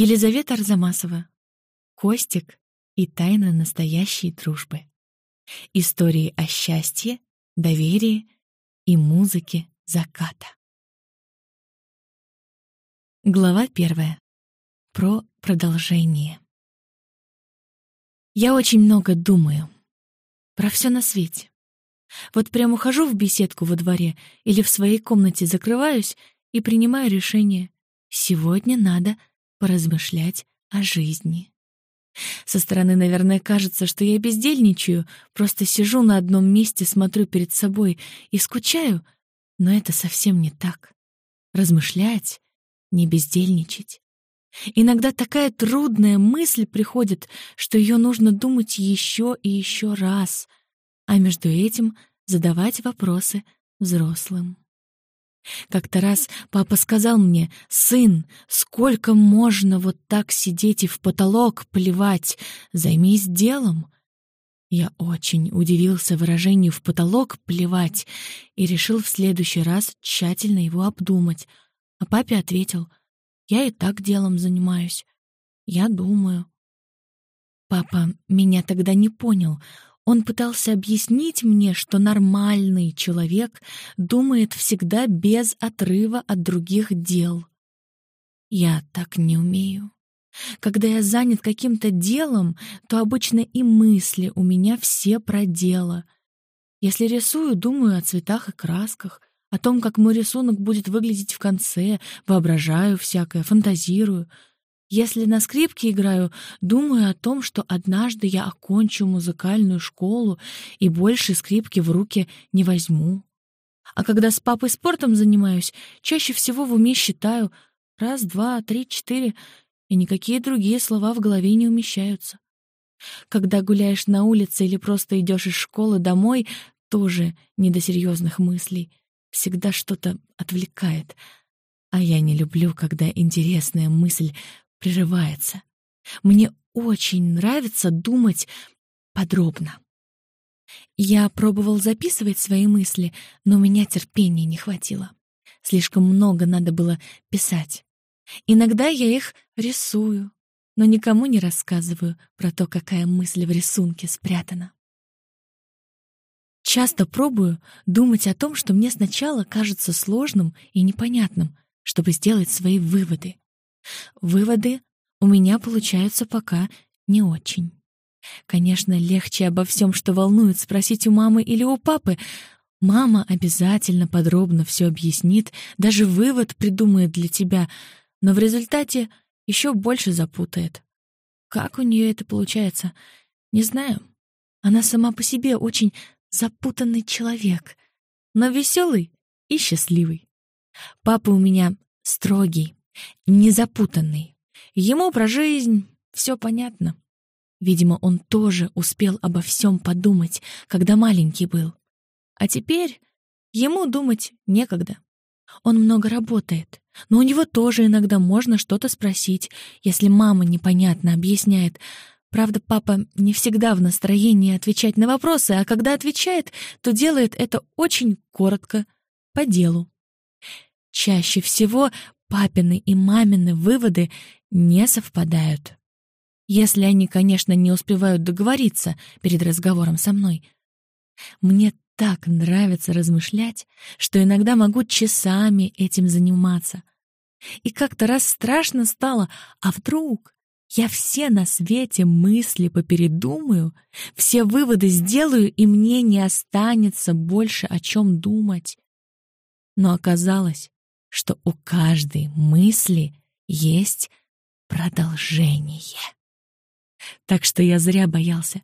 Елизавета Арзамасова. Костик и тайна настоящей дружбы. Истории о счастье, доверии и музыке заката. Глава первая. Про продолжение. Я очень много думаю. Про все на свете. Вот прямо ухожу в беседку во дворе или в своей комнате закрываюсь и принимаю решение. Сегодня надо поразмышлять о жизни. Со стороны, наверное, кажется, что я бездельничаю, просто сижу на одном месте, смотрю перед собой и скучаю, но это совсем не так. Размышлять, не бездельничать. Иногда такая трудная мысль приходит, что ее нужно думать еще и еще раз, а между этим задавать вопросы взрослым. Как-то раз папа сказал мне, «Сын, сколько можно вот так сидеть и в потолок плевать? Займись делом». Я очень удивился выражению «в потолок плевать» и решил в следующий раз тщательно его обдумать. А папе ответил, «Я и так делом занимаюсь. Я думаю». Папа меня тогда не понял — он пытался объяснить мне, что нормальный человек думает всегда без отрыва от других дел. Я так не умею. Когда я занят каким-то делом, то обычно и мысли у меня все про дело. Если рисую, думаю о цветах и красках, о том, как мой рисунок будет выглядеть в конце, воображаю всякое, фантазирую — если на скрипке играю, думаю о том, что однажды я окончу музыкальную школу и больше скрипки в руки не возьму. А когда с папой спортом занимаюсь, чаще всего в уме считаю раз, два, три, четыре, и никакие другие слова в голове не умещаются. Когда гуляешь на улице или просто идешь из школы домой, тоже не до серьезных мыслей. Всегда что-то отвлекает. А я не люблю, когда интересная мысль прерывается. Мне очень нравится думать подробно. Я пробовал записывать свои мысли, но у меня терпения не хватило. Слишком много надо было писать. Иногда я их рисую, но никому не рассказываю про то, какая мысль в рисунке спрятана. Часто пробую думать о том, что мне сначала кажется сложным и непонятным, чтобы сделать свои выводы. Выводы у меня получаются пока не очень. Конечно, легче обо всем, что волнует, спросить у мамы или у папы. Мама обязательно подробно все объяснит, даже вывод придумает для тебя, но в результате еще больше запутает. Как у нее это получается? Не знаю. Она сама по себе очень запутанный человек, но веселый и счастливый. Папа у меня строгий, незапутанный. Ему про жизнь все понятно. Видимо, он тоже успел обо всем подумать, когда маленький был. А теперь ему думать некогда. Он много работает, но у него тоже иногда можно что-то спросить, если мама непонятно объясняет. Правда, папа не всегда в настроении отвечать на вопросы, а когда отвечает, то делает это очень коротко, по делу. Чаще всего папины и мамины выводы не совпадают. Если они, конечно, не успевают договориться перед разговором со мной. Мне так нравится размышлять, что иногда могу часами этим заниматься. И как-то раз страшно стало, а вдруг я все на свете мысли попередумаю, все выводы сделаю, и мне не останется больше о чем думать. Но оказалось, что у каждой мысли есть продолжение. Так что я зря боялся.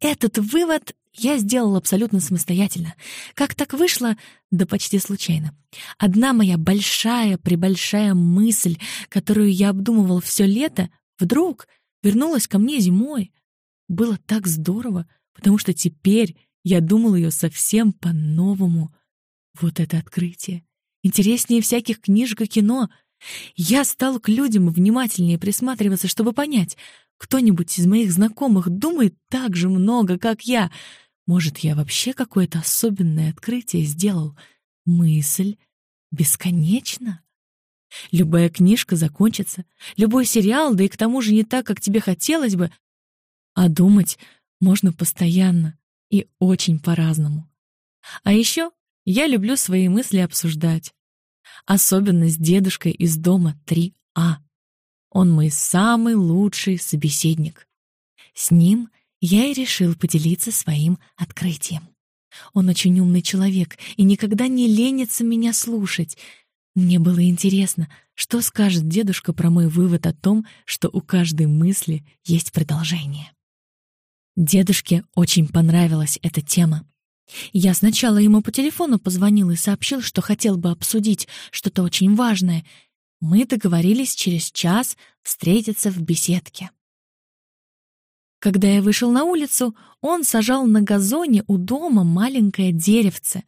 Этот вывод я сделал абсолютно самостоятельно. Как так вышло? Да почти случайно. Одна моя большая-пребольшая мысль, которую я обдумывал все лето, вдруг вернулась ко мне зимой. Было так здорово, потому что теперь я думал ее совсем по-новому. Вот это открытие. Интереснее всяких книжек и кино. Я стал к людям внимательнее присматриваться, чтобы понять, кто-нибудь из моих знакомых думает так же много, как я. Может, я вообще какое-то особенное открытие сделал? Мысль бесконечна? Любая книжка закончится, любой сериал, да и к тому же не так, как тебе хотелось бы. А думать можно постоянно и очень по-разному. А еще я люблю свои мысли обсуждать. Особенно с дедушкой из дома 3А. Он мой самый лучший собеседник. С ним я и решил поделиться своим открытием. Он очень умный человек и никогда не ленится меня слушать. Мне было интересно, что скажет дедушка про мой вывод о том, что у каждой мысли есть продолжение. Дедушке очень понравилась эта тема. Я сначала ему по телефону позвонил и сообщил, что хотел бы обсудить что-то очень важное, мы договорились через час встретиться в беседке. Когда я вышел на улицу, он сажал на газоне у дома маленькое деревце.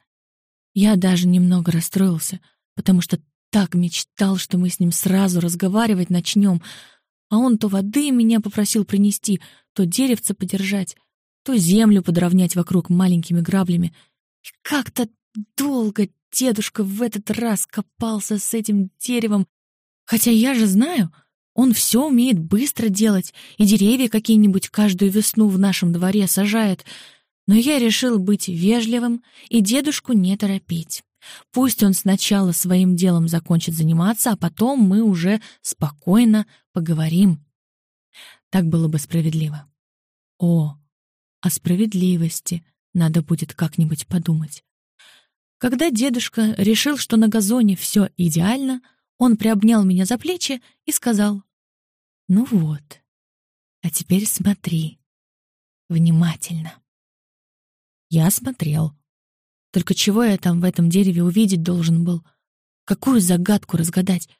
Я даже немного расстроился, потому что так мечтал, что мы с ним сразу разговаривать начнем, а он то воды меня попросил принести, то деревце подержать, то землю подровнять вокруг маленькими граблями. И как-то долго дедушка в этот раз копался с этим деревом, Хотя я же знаю, он все умеет быстро делать, и деревья какие-нибудь каждую весну в нашем дворе сажает. Но я решил быть вежливым и дедушку не торопить. Пусть он сначала своим делом закончит заниматься, а потом мы уже спокойно поговорим. Так было бы справедливо. О, о справедливости надо будет как-нибудь подумать. Когда дедушка решил, что на газоне все идеально, он приобнял меня за плечи и сказал, «Ну вот, а теперь смотри внимательно». Я смотрел. Только чего я там в этом дереве увидеть должен был? Какую загадку разгадать?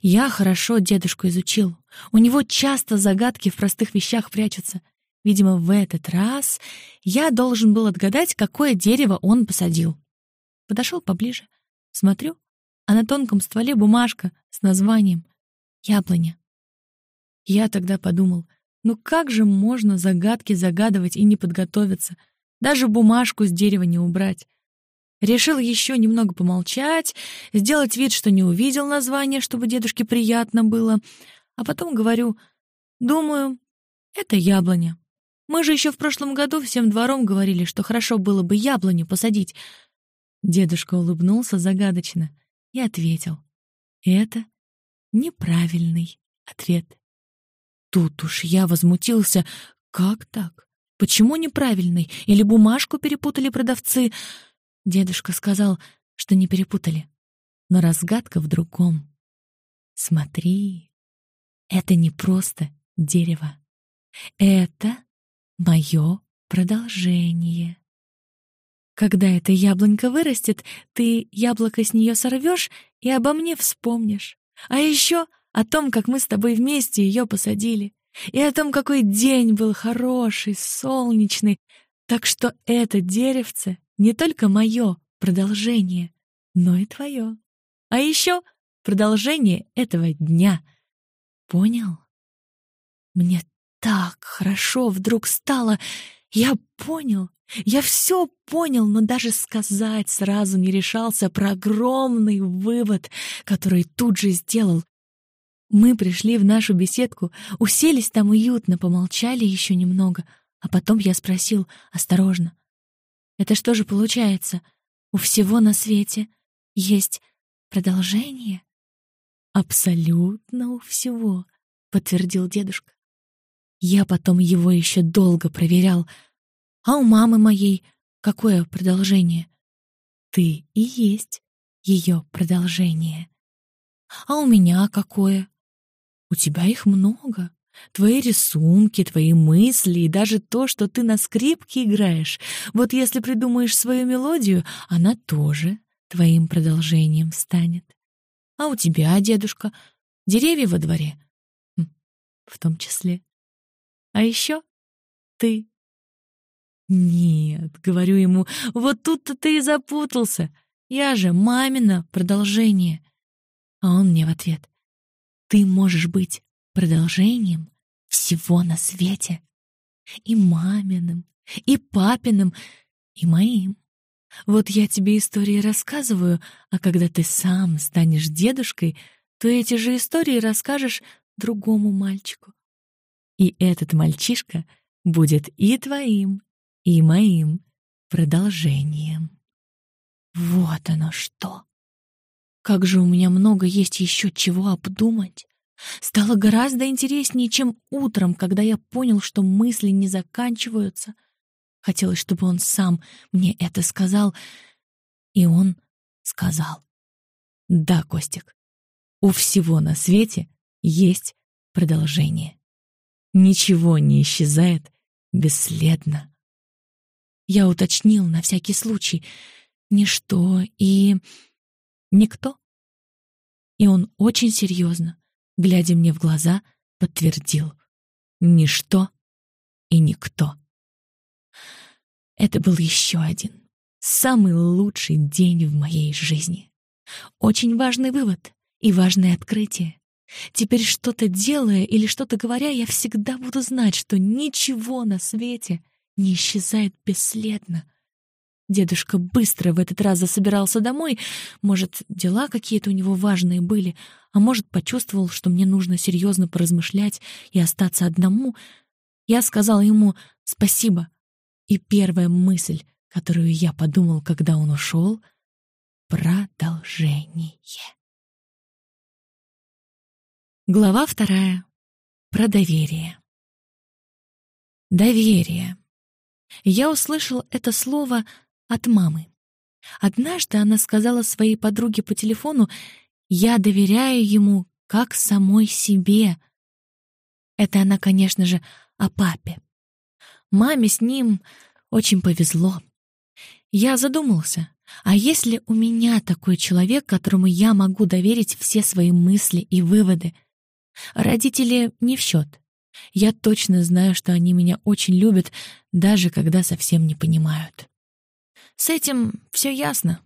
Я хорошо дедушку изучил. У него часто загадки в простых вещах прячутся. Видимо, в этот раз я должен был отгадать, какое дерево он посадил. Подошел поближе. Смотрю, а на тонком стволе бумажка с названием «Яблоня». Я тогда подумал, ну как же можно загадки загадывать и не подготовиться, даже бумажку с дерева не убрать. Решил еще немного помолчать, сделать вид, что не увидел название, чтобы дедушке приятно было, а потом говорю, думаю, это яблоня. Мы же еще в прошлом году всем двором говорили, что хорошо было бы яблоню посадить. Дедушка улыбнулся загадочно — и ответил. Это неправильный ответ. Тут уж я возмутился. Как так? Почему неправильный? Или бумажку перепутали продавцы? Дедушка сказал, что не перепутали. Но разгадка в другом. Смотри, это не просто дерево. Это мое продолжение. Когда эта яблонька вырастет, ты яблоко с нее сорвешь и обо мне вспомнишь. А еще о том, как мы с тобой вместе ее посадили. И о том, какой день был хороший, солнечный. Так что это деревце не только мое продолжение, но и твое. А еще продолжение этого дня. Понял? Мне так хорошо вдруг стало. Я понял, я все понял, но даже сказать сразу не решался про огромный вывод, который тут же сделал. Мы пришли в нашу беседку, уселись там уютно, помолчали еще немного, а потом я спросил осторожно. «Это что же получается? У всего на свете есть продолжение?» «Абсолютно у всего», — подтвердил дедушка. Я потом его еще долго проверял — а у мамы моей какое продолжение? Ты и есть ее продолжение. А у меня какое? У тебя их много. Твои рисунки, твои мысли и даже то, что ты на скрипке играешь. Вот если придумаешь свою мелодию, она тоже твоим продолжением станет. А у тебя, дедушка, деревья во дворе? В том числе. А еще ты. «Нет», — говорю ему, — «вот тут-то ты и запутался. Я же мамина продолжение». А он мне в ответ, «Ты можешь быть продолжением всего на свете. И маминым, и папиным, и моим. Вот я тебе истории рассказываю, а когда ты сам станешь дедушкой, то эти же истории расскажешь другому мальчику. И этот мальчишка будет и твоим, и моим продолжением. Вот оно что! Как же у меня много есть еще чего обдумать. Стало гораздо интереснее, чем утром, когда я понял, что мысли не заканчиваются. Хотелось, чтобы он сам мне это сказал. И он сказал. Да, Костик, у всего на свете есть продолжение. Ничего не исчезает бесследно. Я уточнил на всякий случай. Ничто и никто. И он очень серьезно, глядя мне в глаза, подтвердил. Ничто и никто. Это был еще один, самый лучший день в моей жизни. Очень важный вывод и важное открытие. Теперь что-то делая или что-то говоря, я всегда буду знать, что ничего на свете не исчезает бесследно. Дедушка быстро в этот раз засобирался домой. Может, дела какие-то у него важные были, а может, почувствовал, что мне нужно серьезно поразмышлять и остаться одному. Я сказал ему «спасибо». И первая мысль, которую я подумал, когда он ушел — продолжение. Глава вторая. Про доверие. Доверие. Я услышал это слово от мамы. Однажды она сказала своей подруге по телефону, «Я доверяю ему, как самой себе». Это она, конечно же, о папе. Маме с ним очень повезло. Я задумался, а если у меня такой человек, которому я могу доверить все свои мысли и выводы — Родители не в счет. Я точно знаю, что они меня очень любят, даже когда совсем не понимают. С этим все ясно.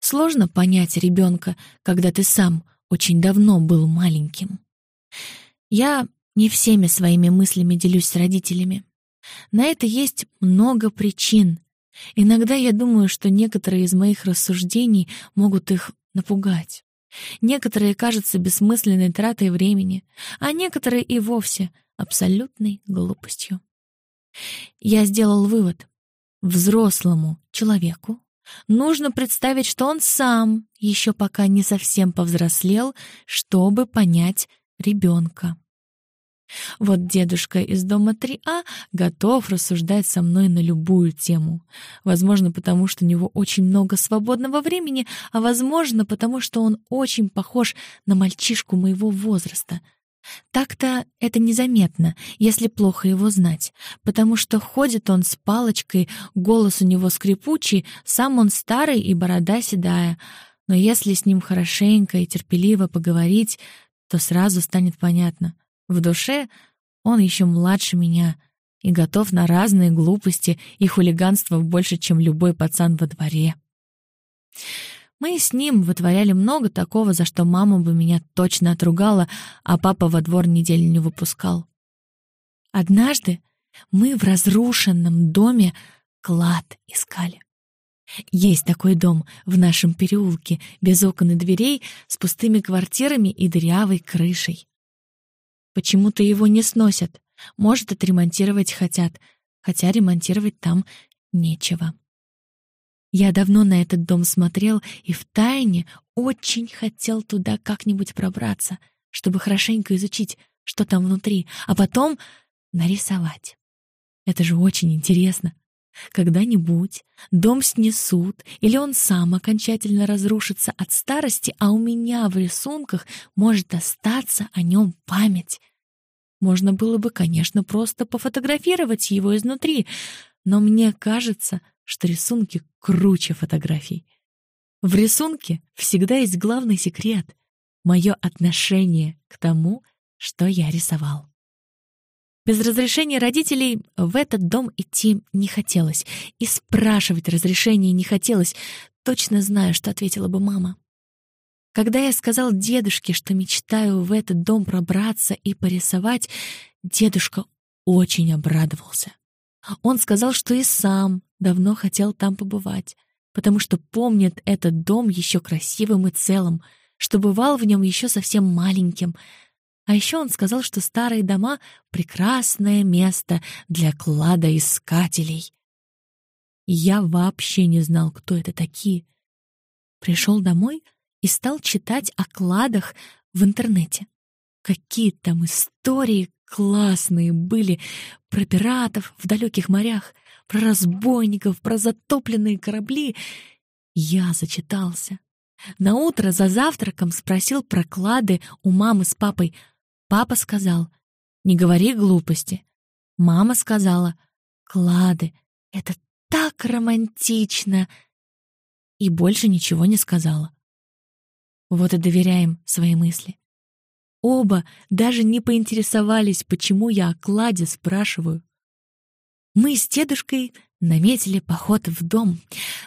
Сложно понять ребенка, когда ты сам очень давно был маленьким. Я не всеми своими мыслями делюсь с родителями. На это есть много причин. Иногда я думаю, что некоторые из моих рассуждений могут их напугать. Некоторые кажутся бессмысленной тратой времени, а некоторые и вовсе абсолютной глупостью. Я сделал вывод. Взрослому человеку нужно представить, что он сам еще пока не совсем повзрослел, чтобы понять ребенка. Вот дедушка из дома 3А готов рассуждать со мной на любую тему. Возможно, потому что у него очень много свободного времени, а возможно, потому что он очень похож на мальчишку моего возраста. Так-то это незаметно, если плохо его знать, потому что ходит он с палочкой, голос у него скрипучий, сам он старый и борода седая. Но если с ним хорошенько и терпеливо поговорить, то сразу станет понятно. В душе он еще младше меня и готов на разные глупости и хулиганство больше, чем любой пацан во дворе. Мы с ним вытворяли много такого, за что мама бы меня точно отругала, а папа во двор неделю не выпускал. Однажды мы в разрушенном доме клад искали. Есть такой дом в нашем переулке, без окон и дверей, с пустыми квартирами и дырявой крышей. Почему-то его не сносят. Может, отремонтировать хотят, хотя ремонтировать там нечего. Я давно на этот дом смотрел и втайне очень хотел туда как-нибудь пробраться, чтобы хорошенько изучить, что там внутри, а потом нарисовать. Это же очень интересно. Когда-нибудь дом снесут, или он сам окончательно разрушится от старости, а у меня в рисунках может остаться о нем память. Можно было бы, конечно, просто пофотографировать его изнутри, но мне кажется, что рисунки круче фотографий. В рисунке всегда есть главный секрет — мое отношение к тому, что я рисовал. Без разрешения родителей в этот дом идти не хотелось, и спрашивать разрешения не хотелось. Точно знаю, что ответила бы мама. Когда я сказал дедушке, что мечтаю в этот дом пробраться и порисовать, дедушка очень обрадовался. Он сказал, что и сам давно хотел там побывать. потому что помнит этот дом еще красивым и целым, что бывал в нем еще совсем маленьким. А еще он сказал, что старые дома — прекрасное место для кладоискателей. Я вообще не знал, кто это такие. Пришел домой и стал читать о кладах в интернете. Какие там истории классные были про пиратов в далеких морях, про разбойников, про затопленные корабли. Я зачитался. На утро за завтраком спросил про клады у мамы с папой. Папа сказал, «Не говори глупости». Мама сказала, «Клады — это так романтично!» И больше ничего не сказала. Вот и доверяем свои мысли. Оба даже не поинтересовались, почему я о кладе спрашиваю. Мы с дедушкой наметили поход в дом.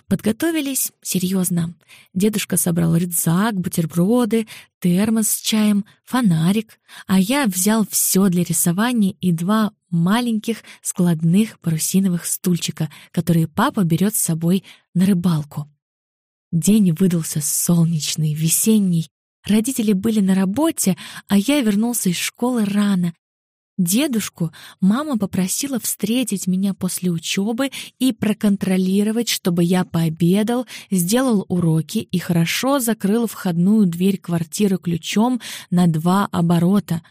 Подготовились серьезно. Дедушка собрал рюкзак, бутерброды, термос с чаем, фонарик, а я взял все для рисования и два маленьких складных парусиновых стульчика, которые папа берет с собой на рыбалку. День выдался солнечный, весенний. Родители были на работе, а я вернулся из школы рано. Дедушку мама попросила встретить меня после учебы и проконтролировать, чтобы я пообедал, сделал уроки и хорошо закрыл входную дверь квартиры ключом на два оборота.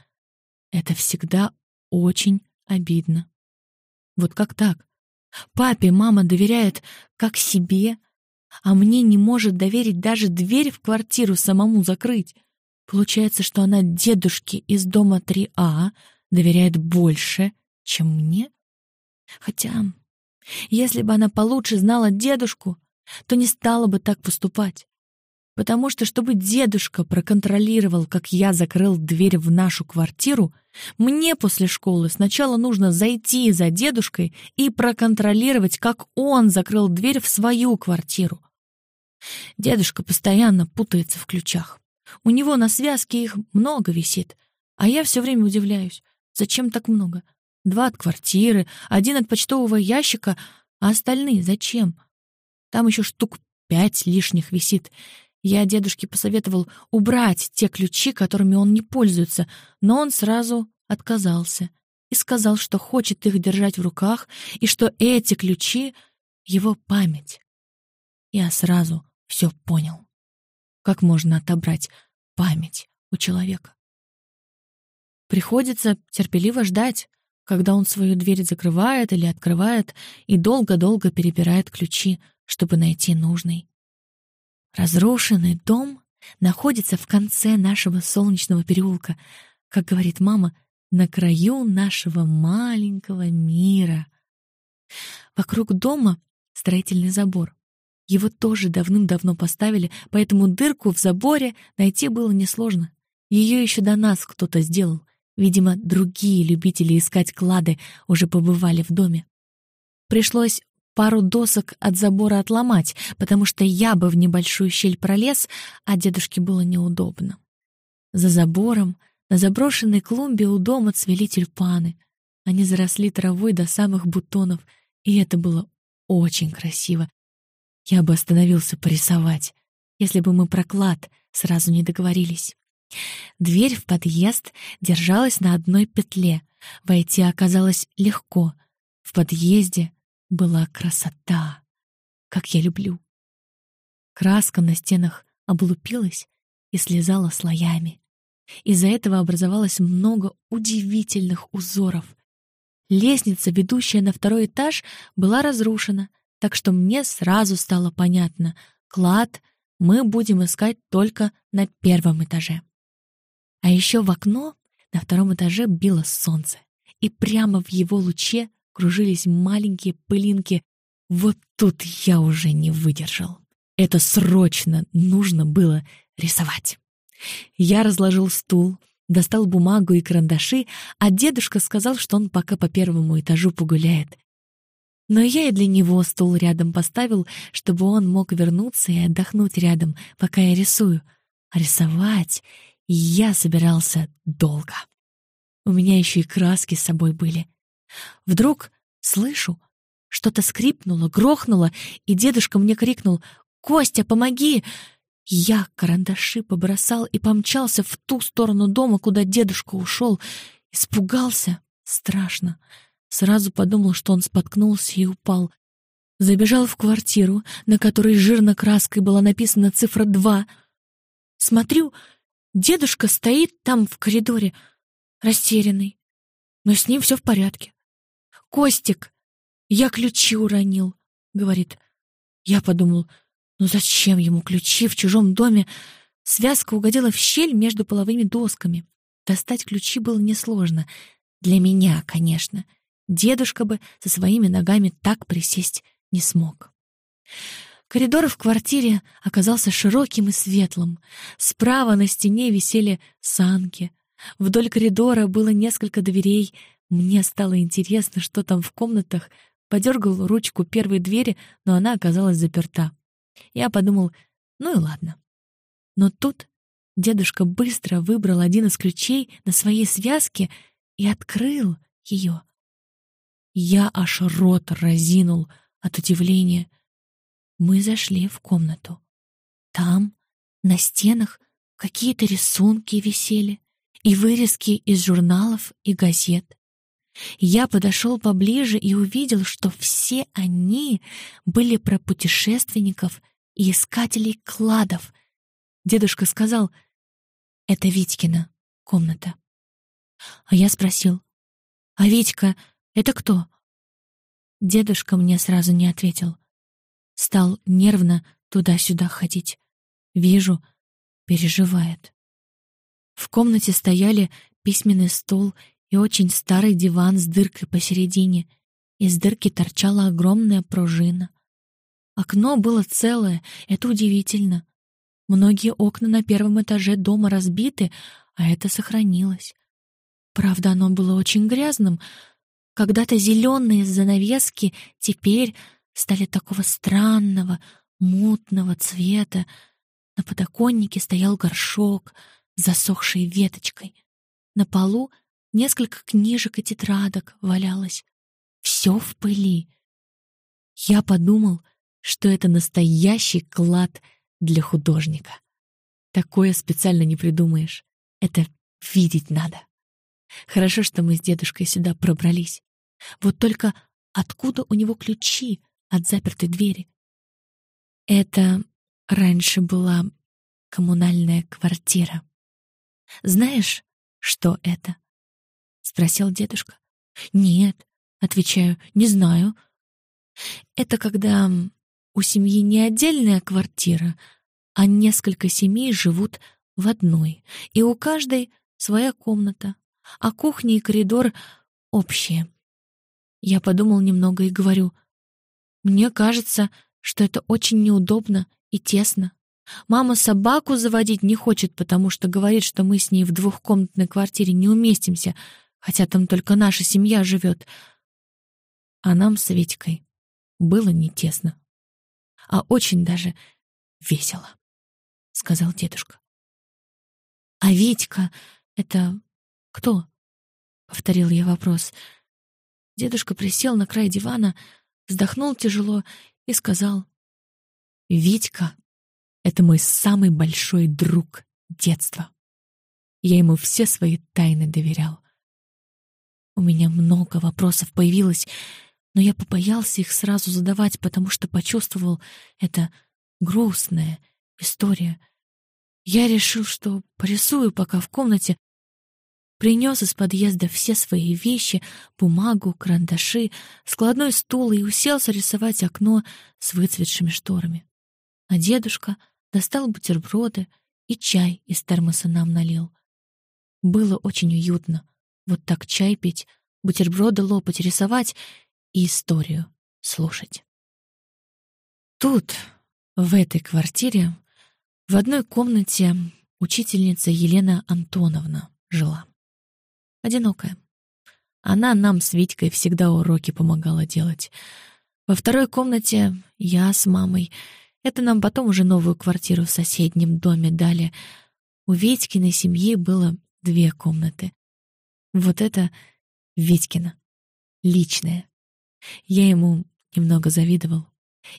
Это всегда очень обидно. Вот как так? Папе мама доверяет как себе, а мне не может доверить даже дверь в квартиру самому закрыть. Получается, что она дедушке из дома 3А доверяет больше, чем мне? Хотя, если бы она получше знала дедушку, то не стала бы так поступать. Потому что, чтобы дедушка проконтролировал, как я закрыл дверь в нашу квартиру, мне после школы сначала нужно зайти за дедушкой и проконтролировать, как он закрыл дверь в свою квартиру. Дедушка постоянно путается в ключах. У него на связке их много висит, а я все время удивляюсь, зачем так много? Два от квартиры, один от почтового ящика, а остальные зачем? Там еще штук пять лишних висит. Я дедушке посоветовал убрать те ключи, которыми он не пользуется, но он сразу отказался и сказал, что хочет их держать в руках и что эти ключи — его память. Я сразу все понял. Как можно отобрать память у человека? Приходится терпеливо ждать, когда он свою дверь закрывает или открывает и долго-долго перебирает ключи, чтобы найти нужный. Разрушенный дом находится в конце нашего солнечного переулка, как говорит мама, на краю нашего маленького мира. Вокруг дома строительный забор. Его тоже давным-давно поставили, поэтому дырку в заборе найти было несложно. Ее еще до нас кто-то сделал. Видимо, другие любители искать клады уже побывали в доме. Пришлось пару досок от забора отломать, потому что я бы в небольшую щель пролез, а дедушке было неудобно. За забором на заброшенной клумбе у дома цвели тюльпаны. Они заросли травой до самых бутонов, и это было очень красиво, я бы остановился порисовать, если бы мы про клад сразу не договорились. Дверь в подъезд держалась на одной петле. Войти оказалось легко. В подъезде была красота, как я люблю. Краска на стенах облупилась и слезала слоями. Из-за этого образовалось много удивительных узоров. Лестница, ведущая на второй этаж, была разрушена — так что мне сразу стало понятно, клад мы будем искать только на первом этаже. А еще в окно на втором этаже било солнце, и прямо в его луче кружились маленькие пылинки. Вот тут я уже не выдержал. Это срочно нужно было рисовать. Я разложил стул, достал бумагу и карандаши, а дедушка сказал, что он пока по первому этажу погуляет. Но я и для него стул рядом поставил, чтобы он мог вернуться и отдохнуть рядом, пока я рисую. А рисовать я собирался долго. У меня еще и краски с собой были. Вдруг слышу, Что-то скрипнуло, грохнуло, и дедушка мне крикнул «Костя, помоги!» Я карандаши побросал и помчался в ту сторону дома, куда дедушка ушел. Испугался. Страшно. Сразу подумал, что он споткнулся и упал. Забежал в квартиру, на которой жирно краской была написана цифра два. Смотрю, дедушка стоит там в коридоре, растерянный. Но с ним все в порядке. «Костик, я ключи уронил», — говорит. Я подумал, ну зачем ему ключи в чужом доме? Связка угодила в щель между половыми досками. Достать ключи было несложно. Для меня, конечно. Дедушка бы со своими ногами так присесть не смог. Коридор в квартире оказался широким и светлым. Справа на стене висели санки. Вдоль коридора было несколько дверей. Мне стало интересно, что там в комнатах. Подергал ручку первой двери, но она оказалась заперта. Я подумал, ну и ладно. Но тут дедушка быстро выбрал один из ключей на своей связке и открыл ее. Я аж рот разинул от удивления. Мы зашли в комнату. Там на стенах какие-то рисунки висели и вырезки из журналов и газет. Я подошел поближе и увидел, что все они были про путешественников и искателей кладов. Дедушка сказал, «Это Витькина комната». А я спросил, «А Витька — это кто?» Дедушка мне сразу не ответил. Стал нервно туда-сюда ходить. Вижу, переживает. В комнате стояли письменный стол и очень старый диван с дыркой посередине. Из дырки торчала огромная пружина. Окно было целое, это удивительно. Многие окна на первом этаже дома разбиты, а это сохранилось. Правда, оно было очень грязным. Когда-то зеленые занавески теперь стали такого странного, мутного цвета. На подоконнике стоял горшок с засохшей веточкой. На полу несколько книжек и тетрадок валялось. Все в пыли. Я подумал, что это настоящий клад для художника. Такое специально не придумаешь. Это видеть надо. Хорошо, что мы с дедушкой сюда пробрались. Вот только откуда у него ключи от запертой двери? Это раньше была коммунальная квартира. Знаешь, что это? Спросил дедушка. Нет, отвечаю, не знаю. Это когда у семьи не отдельная квартира, а несколько семей живут в одной, и у каждой своя комната, а кухня и коридор общие. Я подумал немного и говорю, мне кажется, что это очень неудобно и тесно. Мама собаку заводить не хочет, потому что говорит, что мы с ней в двухкомнатной квартире не уместимся, хотя там только наша семья живет. А нам с Витькой было не тесно, а очень даже весело, — сказал дедушка. А Витька — это кто? — повторил я вопрос. Дедушка присел на край дивана, вздохнул тяжело и сказал. «Витька — это мой самый большой друг детства. Я ему все свои тайны доверял. У меня много вопросов появилось, но я побоялся их сразу задавать, потому что почувствовал это грустная история. Я решил, что порисую пока в комнате, принес из подъезда все свои вещи, бумагу, карандаши, складной стул и уселся рисовать окно с выцветшими шторами. А дедушка достал бутерброды и чай из термоса нам налил. Было очень уютно вот так чай пить, бутерброды лопать, рисовать и историю слушать. Тут, в этой квартире, в одной комнате учительница Елена Антоновна жила. Одинокая. Она нам с Витькой всегда уроки помогала делать. Во второй комнате я с мамой. Это нам потом уже новую квартиру в соседнем доме дали. У Витькиной семьи было две комнаты. Вот это Витькина. Личное. Я ему немного завидовал.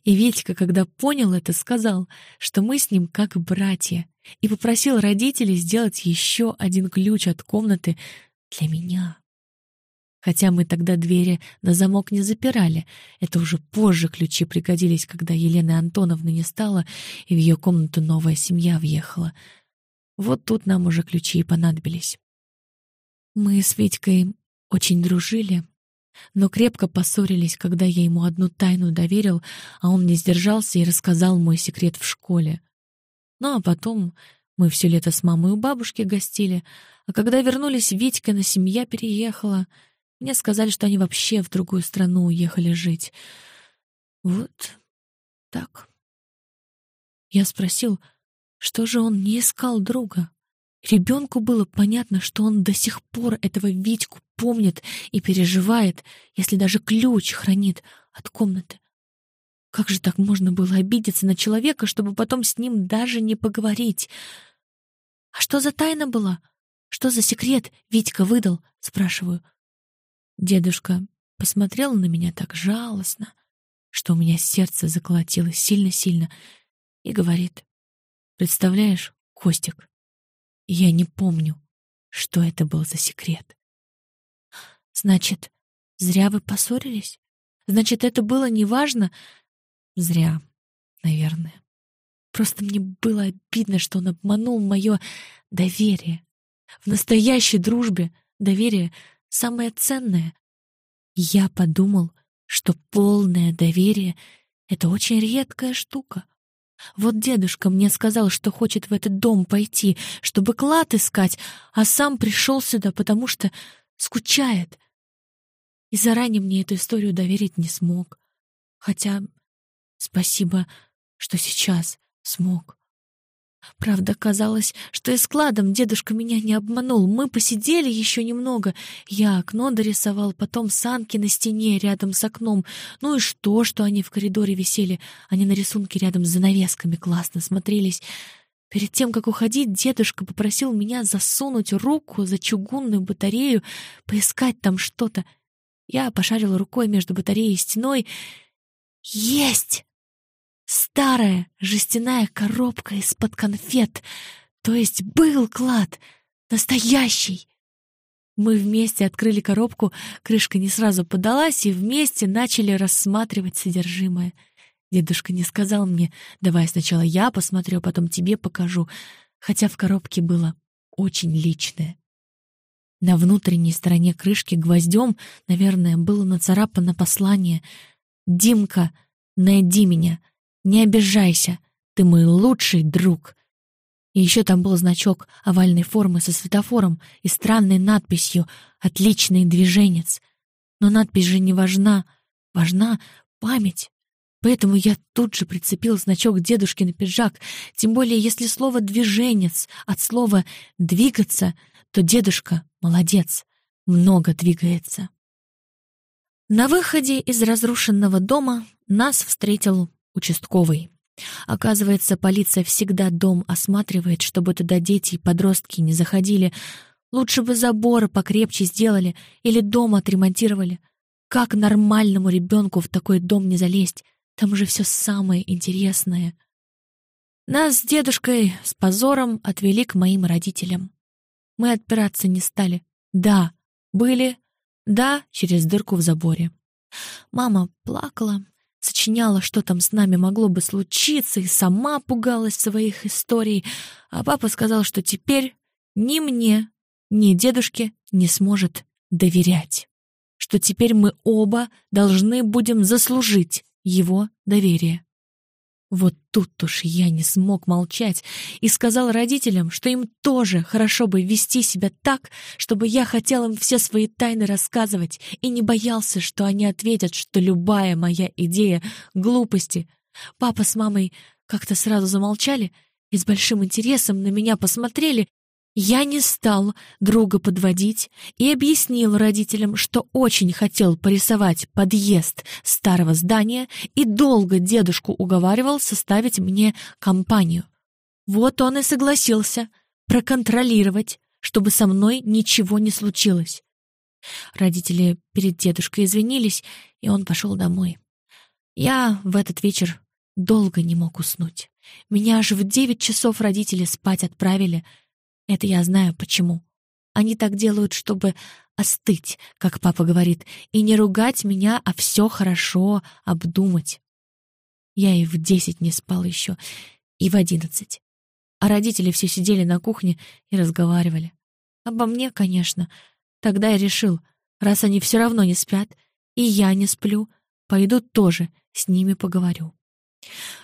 И Витька, когда понял это, сказал, что мы с ним как братья, и попросил родителей сделать еще один ключ от комнаты для меня. Хотя мы тогда двери на замок не запирали, это уже позже ключи пригодились, когда Елены Антоновны не стало, и в ее комнату новая семья въехала. Вот тут нам уже ключи и понадобились. Мы с Витькой очень дружили, но крепко поссорились, когда я ему одну тайну доверил, а он не сдержался и рассказал мой секрет в школе. Ну а потом мы все лето с мамой у бабушки гостили, а когда вернулись, Витька на семья переехала. Мне сказали, что они вообще в другую страну уехали жить. Вот так. Я спросил, что же он не искал друга? Ребенку было понятно, что он до сих пор этого Витьку помнит и переживает, если даже ключ хранит от комнаты. Как же так можно было обидеться на человека, чтобы потом с ним даже не поговорить? «А что за тайна была? Что за секрет Витька выдал?» — спрашиваю. Дедушка посмотрел на меня так жалостно, что у меня сердце заколотилось сильно-сильно, и говорит, «Представляешь, Костик, я не помню, что это был за секрет. Значит, зря вы поссорились? Значит, это было неважно? Зря, наверное. Просто мне было обидно, что он обманул мое доверие. В настоящей дружбе доверие самое ценное. Я подумал, что полное доверие — это очень редкая штука. Вот дедушка мне сказал, что хочет в этот дом пойти, чтобы клад искать, а сам пришел сюда, потому что скучает. И заранее мне эту историю доверить не смог. Хотя спасибо, что сейчас смог. Правда, казалось, что и складом дедушка меня не обманул. Мы посидели еще немного. Я окно дорисовал, потом санки на стене рядом с окном. Ну и что, что они в коридоре висели? Они на рисунке рядом с занавесками классно смотрелись. Перед тем, как уходить, дедушка попросил меня засунуть руку за чугунную батарею, поискать там что-то. Я пошарила рукой между батареей и стеной. «Есть!» Старая жестяная коробка из-под конфет. То есть был клад. Настоящий. Мы вместе открыли коробку, крышка не сразу подалась, и вместе начали рассматривать содержимое. Дедушка не сказал мне, давай сначала я посмотрю, а потом тебе покажу, хотя в коробке было очень личное. На внутренней стороне крышки гвоздем, наверное, было нацарапано послание «Димка, найди меня!» Не обижайся, ты мой лучший друг. И еще там был значок овальной формы со светофором и странной надписью «Отличный движенец». Но надпись же не важна, важна память. Поэтому я тут же прицепил значок дедушки на пиджак, тем более если слово «движенец» от слова «двигаться», то дедушка молодец, много двигается. На выходе из разрушенного дома нас встретил участковый. Оказывается, полиция всегда дом осматривает, чтобы туда дети и подростки не заходили. Лучше бы заборы покрепче сделали или дом отремонтировали. Как нормальному ребенку в такой дом не залезть? Там же все самое интересное. Нас с дедушкой с позором отвели к моим родителям. Мы отпираться не стали. Да, были. Да, через дырку в заборе. Мама плакала, сочиняла, что там с нами могло бы случиться, и сама пугалась своих историй, а папа сказал, что теперь ни мне, ни дедушке не сможет доверять, что теперь мы оба должны будем заслужить его доверие. Вот тут уж я не смог молчать и сказал родителям, что им тоже хорошо бы вести себя так, чтобы я хотел им все свои тайны рассказывать и не боялся, что они ответят, что любая моя идея — глупости. Папа с мамой как-то сразу замолчали и с большим интересом на меня посмотрели я не стал друга подводить и объяснил родителям, что очень хотел порисовать подъезд старого здания и долго дедушку уговаривал составить мне компанию. Вот он и согласился проконтролировать, чтобы со мной ничего не случилось. Родители перед дедушкой извинились, и он пошел домой. Я в этот вечер долго не мог уснуть. Меня аж в девять часов родители спать отправили. Это я знаю почему. Они так делают, чтобы остыть, как папа говорит, и не ругать меня, а все хорошо обдумать. Я и в десять не спал еще, и в одиннадцать. А родители все сидели на кухне и разговаривали. Обо мне, конечно. Тогда я решил, раз они все равно не спят, и я не сплю, пойду тоже с ними поговорю.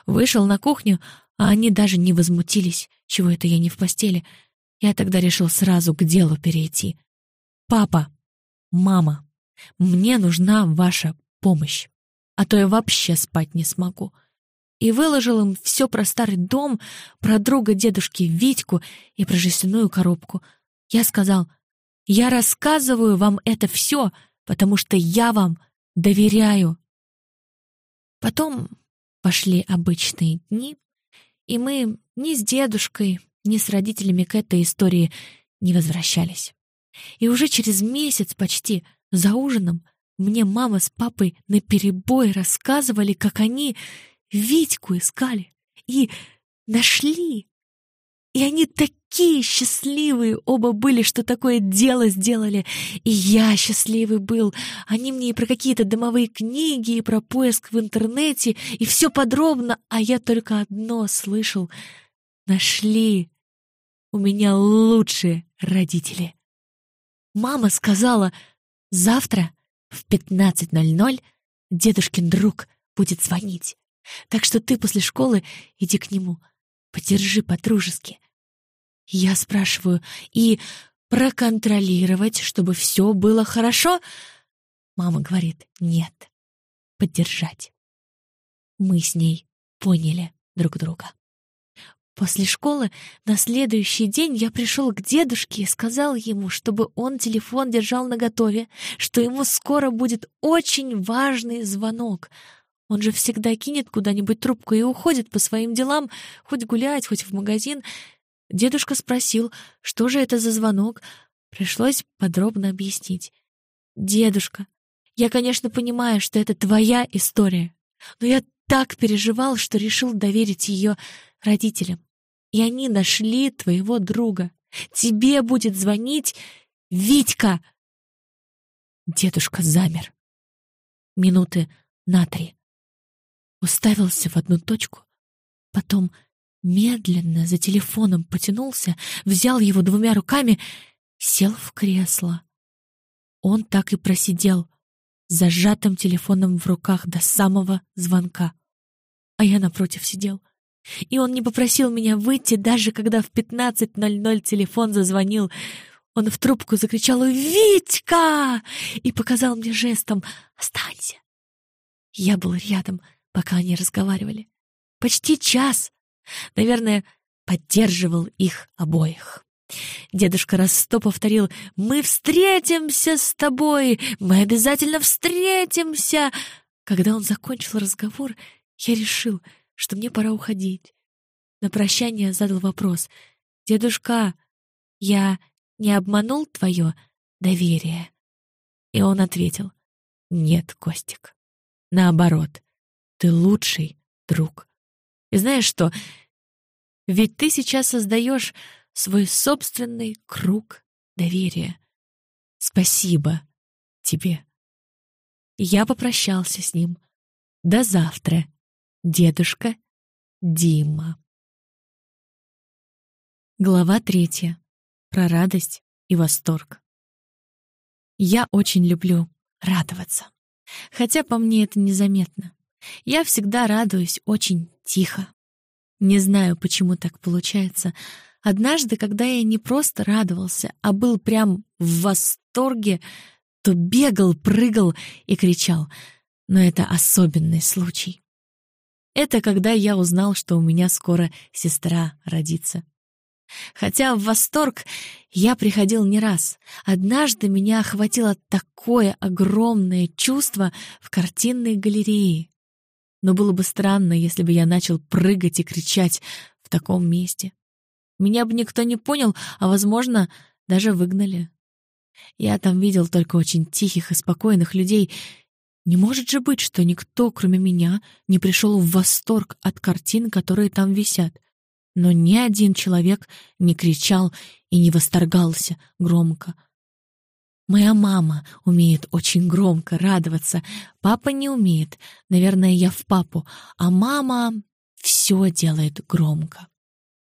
Вышел на кухню, а они даже не возмутились, чего это я не в постели. Я тогда решил сразу к делу перейти. «Папа, мама, мне нужна ваша помощь, а то я вообще спать не смогу». И выложил им все про старый дом, про друга дедушки Витьку и про жестяную коробку. Я сказал, «Я рассказываю вам это все, потому что я вам доверяю». Потом пошли обычные дни, и мы ни с дедушкой, ни с родителями к этой истории не возвращались. И уже через месяц почти за ужином мне мама с папой наперебой рассказывали, как они Витьку искали и нашли. И они такие счастливые оба были, что такое дело сделали. И я счастливый был. Они мне и про какие-то домовые книги, и про поиск в интернете, и все подробно, а я только одно слышал. Нашли. У меня лучшие родители. Мама сказала, завтра в 15.00 дедушкин друг будет звонить. Так что ты после школы иди к нему, подержи по-дружески. Я спрашиваю, и проконтролировать, чтобы все было хорошо? Мама говорит, нет, поддержать. Мы с ней поняли друг друга. После школы на следующий день я пришел к дедушке и сказал ему, чтобы он телефон держал наготове, что ему скоро будет очень важный звонок. Он же всегда кинет куда-нибудь трубку и уходит по своим делам, хоть гулять, хоть в магазин. Дедушка спросил, что же это за звонок. Пришлось подробно объяснить. «Дедушка, я, конечно, понимаю, что это твоя история, но я так переживал, что решил доверить ее родителям. И они нашли твоего друга. Тебе будет звонить Витька!» Дедушка замер. Минуты на три уставился в одну точку, потом медленно за телефоном потянулся, взял его двумя руками, сел в кресло. Он так и просидел, зажатым телефоном в руках до самого звонка. А я напротив сидел. И он не попросил меня выйти, даже когда в 15.00 телефон зазвонил. Он в трубку закричал «Витька!» и показал мне жестом «Останься!». Я был рядом, пока они разговаривали. Почти час. Наверное, поддерживал их обоих. Дедушка раз сто повторил «Мы встретимся с тобой! Мы обязательно встретимся!» Когда он закончил разговор, я решил, что мне пора уходить. На прощание задал вопрос. «Дедушка, я не обманул твое доверие?» И он ответил. «Нет, Костик. Наоборот, ты лучший друг. И знаешь что? Ведь ты сейчас создаешь свой собственный круг доверия. Спасибо тебе. Я попрощался с ним. До завтра, дедушка Дима. Глава третья. Про радость и восторг. Я очень люблю радоваться. Хотя по мне это незаметно. Я всегда радуюсь очень тихо. Не знаю, почему так получается. Однажды, когда я не просто радовался, а был прям в восторге, то бегал, прыгал и кричал. Но это особенный случай. Это когда я узнал, что у меня скоро сестра родится. Хотя в восторг я приходил не раз. Однажды меня охватило такое огромное чувство в картинной галерее. Но было бы странно, если бы я начал прыгать и кричать в таком месте. Меня бы никто не понял, а, возможно, даже выгнали. Я там видел только очень тихих и спокойных людей, Не может же быть, что никто, кроме меня, не пришел в восторг от картин, которые там висят. Но ни один человек не кричал и не восторгался громко. Моя мама умеет очень громко радоваться, папа не умеет. Наверное, я в папу, а мама все делает громко.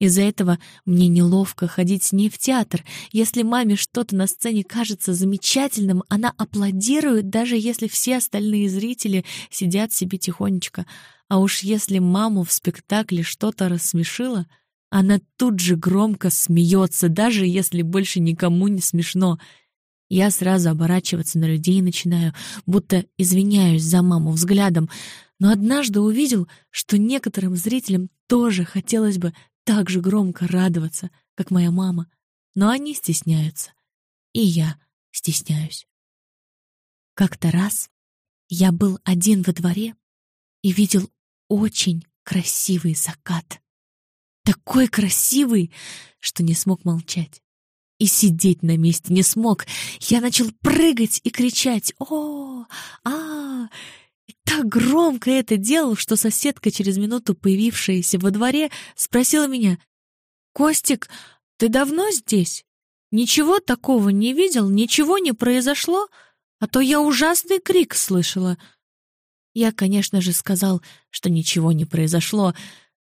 Из-за этого мне неловко ходить с ней в театр. Если маме что-то на сцене кажется замечательным, она аплодирует, даже если все остальные зрители сидят себе тихонечко. А уж если маму в спектакле что-то рассмешило, она тут же громко смеется, даже если больше никому не смешно. Я сразу оборачиваться на людей начинаю, будто извиняюсь за маму взглядом, но однажды увидел, что некоторым зрителям тоже хотелось бы так же громко радоваться, как моя мама, но они стесняются. И я стесняюсь. Как-то раз я был один во дворе и видел очень красивый закат. Такой красивый, что не смог молчать. И сидеть на месте не смог. Я начал прыгать и кричать «О! А!» И так громко это делал, что соседка, через минуту появившаяся во дворе, спросила меня, «Костик, ты давно здесь? Ничего такого не видел? Ничего не произошло? А то я ужасный крик слышала». Я, конечно же, сказал, что ничего не произошло,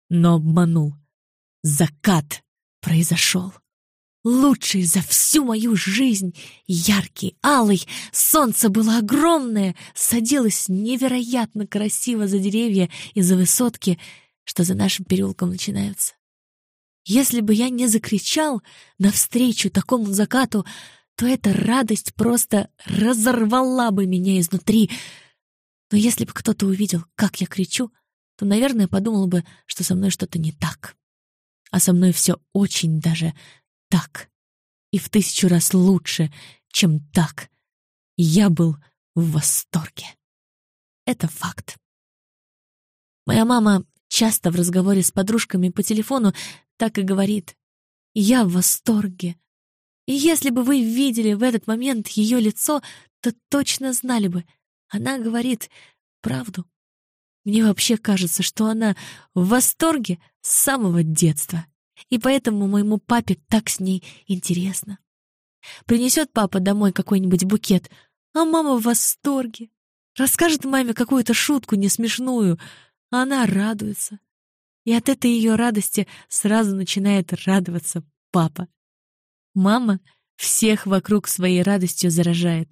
но обманул. Закат произошел лучший за всю мою жизнь, яркий, алый, солнце было огромное, садилось невероятно красиво за деревья и за высотки, что за нашим переулком начинаются. Если бы я не закричал навстречу такому закату, то эта радость просто разорвала бы меня изнутри. Но если бы кто-то увидел, как я кричу, то, наверное, подумал бы, что со мной что-то не так. А со мной все очень даже так. И в тысячу раз лучше, чем так. Я был в восторге. Это факт. Моя мама часто в разговоре с подружками по телефону так и говорит. «Я в восторге». И если бы вы видели в этот момент ее лицо, то точно знали бы. Она говорит правду. Мне вообще кажется, что она в восторге с самого детства и поэтому моему папе так с ней интересно. Принесет папа домой какой-нибудь букет, а мама в восторге. Расскажет маме какую-то шутку несмешную, а она радуется. И от этой ее радости сразу начинает радоваться папа. Мама всех вокруг своей радостью заражает.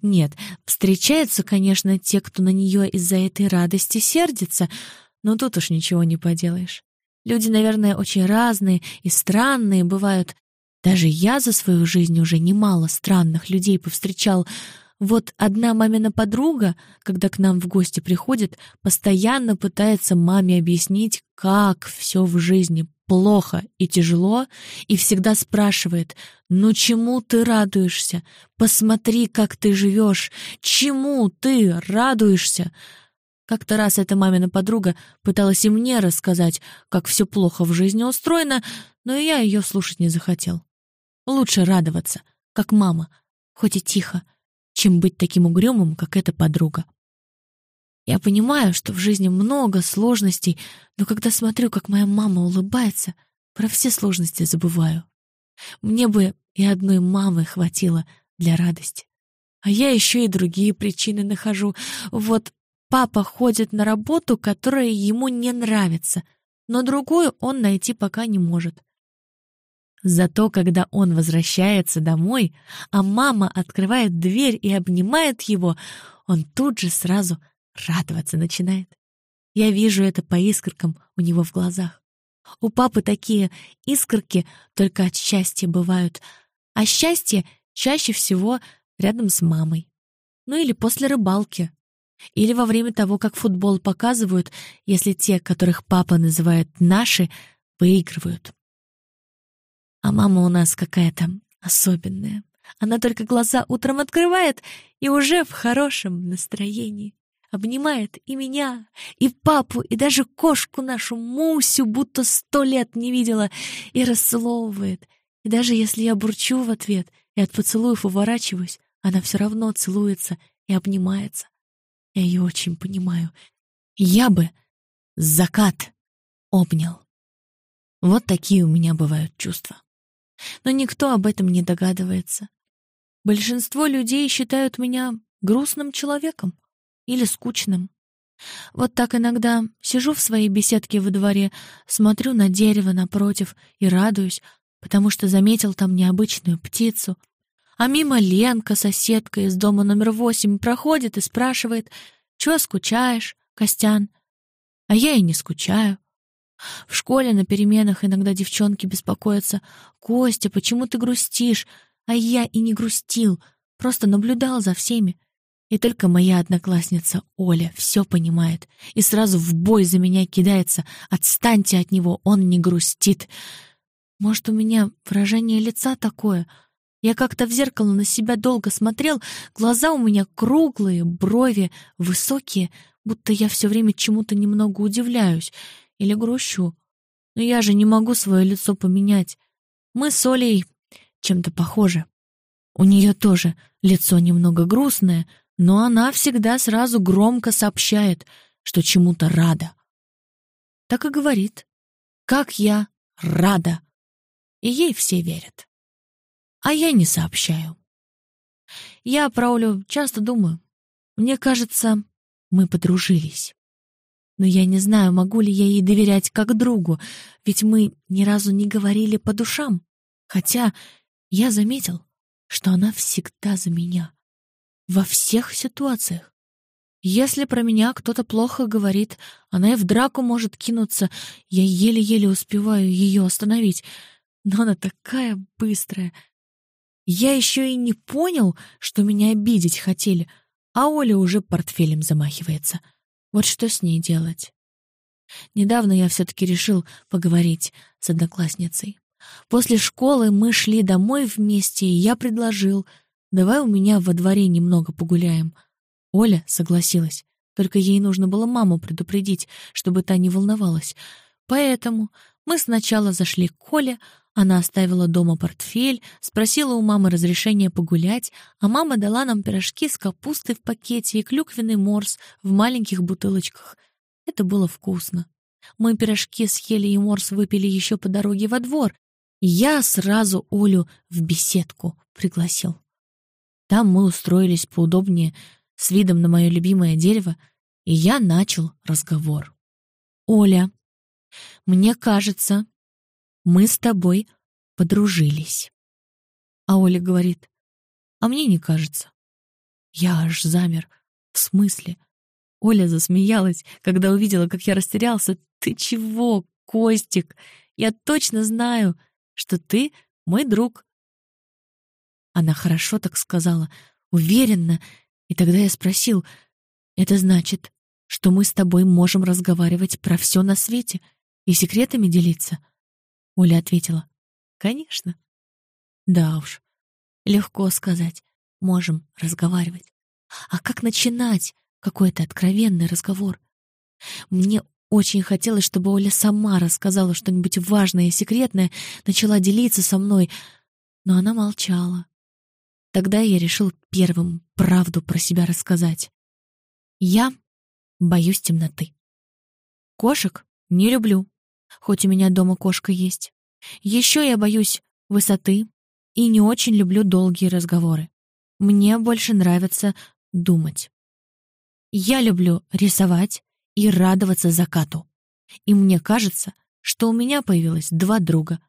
Нет, встречаются, конечно, те, кто на нее из-за этой радости сердится, но тут уж ничего не поделаешь. Люди, наверное, очень разные и странные бывают. Даже я за свою жизнь уже немало странных людей повстречал. Вот одна мамина подруга, когда к нам в гости приходит, постоянно пытается маме объяснить, как все в жизни плохо и тяжело, и всегда спрашивает, «Ну чему ты радуешься? Посмотри, как ты живешь! Чему ты радуешься?» Как-то раз эта мамина подруга пыталась и мне рассказать, как все плохо в жизни устроено, но я ее слушать не захотел. Лучше радоваться, как мама, хоть и тихо, чем быть таким угрюмым, как эта подруга. Я понимаю, что в жизни много сложностей, но когда смотрю, как моя мама улыбается, про все сложности забываю. Мне бы и одной мамы хватило для радости. А я еще и другие причины нахожу. Вот Папа ходит на работу, которая ему не нравится, но другую он найти пока не может. Зато когда он возвращается домой, а мама открывает дверь и обнимает его, он тут же сразу радоваться начинает. Я вижу это по искоркам у него в глазах. У папы такие искорки только от счастья бывают, а счастье чаще всего рядом с мамой. Ну или после рыбалки, или во время того, как футбол показывают, если те, которых папа называет «наши», выигрывают. А мама у нас какая-то особенная. Она только глаза утром открывает и уже в хорошем настроении. Обнимает и меня, и папу, и даже кошку нашу Мусю, будто сто лет не видела, и расцеловывает. И даже если я бурчу в ответ и от поцелуев уворачиваюсь, она все равно целуется и обнимается. Я ее очень понимаю. Я бы закат обнял. Вот такие у меня бывают чувства. Но никто об этом не догадывается. Большинство людей считают меня грустным человеком или скучным. Вот так иногда сижу в своей беседке во дворе, смотрю на дерево напротив и радуюсь, потому что заметил там необычную птицу. А мимо Ленка, соседка из дома номер восемь, проходит и спрашивает, «Чего скучаешь, Костян?» А я и не скучаю. В школе на переменах иногда девчонки беспокоятся. «Костя, почему ты грустишь?» А я и не грустил, просто наблюдал за всеми. И только моя одноклассница Оля все понимает и сразу в бой за меня кидается. «Отстаньте от него, он не грустит!» Может, у меня выражение лица такое? Я как-то в зеркало на себя долго смотрел, глаза у меня круглые, брови высокие, будто я все время чему-то немного удивляюсь или грущу. Но я же не могу свое лицо поменять. Мы с Олей чем-то похожи. У нее тоже лицо немного грустное, но она всегда сразу громко сообщает, что чему-то рада. Так и говорит. Как я рада. И ей все верят. А я не сообщаю. Я про Олю часто думаю. Мне кажется, мы подружились. Но я не знаю, могу ли я ей доверять как другу, ведь мы ни разу не говорили по душам. Хотя я заметил, что она всегда за меня. Во всех ситуациях. Если про меня кто-то плохо говорит, она и в драку может кинуться. Я еле-еле успеваю ее остановить. Но она такая быстрая. Я еще и не понял, что меня обидеть хотели, а Оля уже портфелем замахивается. Вот что с ней делать? Недавно я все-таки решил поговорить с одноклассницей. После школы мы шли домой вместе, и я предложил, давай у меня во дворе немного погуляем. Оля согласилась, только ей нужно было маму предупредить, чтобы та не волновалась. Поэтому мы сначала зашли к Коле, она оставила дома портфель, спросила у мамы разрешения погулять, а мама дала нам пирожки с капустой в пакете и клюквенный морс в маленьких бутылочках. Это было вкусно. Мы пирожки съели и морс выпили еще по дороге во двор. Я сразу Олю в беседку пригласил. Там мы устроились поудобнее, с видом на мое любимое дерево, и я начал разговор. «Оля, мне кажется, мы с тобой подружились. А Оля говорит, а мне не кажется. Я аж замер. В смысле? Оля засмеялась, когда увидела, как я растерялся. Ты чего, Костик? Я точно знаю, что ты мой друг. Она хорошо так сказала, уверенно, и тогда я спросил, это значит, что мы с тобой можем разговаривать про все на свете и секретами делиться? Оля ответила. «Конечно». «Да уж, легко сказать. Можем разговаривать. А как начинать какой-то откровенный разговор? Мне очень хотелось, чтобы Оля сама рассказала что-нибудь важное и секретное, начала делиться со мной, но она молчала. Тогда я решил первым правду про себя рассказать. Я боюсь темноты. Кошек не люблю хоть у меня дома кошка есть. Еще я боюсь высоты и не очень люблю долгие разговоры. Мне больше нравится думать. Я люблю рисовать и радоваться закату. И мне кажется, что у меня появилось два друга.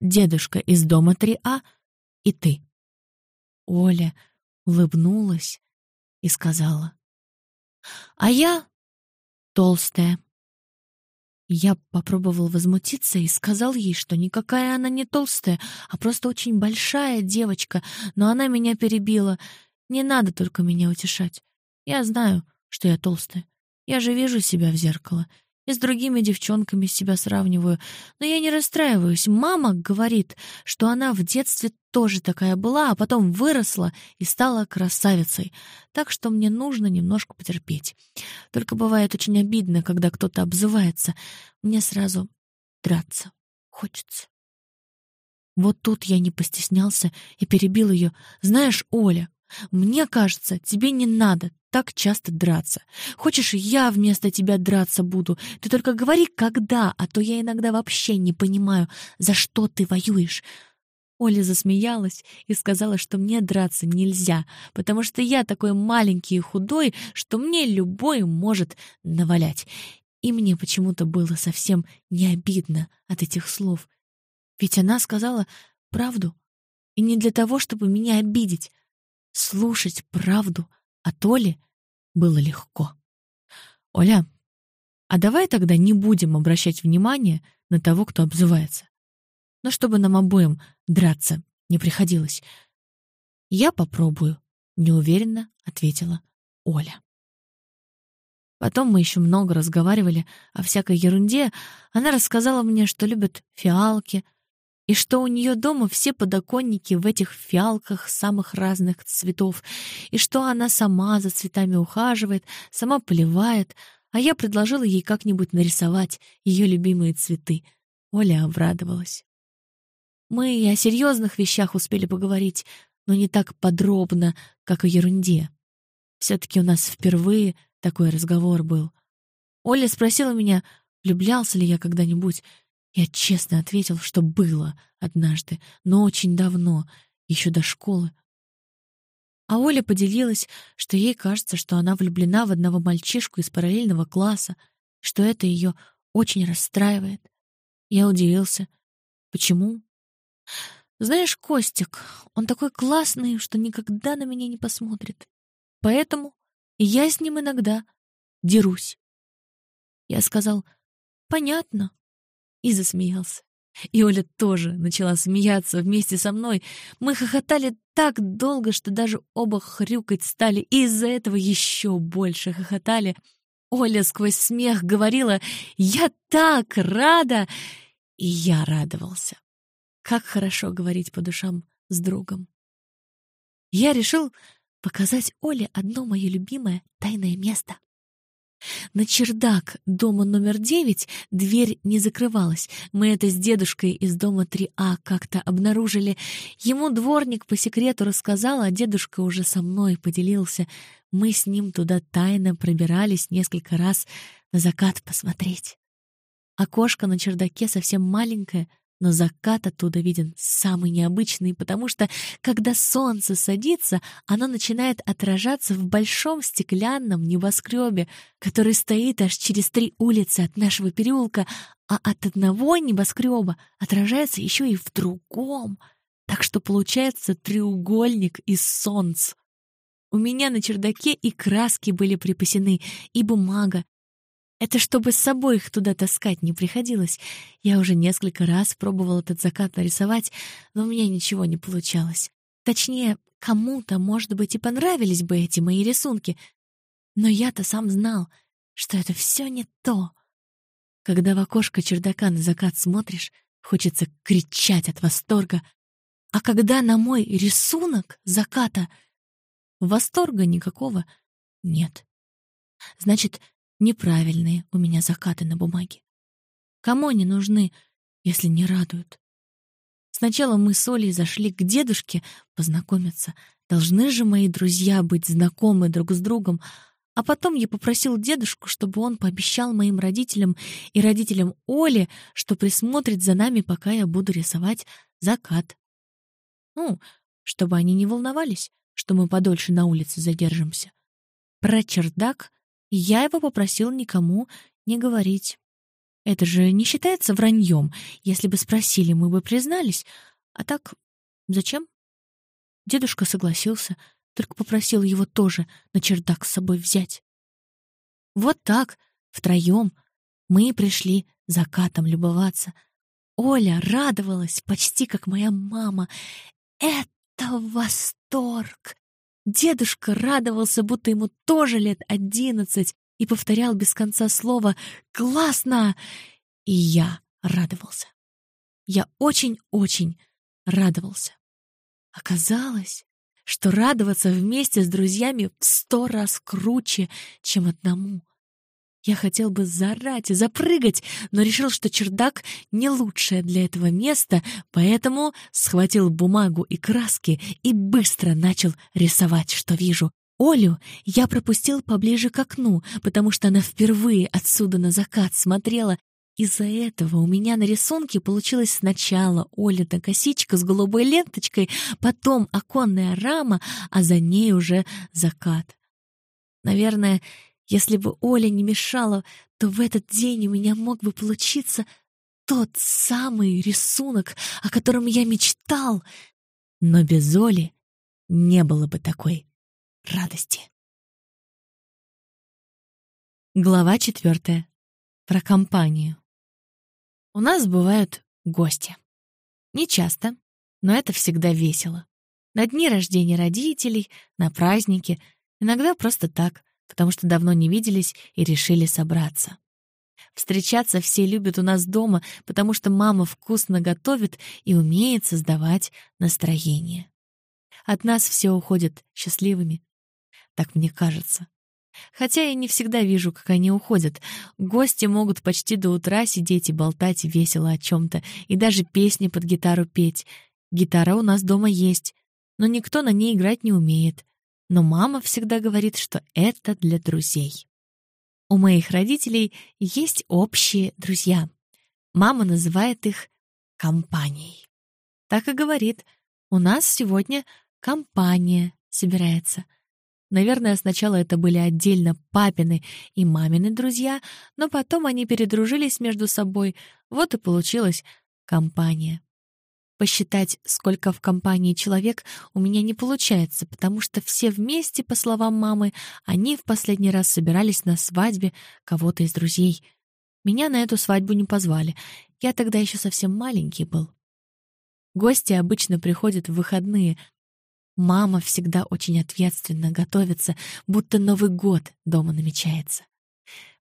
Дедушка из дома 3А и ты. Оля улыбнулась и сказала. А я толстая. Я попробовал возмутиться и сказал ей, что никакая она не толстая, а просто очень большая девочка, но она меня перебила. Не надо только меня утешать. Я знаю, что я толстая. Я же вижу себя в зеркало и с другими девчонками себя сравниваю. Но я не расстраиваюсь. Мама говорит, что она в детстве тоже такая была, а потом выросла и стала красавицей. Так что мне нужно немножко потерпеть. Только бывает очень обидно, когда кто-то обзывается. Мне сразу драться хочется. Вот тут я не постеснялся и перебил ее. «Знаешь, Оля, Мне кажется, тебе не надо так часто драться. Хочешь, я вместо тебя драться буду? Ты только говори, когда, а то я иногда вообще не понимаю, за что ты воюешь». Оля засмеялась и сказала, что мне драться нельзя, потому что я такой маленький и худой, что мне любой может навалять. И мне почему-то было совсем не обидно от этих слов. Ведь она сказала правду. И не для того, чтобы меня обидеть. Слушать правду от Оли было легко. «Оля, а давай тогда не будем обращать внимание на того, кто обзывается. Но чтобы нам обоим драться не приходилось. Я попробую», — неуверенно ответила Оля. Потом мы еще много разговаривали о всякой ерунде. Она рассказала мне, что любит фиалки, и что у нее дома все подоконники в этих фиалках самых разных цветов, и что она сама за цветами ухаживает, сама поливает, а я предложила ей как-нибудь нарисовать ее любимые цветы. Оля обрадовалась. Мы и о серьезных вещах успели поговорить, но не так подробно, как о ерунде. Все-таки у нас впервые такой разговор был. Оля спросила меня, влюблялся ли я когда-нибудь. Я честно ответил, что было однажды, но очень давно, еще до школы. А Оля поделилась, что ей кажется, что она влюблена в одного мальчишку из параллельного класса, что это ее очень расстраивает. Я удивился. Почему? Знаешь, Костик, он такой классный, что никогда на меня не посмотрит. Поэтому я с ним иногда дерусь. Я сказал «понятно» и засмеялся. И Оля тоже начала смеяться вместе со мной. Мы хохотали так долго, что даже оба хрюкать стали, и из-за этого еще больше хохотали. Оля сквозь смех говорила «Я так рада!» И я радовался. Как хорошо говорить по душам с другом. Я решил показать Оле одно мое любимое тайное место. На чердак дома номер девять дверь не закрывалась. Мы это с дедушкой из дома 3А как-то обнаружили. Ему дворник по секрету рассказал, а дедушка уже со мной поделился. Мы с ним туда тайно пробирались несколько раз на закат посмотреть. Окошко на чердаке совсем маленькое, но закат оттуда виден самый необычный, потому что, когда солнце садится, оно начинает отражаться в большом стеклянном небоскребе, который стоит аж через три улицы от нашего переулка, а от одного небоскреба отражается еще и в другом. Так что получается треугольник из солнца. У меня на чердаке и краски были припасены, и бумага, это чтобы с собой их туда таскать не приходилось. Я уже несколько раз пробовал этот закат нарисовать, но у меня ничего не получалось. Точнее, кому-то, может быть, и понравились бы эти мои рисунки. Но я-то сам знал, что это все не то. Когда в окошко чердака на закат смотришь, хочется кричать от восторга. А когда на мой рисунок заката восторга никакого нет. Значит, Неправильные у меня закаты на бумаге. Кому они нужны, если не радуют? Сначала мы с Олей зашли к дедушке познакомиться. Должны же мои друзья быть знакомы друг с другом. А потом я попросил дедушку, чтобы он пообещал моим родителям и родителям Оли, что присмотрит за нами, пока я буду рисовать закат. Ну, чтобы они не волновались, что мы подольше на улице задержимся. Про чердак я его попросил никому не говорить. Это же не считается враньем. Если бы спросили, мы бы признались. А так, зачем? Дедушка согласился, только попросил его тоже на чердак с собой взять. Вот так, втроем, мы пришли закатом любоваться. Оля радовалась почти как моя мама. Это восторг! Дедушка радовался, будто ему тоже лет одиннадцать, и повторял без конца слова «Классно!» И я радовался. Я очень-очень радовался. Оказалось, что радоваться вместе с друзьями в сто раз круче, чем одному. Я хотел бы зарать и запрыгать, но решил, что чердак — не лучшее для этого место, поэтому схватил бумагу и краски и быстро начал рисовать, что вижу. Олю я пропустил поближе к окну, потому что она впервые отсюда на закат смотрела. Из-за этого у меня на рисунке получилось сначала Олина косичка с голубой ленточкой, потом оконная рама, а за ней уже закат. Наверное, если бы Оля не мешала, то в этот день у меня мог бы получиться тот самый рисунок, о котором я мечтал. Но без Оли не было бы такой радости. Глава четвертая. Про компанию. У нас бывают гости. Не часто, но это всегда весело. На дни рождения родителей, на праздники, иногда просто так, потому что давно не виделись и решили собраться. Встречаться все любят у нас дома, потому что мама вкусно готовит и умеет создавать настроение. От нас все уходят счастливыми, так мне кажется. Хотя я не всегда вижу, как они уходят. Гости могут почти до утра сидеть и болтать весело о чем-то, и даже песни под гитару петь. Гитара у нас дома есть, но никто на ней играть не умеет. Но мама всегда говорит, что это для друзей. У моих родителей есть общие друзья. Мама называет их компанией. Так и говорит, у нас сегодня компания собирается — Наверное, сначала это были отдельно папины и мамины друзья, но потом они передружились между собой, вот и получилась компания. Посчитать, сколько в компании человек, у меня не получается, потому что все вместе, по словам мамы, они в последний раз собирались на свадьбе кого-то из друзей. Меня на эту свадьбу не позвали, я тогда еще совсем маленький был. Гости обычно приходят в выходные, Мама всегда очень ответственно готовится, будто Новый год дома намечается.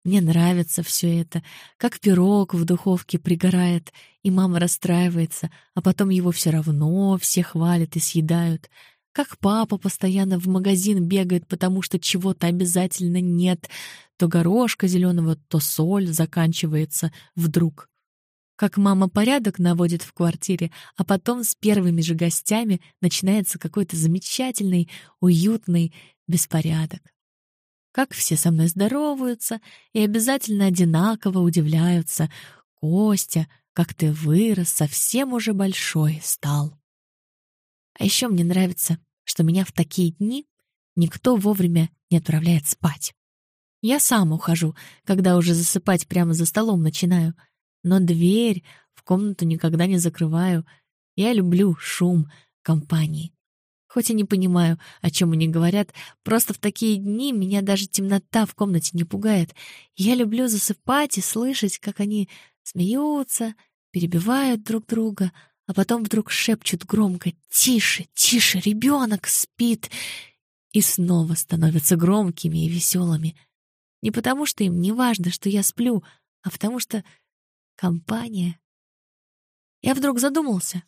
Мне нравится все это, как пирог в духовке пригорает, и мама расстраивается, а потом его все равно все хвалят и съедают. Как папа постоянно в магазин бегает, потому что чего-то обязательно нет. То горошка зеленого, то соль заканчивается вдруг как мама порядок наводит в квартире, а потом с первыми же гостями начинается какой-то замечательный, уютный беспорядок. Как все со мной здороваются и обязательно одинаково удивляются. «Костя, как ты вырос, совсем уже большой стал». А еще мне нравится, что меня в такие дни никто вовремя не отправляет спать. Я сам ухожу, когда уже засыпать прямо за столом начинаю — но дверь в комнату никогда не закрываю. Я люблю шум компании. Хоть и не понимаю, о чем они говорят, просто в такие дни меня даже темнота в комнате не пугает. Я люблю засыпать и слышать, как они смеются, перебивают друг друга, а потом вдруг шепчут громко «Тише, тише, ребенок спит!» и снова становятся громкими и веселыми. Не потому, что им не важно, что я сплю, а потому что Компания. Я вдруг задумался,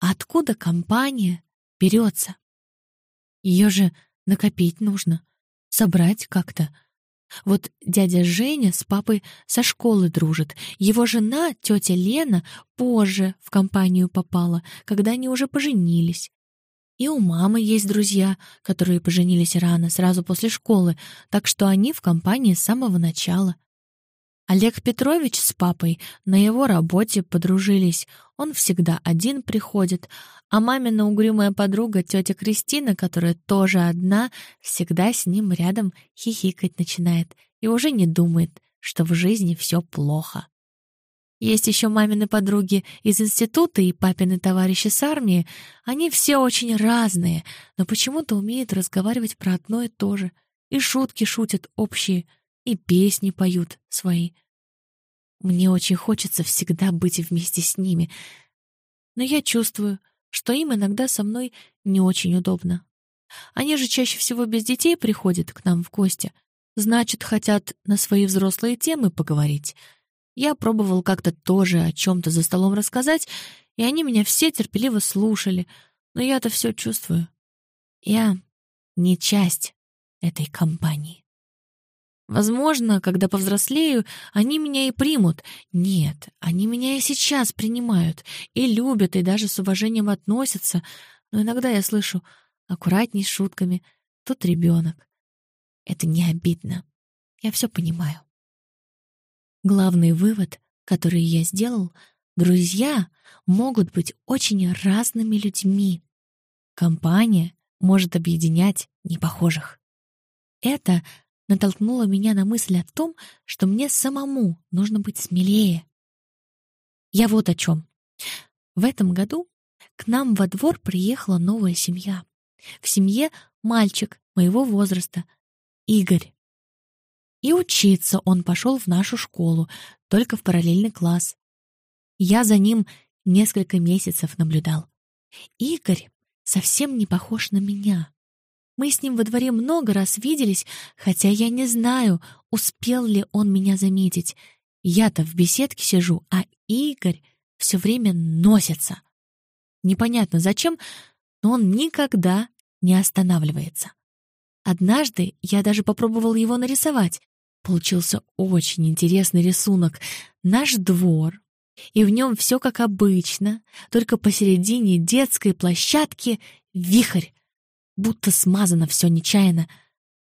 откуда компания берется? Ее же накопить нужно, собрать как-то. Вот дядя Женя с папой со школы дружит. Его жена, тетя Лена, позже в компанию попала, когда они уже поженились. И у мамы есть друзья, которые поженились рано, сразу после школы, так что они в компании с самого начала. Олег Петрович с папой на его работе подружились. Он всегда один приходит, а мамина угрюмая подруга, тетя Кристина, которая тоже одна, всегда с ним рядом хихикать начинает и уже не думает, что в жизни все плохо. Есть еще мамины подруги из института и папины товарищи с армии. Они все очень разные, но почему-то умеют разговаривать про одно и то же. И шутки шутят общие — и песни поют свои. Мне очень хочется всегда быть вместе с ними, но я чувствую, что им иногда со мной не очень удобно. Они же чаще всего без детей приходят к нам в гости, значит, хотят на свои взрослые темы поговорить. Я пробовал как-то тоже о чем-то за столом рассказать, и они меня все терпеливо слушали, но я-то все чувствую. Я не часть этой компании. Возможно, когда повзрослею, они меня и примут. Нет, они меня и сейчас принимают, и любят, и даже с уважением относятся. Но иногда я слышу «аккуратней с шутками», «тут ребенок». Это не обидно. Я все понимаю. Главный вывод, который я сделал, друзья могут быть очень разными людьми. Компания может объединять непохожих. Это натолкнуло меня на мысль о том, что мне самому нужно быть смелее. Я вот о чем. В этом году к нам во двор приехала новая семья. В семье мальчик моего возраста, Игорь. И учиться он пошел в нашу школу, только в параллельный класс. Я за ним несколько месяцев наблюдал. Игорь совсем не похож на меня. Мы с ним во дворе много раз виделись, хотя я не знаю, успел ли он меня заметить. Я-то в беседке сижу, а Игорь все время носится. Непонятно зачем, но он никогда не останавливается. Однажды я даже попробовал его нарисовать. Получился очень интересный рисунок. Наш двор, и в нем все как обычно, только посередине детской площадки вихрь, будто смазано все нечаянно.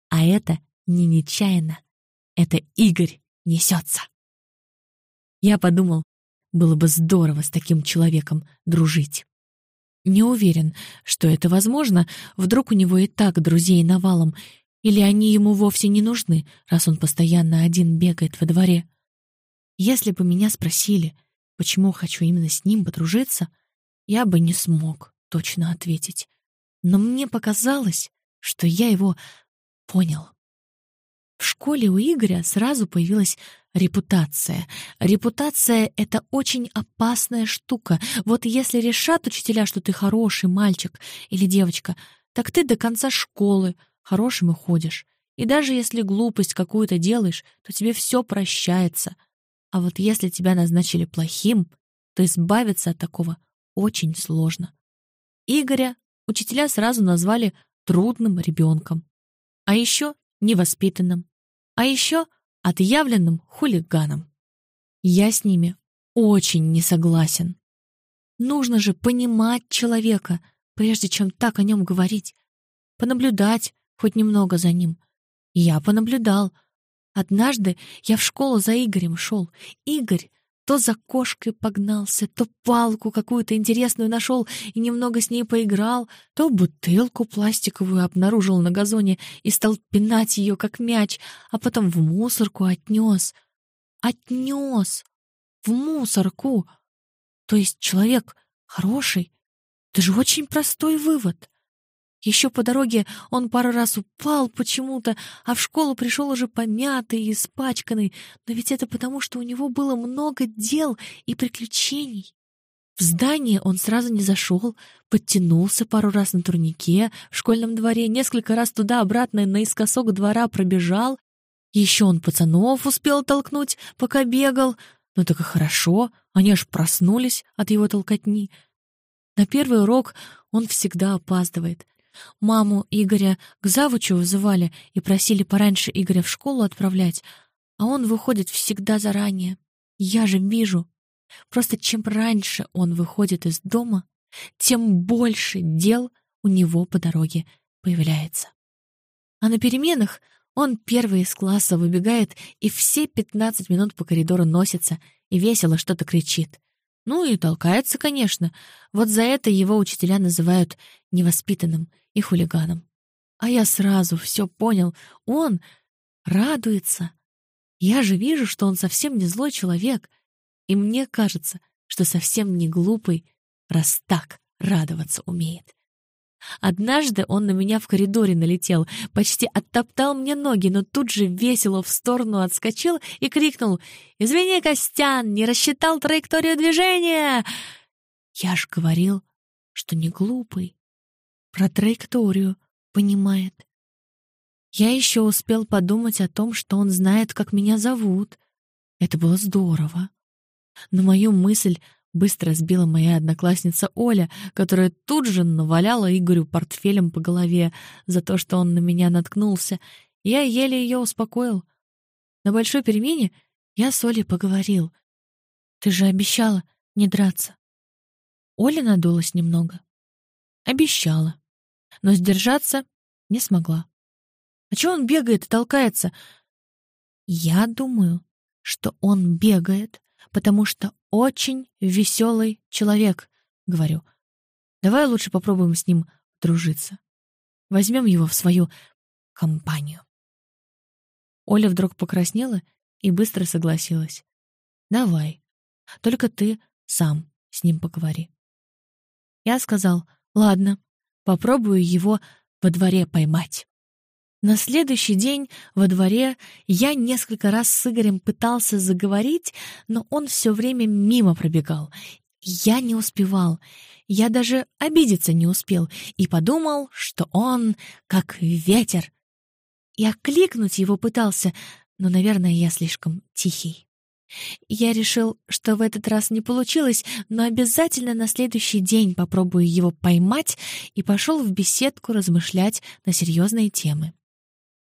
А это не нечаянно, это Игорь несется. Я подумал, было бы здорово с таким человеком дружить. Не уверен, что это возможно, вдруг у него и так друзей навалом, или они ему вовсе не нужны, раз он постоянно один бегает во дворе. Если бы меня спросили, почему хочу именно с ним подружиться, я бы не смог точно ответить. Но мне показалось, что я его понял. В школе у Игоря сразу появилась репутация. Репутация — это очень опасная штука. Вот если решат учителя, что ты хороший мальчик или девочка, так ты до конца школы хорошим и ходишь. И даже если глупость какую-то делаешь, то тебе все прощается. А вот если тебя назначили плохим, то избавиться от такого очень сложно. Игоря учителя сразу назвали трудным ребенком. А еще невоспитанным. А еще отъявленным хулиганом. Я с ними очень не согласен. Нужно же понимать человека, прежде чем так о нем говорить. Понаблюдать хоть немного за ним. Я понаблюдал. Однажды я в школу за Игорем шел. Игорь то за кошкой погнался, то палку какую-то интересную нашел и немного с ней поиграл, то бутылку пластиковую обнаружил на газоне и стал пинать ее, как мяч, а потом в мусорку отнес. Отнес! В мусорку! То есть человек хороший. Это же очень простой вывод. Еще по дороге он пару раз упал почему-то, а в школу пришел уже помятый и испачканный, но ведь это потому, что у него было много дел и приключений. В здание он сразу не зашел, подтянулся пару раз на турнике в школьном дворе, несколько раз туда-обратно наискосок двора пробежал. Еще он пацанов успел толкнуть, пока бегал. Ну так и хорошо, они аж проснулись от его толкотни. На первый урок он всегда опаздывает — Маму Игоря к завучу вызывали и просили пораньше Игоря в школу отправлять, а он выходит всегда заранее. Я же вижу. Просто чем раньше он выходит из дома, тем больше дел у него по дороге появляется. А на переменах он первый из класса выбегает и все пятнадцать минут по коридору носится и весело что-то кричит. Ну и толкается, конечно. Вот за это его учителя называют невоспитанным и хулиганом. А я сразу все понял. Он радуется. Я же вижу, что он совсем не злой человек. И мне кажется, что совсем не глупый, раз так радоваться умеет. Однажды он на меня в коридоре налетел, почти оттоптал мне ноги, но тут же весело в сторону отскочил и крикнул «Извини, Костян, не рассчитал траекторию движения!» Я ж говорил, что не глупый, про траекторию понимает. Я еще успел подумать о том, что он знает, как меня зовут. Это было здорово. Но мою мысль быстро сбила моя одноклассница Оля, которая тут же наваляла Игорю портфелем по голове за то, что он на меня наткнулся. Я еле ее успокоил. на большой перемене я с Олей поговорил. Ты же обещала не драться. Оля надулась немного. Обещала. Но сдержаться не смогла. А чего он бегает и толкается? Я думаю, что он бегает, потому что очень веселый человек, говорю. Давай лучше попробуем с ним дружиться. Возьмем его в свою компанию. Оля вдруг покраснела и быстро согласилась. «Давай. Только ты сам с ним поговори». Я сказал, «Ладно, попробую его во дворе поймать». На следующий день во дворе я несколько раз с Игорем пытался заговорить, но он все время мимо пробегал. Я не успевал. Я даже обидеться не успел и подумал, что он как ветер. И окликнуть его пытался, но, наверное, я слишком тихий. Я решил, что в этот раз не получилось, но обязательно на следующий день попробую его поймать и пошел в беседку размышлять на серьезные темы.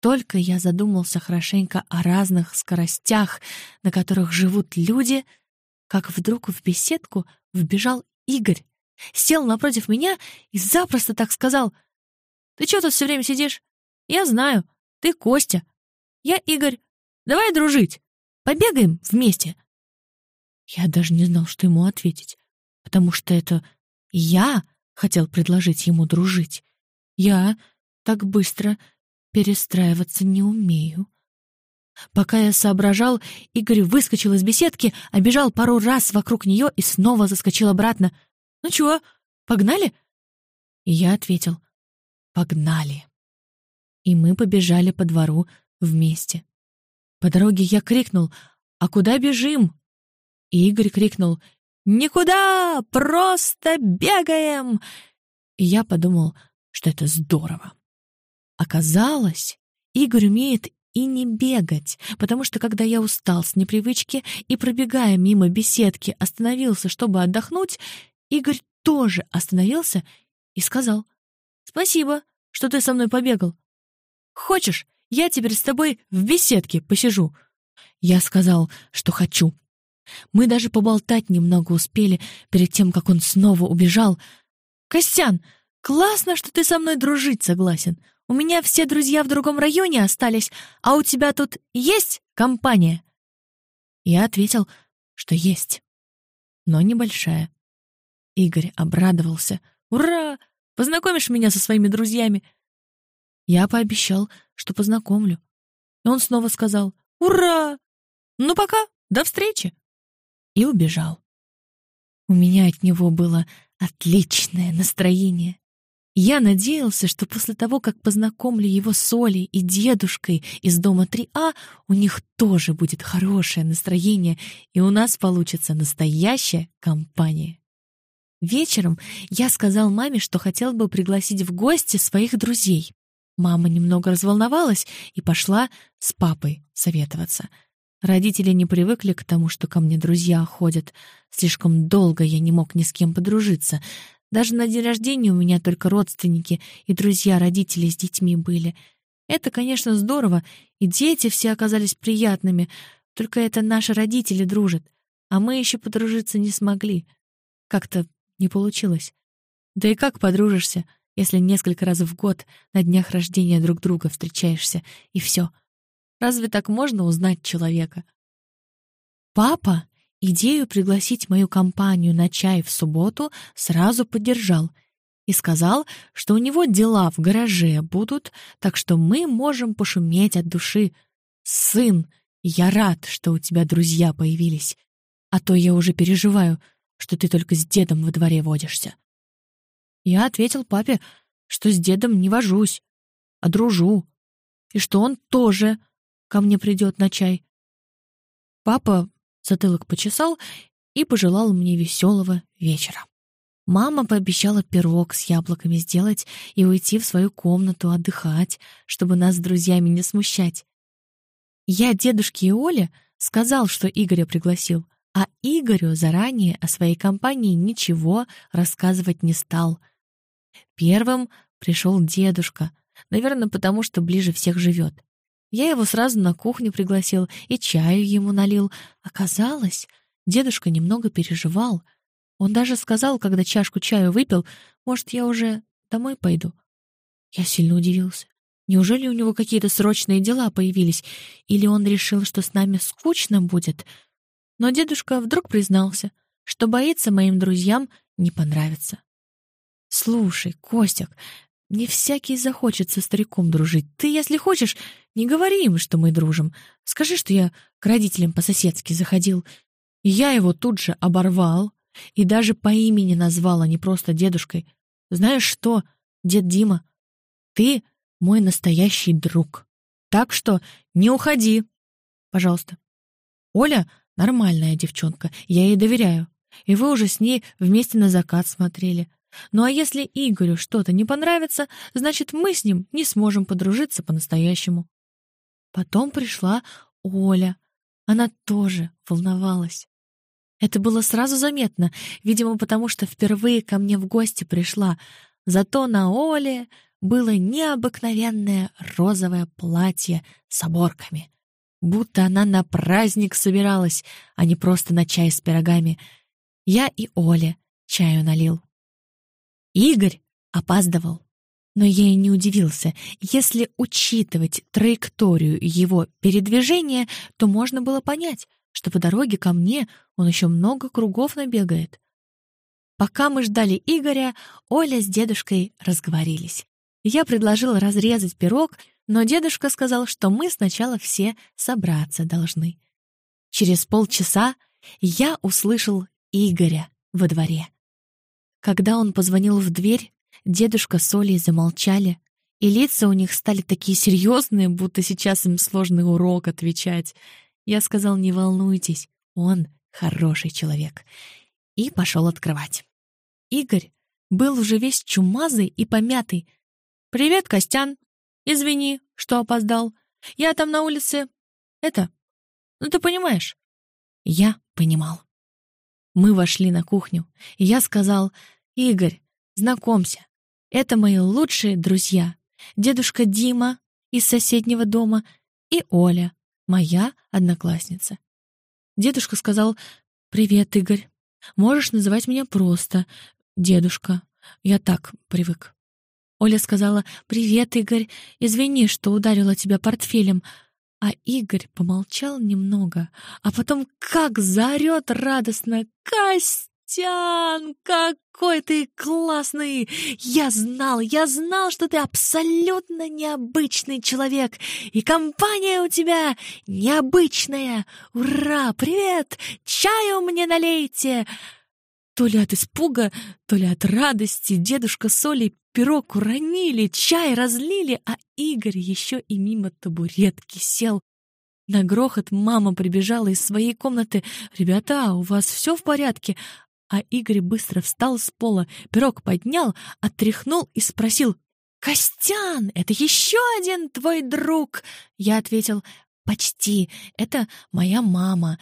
Только я задумался хорошенько о разных скоростях, на которых живут люди, как вдруг в беседку вбежал Игорь, сел напротив меня и запросто так сказал, «Ты что тут все время сидишь? Я знаю, ты Костя. Я Игорь. Давай дружить. Побегаем вместе». Я даже не знал, что ему ответить, потому что это я хотел предложить ему дружить. Я так быстро перестраиваться не умею. Пока я соображал, Игорь выскочил из беседки, обежал пару раз вокруг нее и снова заскочил обратно. «Ну чего, погнали?» И я ответил «Погнали». И мы побежали по двору вместе. По дороге я крикнул «А куда бежим?» И Игорь крикнул «Никуда! Просто бегаем!» И я подумал, что это здорово. Оказалось, Игорь умеет и не бегать, потому что когда я устал с непривычки и, пробегая мимо беседки, остановился, чтобы отдохнуть, Игорь тоже остановился и сказал «Спасибо, что ты со мной побегал. Хочешь, я теперь с тобой в беседке посижу?» Я сказал, что хочу. Мы даже поболтать немного успели перед тем, как он снова убежал. «Костян, классно, что ты со мной дружить согласен. У меня все друзья в другом районе остались, а у тебя тут есть компания?» Я ответил, что есть, но небольшая. Игорь обрадовался. «Ура! Познакомишь меня со своими друзьями?» Я пообещал, что познакомлю. И он снова сказал «Ура! Ну пока, до встречи!» И убежал. У меня от него было отличное настроение. Я надеялся, что после того, как познакомлю его с Олей и дедушкой из дома 3А, у них тоже будет хорошее настроение, и у нас получится настоящая компания. Вечером я сказал маме, что хотел бы пригласить в гости своих друзей. Мама немного разволновалась и пошла с папой советоваться. Родители не привыкли к тому, что ко мне друзья ходят. Слишком долго я не мог ни с кем подружиться — даже на день рождения у меня только родственники и друзья родителей с детьми были. Это, конечно, здорово, и дети все оказались приятными, только это наши родители дружат, а мы еще подружиться не смогли. Как-то не получилось. Да и как подружишься, если несколько раз в год на днях рождения друг друга встречаешься, и все? Разве так можно узнать человека? Папа Идею пригласить мою компанию на чай в субботу сразу поддержал и сказал, что у него дела в гараже будут, так что мы можем пошуметь от души. «Сын, я рад, что у тебя друзья появились, а то я уже переживаю, что ты только с дедом во дворе водишься». Я ответил папе, что с дедом не вожусь, а дружу, и что он тоже ко мне придет на чай. Папа затылок почесал и пожелал мне веселого вечера. Мама пообещала пирог с яблоками сделать и уйти в свою комнату отдыхать, чтобы нас с друзьями не смущать. Я дедушке и Оле сказал, что Игоря пригласил, а Игорю заранее о своей компании ничего рассказывать не стал. Первым пришел дедушка, наверное, потому что ближе всех живет. Я его сразу на кухню пригласил и чаю ему налил. Оказалось, дедушка немного переживал. Он даже сказал, когда чашку чаю выпил, может, я уже домой пойду. Я сильно удивился. Неужели у него какие-то срочные дела появились? Или он решил, что с нами скучно будет? Но дедушка вдруг признался, что боится моим друзьям не понравиться. «Слушай, Костяк, не всякий захочет со стариком дружить. Ты, если хочешь, не говори им, что мы дружим. Скажи, что я к родителям по-соседски заходил. я его тут же оборвал и даже по имени назвал, а не просто дедушкой. Знаешь что, дед Дима, ты мой настоящий друг. Так что не уходи, пожалуйста. Оля нормальная девчонка, я ей доверяю. И вы уже с ней вместе на закат смотрели. Ну а если Игорю что-то не понравится, значит, мы с ним не сможем подружиться по-настоящему. Потом пришла Оля. Она тоже волновалась. Это было сразу заметно, видимо, потому что впервые ко мне в гости пришла. Зато на Оле было необыкновенное розовое платье с оборками. Будто она на праздник собиралась, а не просто на чай с пирогами. Я и Оле чаю налил. Игорь опаздывал. Но я и не удивился. Если учитывать траекторию его передвижения, то можно было понять, что по дороге ко мне он еще много кругов набегает. Пока мы ждали Игоря, Оля с дедушкой разговорились. Я предложил разрезать пирог, но дедушка сказал, что мы сначала все собраться должны. Через полчаса я услышал Игоря во дворе. Когда он позвонил в дверь, дедушка с Олей замолчали, и лица у них стали такие серьезные, будто сейчас им сложный урок отвечать. Я сказал, не волнуйтесь, он хороший человек. И пошел открывать. Игорь был уже весь чумазый и помятый. «Привет, Костян! Извини, что опоздал. Я там на улице... Это... Ну, ты понимаешь?» Я понимал. Мы вошли на кухню, и я сказал, «Игорь, знакомься, это мои лучшие друзья, дедушка Дима из соседнего дома и Оля, моя одноклассница». Дедушка сказал, «Привет, Игорь. Можешь называть меня просто дедушка. Я так привык». Оля сказала, «Привет, Игорь. Извини, что ударила тебя портфелем. А Игорь помолчал немного, а потом как заорет радостно «Костян, какой ты классный! Я знал, я знал, что ты абсолютно необычный человек, и компания у тебя необычная! Ура! Привет! Чаю мне налейте!» То ли от испуга, то ли от радости дедушка с Олей пирог уронили, чай разлили, а Игорь еще и мимо табуретки сел. На грохот мама прибежала из своей комнаты. «Ребята, у вас все в порядке?» А Игорь быстро встал с пола, пирог поднял, отряхнул и спросил. «Костян, это еще один твой друг?» Я ответил. «Почти. Это моя мама.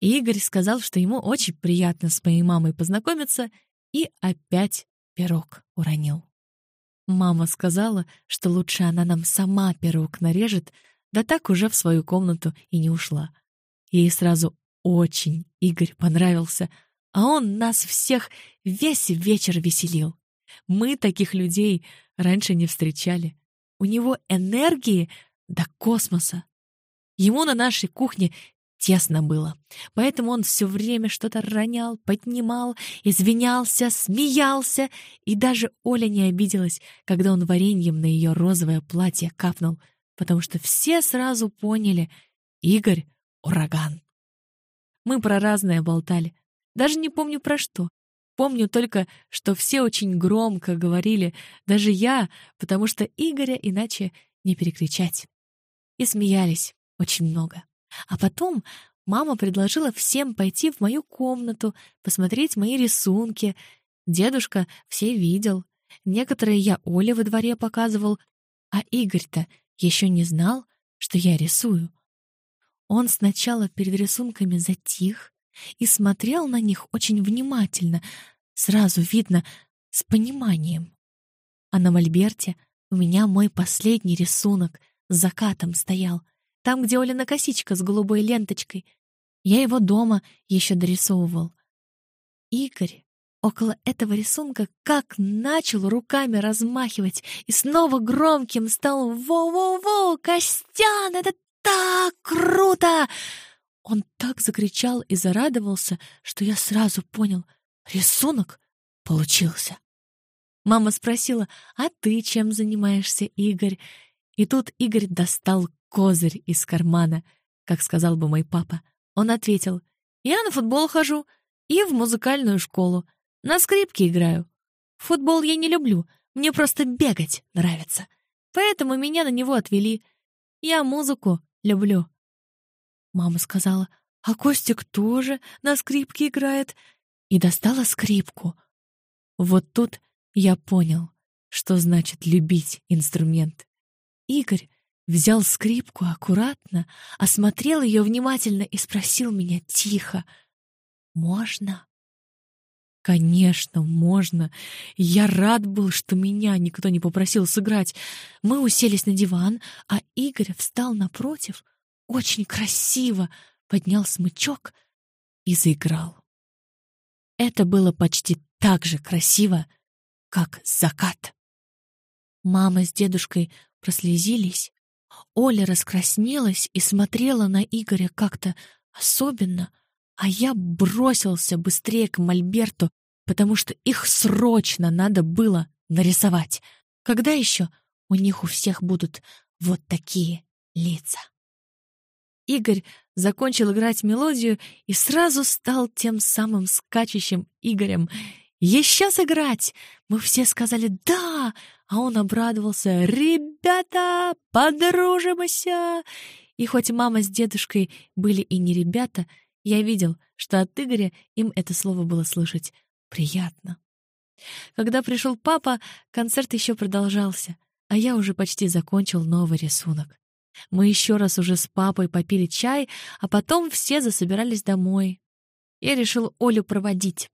Игорь сказал, что ему очень приятно с моей мамой познакомиться, и опять пирог уронил. Мама сказала, что лучше она нам сама пирог нарежет, да так уже в свою комнату и не ушла. Ей сразу очень Игорь понравился, а он нас всех весь вечер веселил. Мы таких людей раньше не встречали. У него энергии до космоса. Ему на нашей кухне Тесно было, поэтому он все время что-то ронял, поднимал, извинялся, смеялся, и даже Оля не обиделась, когда он вареньем на ее розовое платье капнул, потому что все сразу поняли — Игорь — ураган. Мы про разное болтали, даже не помню про что. Помню только, что все очень громко говорили, даже я, потому что Игоря иначе не перекричать. И смеялись очень много. А потом мама предложила всем пойти в мою комнату, посмотреть мои рисунки. Дедушка все видел. Некоторые я Оле во дворе показывал, а Игорь-то еще не знал, что я рисую. Он сначала перед рисунками затих и смотрел на них очень внимательно, сразу видно, с пониманием. А на мольберте у меня мой последний рисунок с закатом стоял. Там, где Олина косичка с голубой ленточкой. Я его дома еще дорисовывал. Игорь около этого рисунка как начал руками размахивать и снова громким стал «Воу-воу-воу! Костян, это так круто!» Он так закричал и зарадовался, что я сразу понял — рисунок получился. Мама спросила, «А ты чем занимаешься, Игорь?» И тут Игорь достал козырь из кармана, как сказал бы мой папа. Он ответил, «Я на футбол хожу и в музыкальную школу. На скрипке играю. Футбол я не люблю, мне просто бегать нравится. Поэтому меня на него отвели. Я музыку люблю». Мама сказала, «А Костик тоже на скрипке играет». И достала скрипку. Вот тут я понял, что значит любить инструмент. Игорь взял скрипку аккуратно, осмотрел ее внимательно и спросил меня тихо, «Можно?» Конечно, можно. Я рад был, что меня никто не попросил сыграть. Мы уселись на диван, а Игорь встал напротив, очень красиво, поднял смычок и заиграл. Это было почти так же красиво, как закат. Мама с дедушкой прослезились. Оля раскраснелась и смотрела на Игоря как-то особенно, а я бросился быстрее к Мольберту, потому что их срочно надо было нарисовать. Когда еще у них у всех будут вот такие лица? Игорь закончил играть мелодию и сразу стал тем самым скачущим Игорем — еще сыграть!» Мы все сказали «да!», а он обрадовался «Ребята, подружимся!» И хоть мама с дедушкой были и не ребята, я видел, что от Игоря им это слово было слышать приятно. Когда пришел папа, концерт еще продолжался, а я уже почти закончил новый рисунок. Мы еще раз уже с папой попили чай, а потом все засобирались домой. Я решил Олю проводить.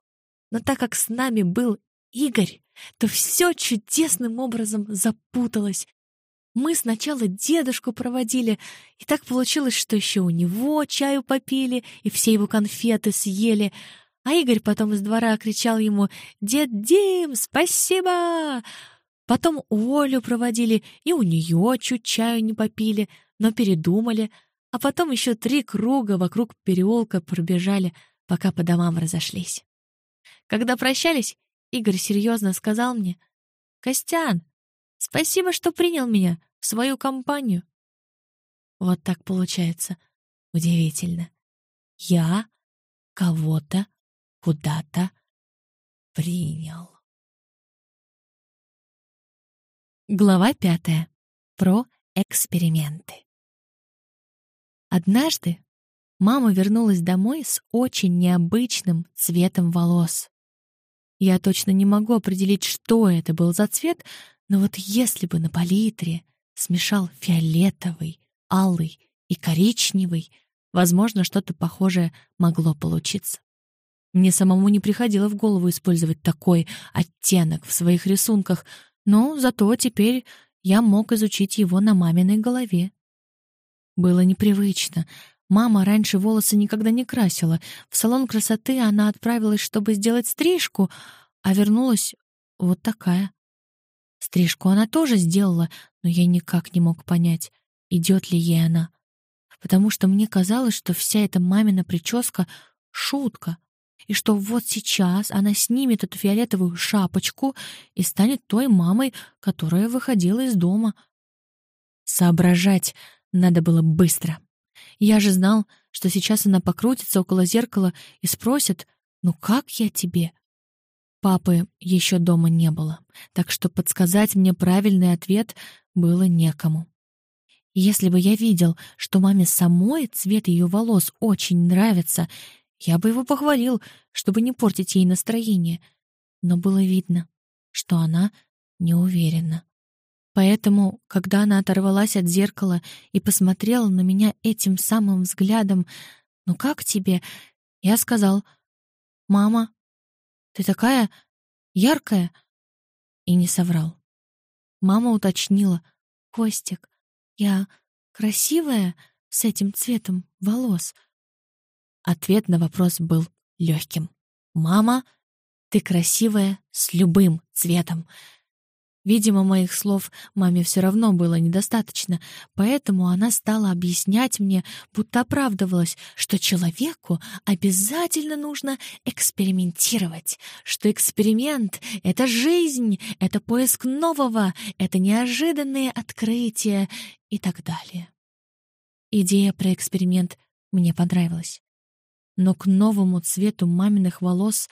Но так как с нами был Игорь, то все чудесным образом запуталось. Мы сначала дедушку проводили, и так получилось, что еще у него чаю попили, и все его конфеты съели. А Игорь потом из двора кричал ему «Дед Дим, спасибо!» Потом Олю проводили, и у нее чуть чаю не попили, но передумали. А потом еще три круга вокруг переулка пробежали, пока по домам разошлись. Когда прощались, Игорь серьезно сказал мне, «Костян, спасибо, что принял меня в свою компанию». Вот так получается. Удивительно. Я кого-то куда-то принял. Глава пятая. Про эксперименты. Однажды мама вернулась домой с очень необычным цветом волос. Я точно не могу определить, что это был за цвет, но вот если бы на палитре смешал фиолетовый, алый и коричневый, возможно, что-то похожее могло получиться. Мне самому не приходило в голову использовать такой оттенок в своих рисунках, но зато теперь я мог изучить его на маминой голове. Было непривычно, Мама раньше волосы никогда не красила. В салон красоты она отправилась, чтобы сделать стрижку, а вернулась вот такая. Стрижку она тоже сделала, но я никак не мог понять, идет ли ей она. Потому что мне казалось, что вся эта мамина прическа — шутка, и что вот сейчас она снимет эту фиолетовую шапочку и станет той мамой, которая выходила из дома. Соображать надо было быстро. Я же знал, что сейчас она покрутится около зеркала и спросит «Ну как я тебе?» Папы еще дома не было, так что подсказать мне правильный ответ было некому. Если бы я видел, что маме самой цвет ее волос очень нравится, я бы его похвалил, чтобы не портить ей настроение. Но было видно, что она не уверена. Поэтому, когда она оторвалась от зеркала и посмотрела на меня этим самым взглядом «Ну как тебе?», я сказал «Мама, ты такая яркая!» и не соврал. Мама уточнила «Костик, Я красивая с этим цветом волос?» Ответ на вопрос был легким. «Мама, ты красивая с любым цветом». Видимо, моих слов маме все равно было недостаточно, поэтому она стала объяснять мне, будто оправдывалась, что человеку обязательно нужно экспериментировать, что эксперимент — это жизнь, это поиск нового, это неожиданные открытия и так далее. Идея про эксперимент мне понравилась. Но к новому цвету маминых волос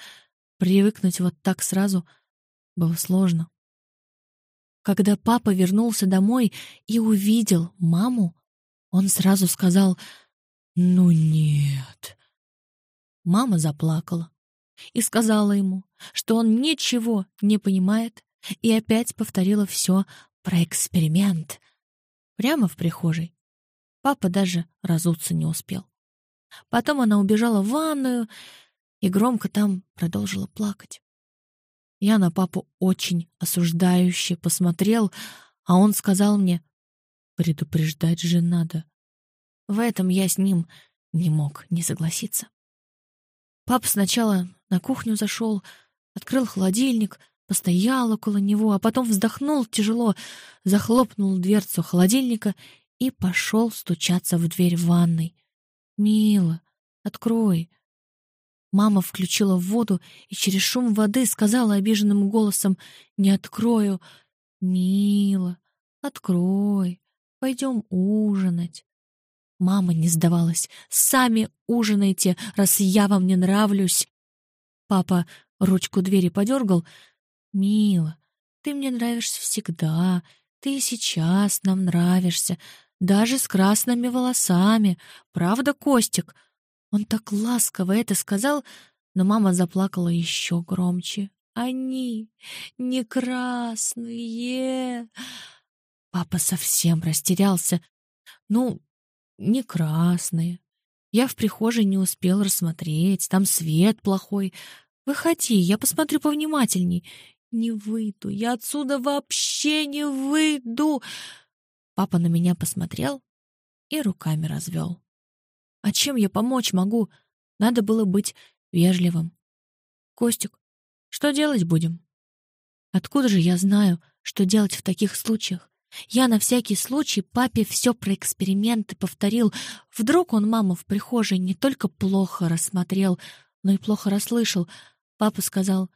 привыкнуть вот так сразу было сложно. Когда папа вернулся домой и увидел маму, он сразу сказал «Ну нет». Мама заплакала и сказала ему, что он ничего не понимает, и опять повторила все про эксперимент. Прямо в прихожей. Папа даже разуться не успел. Потом она убежала в ванную и громко там продолжила плакать. Я на папу очень осуждающе посмотрел, а он сказал мне, предупреждать же надо. В этом я с ним не мог не согласиться. Папа сначала на кухню зашел, открыл холодильник, постоял около него, а потом вздохнул тяжело, захлопнул дверцу холодильника и пошел стучаться в дверь ванной. «Мила, открой!» Мама включила воду и через шум воды сказала обиженным голосом «Не открою». «Мила, открой, пойдем ужинать». Мама не сдавалась. «Сами ужинайте, раз я вам не нравлюсь». Папа ручку двери подергал. «Мила, ты мне нравишься всегда, ты и сейчас нам нравишься, даже с красными волосами. Правда, Костик?» Он так ласково это сказал, но мама заплакала еще громче. «Они не красные!» Папа совсем растерялся. «Ну, не красные. Я в прихожей не успел рассмотреть, там свет плохой. Выходи, я посмотрю повнимательней. Не выйду, я отсюда вообще не выйду!» Папа на меня посмотрел и руками развел. А чем я помочь могу? Надо было быть вежливым. Костик, что делать будем? Откуда же я знаю, что делать в таких случаях? Я на всякий случай папе все про эксперименты повторил. Вдруг он маму в прихожей не только плохо рассмотрел, но и плохо расслышал. Папа сказал,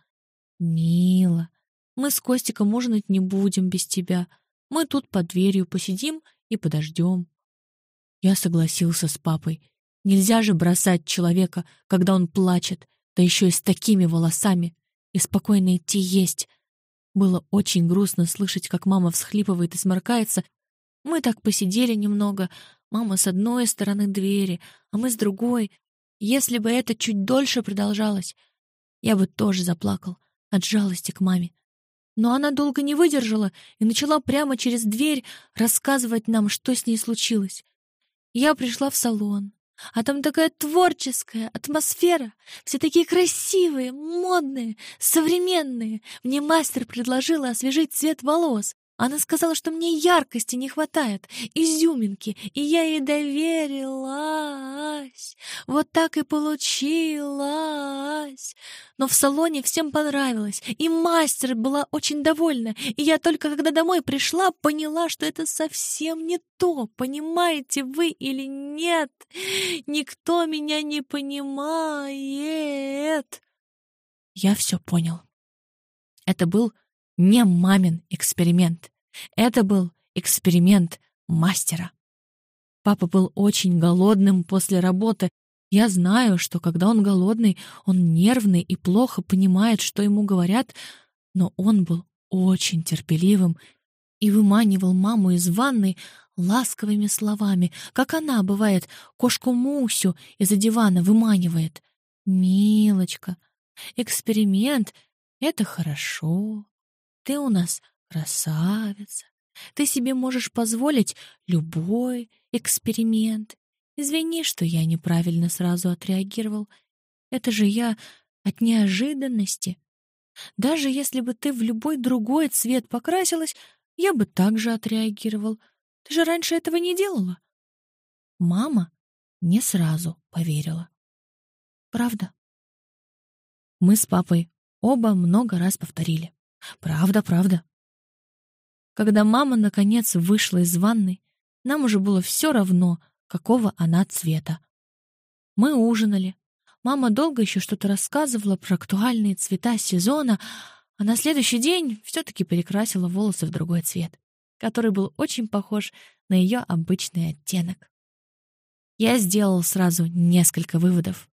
«Мила, мы с Костиком ужинать не будем без тебя. Мы тут под дверью посидим и подождем». Я согласился с папой Нельзя же бросать человека, когда он плачет, да еще и с такими волосами, и спокойно идти есть. Было очень грустно слышать, как мама всхлипывает и сморкается. Мы так посидели немного, мама с одной стороны двери, а мы с другой. Если бы это чуть дольше продолжалось, я бы тоже заплакал от жалости к маме. Но она долго не выдержала и начала прямо через дверь рассказывать нам, что с ней случилось. Я пришла в салон, а там такая творческая атмосфера. Все такие красивые, модные, современные. Мне мастер предложила освежить цвет волос. Она сказала, что мне яркости не хватает, изюминки, и я ей доверилась. Вот так и получилось. Но в салоне всем понравилось, и мастер была очень довольна, и я только когда домой пришла, поняла, что это совсем не то, понимаете вы или нет. Никто меня не понимает. Я все понял. Это был не мамин эксперимент. Это был эксперимент мастера. Папа был очень голодным после работы. Я знаю, что когда он голодный, он нервный и плохо понимает, что ему говорят, но он был очень терпеливым и выманивал маму из ванной ласковыми словами, как она, бывает, кошку Мусю из-за дивана выманивает. «Милочка, эксперимент — это хорошо. Ты у нас красавица. Ты себе можешь позволить любой эксперимент. Извини, что я неправильно сразу отреагировал. Это же я от неожиданности. Даже если бы ты в любой другой цвет покрасилась, я бы также отреагировал. Ты же раньше этого не делала». Мама не сразу поверила. «Правда?» Мы с папой оба много раз повторили. «Правда, правда». Когда мама, наконец, вышла из ванной, нам уже было все равно, какого она цвета. Мы ужинали. Мама долго еще что-то рассказывала про актуальные цвета сезона, а на следующий день все-таки перекрасила волосы в другой цвет, который был очень похож на ее обычный оттенок. Я сделал сразу несколько выводов.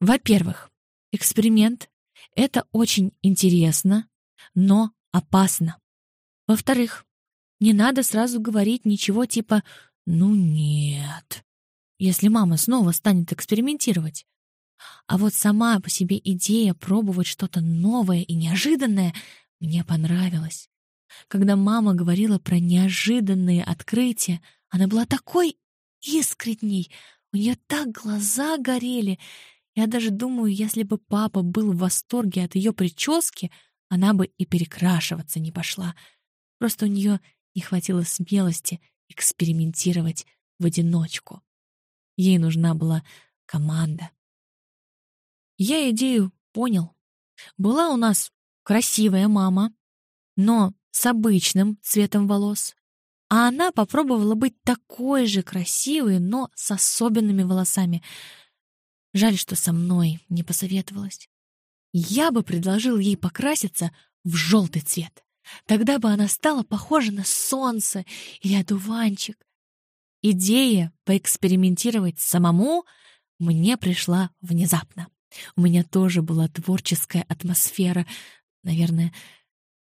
Во-первых, эксперимент — это очень интересно, но опасно. Во-вторых, не надо сразу говорить ничего типа «ну нет», если мама снова станет экспериментировать. А вот сама по себе идея пробовать что-то новое и неожиданное мне понравилась. Когда мама говорила про неожиданные открытия, она была такой искренней, у нее так глаза горели. Я даже думаю, если бы папа был в восторге от ее прически, она бы и перекрашиваться не пошла. Просто у нее не хватило смелости экспериментировать в одиночку. Ей нужна была команда. Я идею понял. Была у нас красивая мама, но с обычным цветом волос. А она попробовала быть такой же красивой, но с особенными волосами. Жаль, что со мной не посоветовалась. Я бы предложил ей покраситься в желтый цвет. Тогда бы она стала похожа на солнце или одуванчик. Идея поэкспериментировать самому мне пришла внезапно. У меня тоже была творческая атмосфера. Наверное,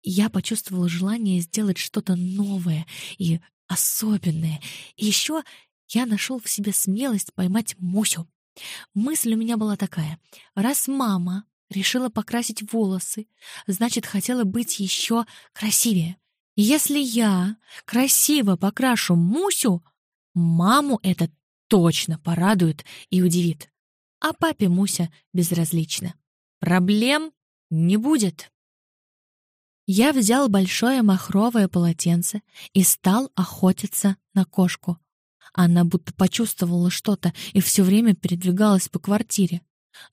я почувствовала желание сделать что-то новое и особенное. И еще я нашел в себе смелость поймать Мусю. Мысль у меня была такая. Раз мама решила покрасить волосы, значит, хотела быть еще красивее. Если я красиво покрашу Мусю, маму это точно порадует и удивит а папе Муся безразлична. Проблем не будет. Я взял большое махровое полотенце и стал охотиться на кошку. Она будто почувствовала что-то и все время передвигалась по квартире.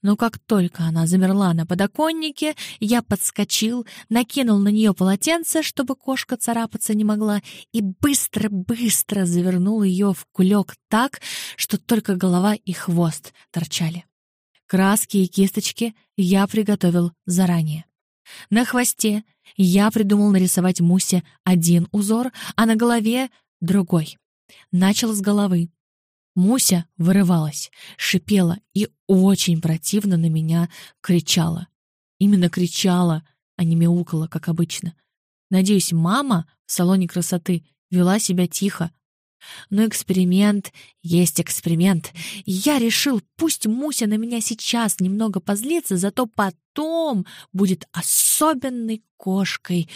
Но как только она замерла на подоконнике, я подскочил, накинул на нее полотенце, чтобы кошка царапаться не могла, и быстро-быстро завернул ее в кулек так, что только голова и хвост торчали. Краски и кисточки я приготовил заранее. На хвосте я придумал нарисовать Мусе один узор, а на голове — другой. Начал с головы. Муся вырывалась, шипела и очень противно на меня кричала. Именно кричала, а не мяукала, как обычно. Надеюсь, мама в салоне красоты вела себя тихо. Но эксперимент есть эксперимент. Я решил, пусть Муся на меня сейчас немного позлится, зато потом будет особенной кошкой.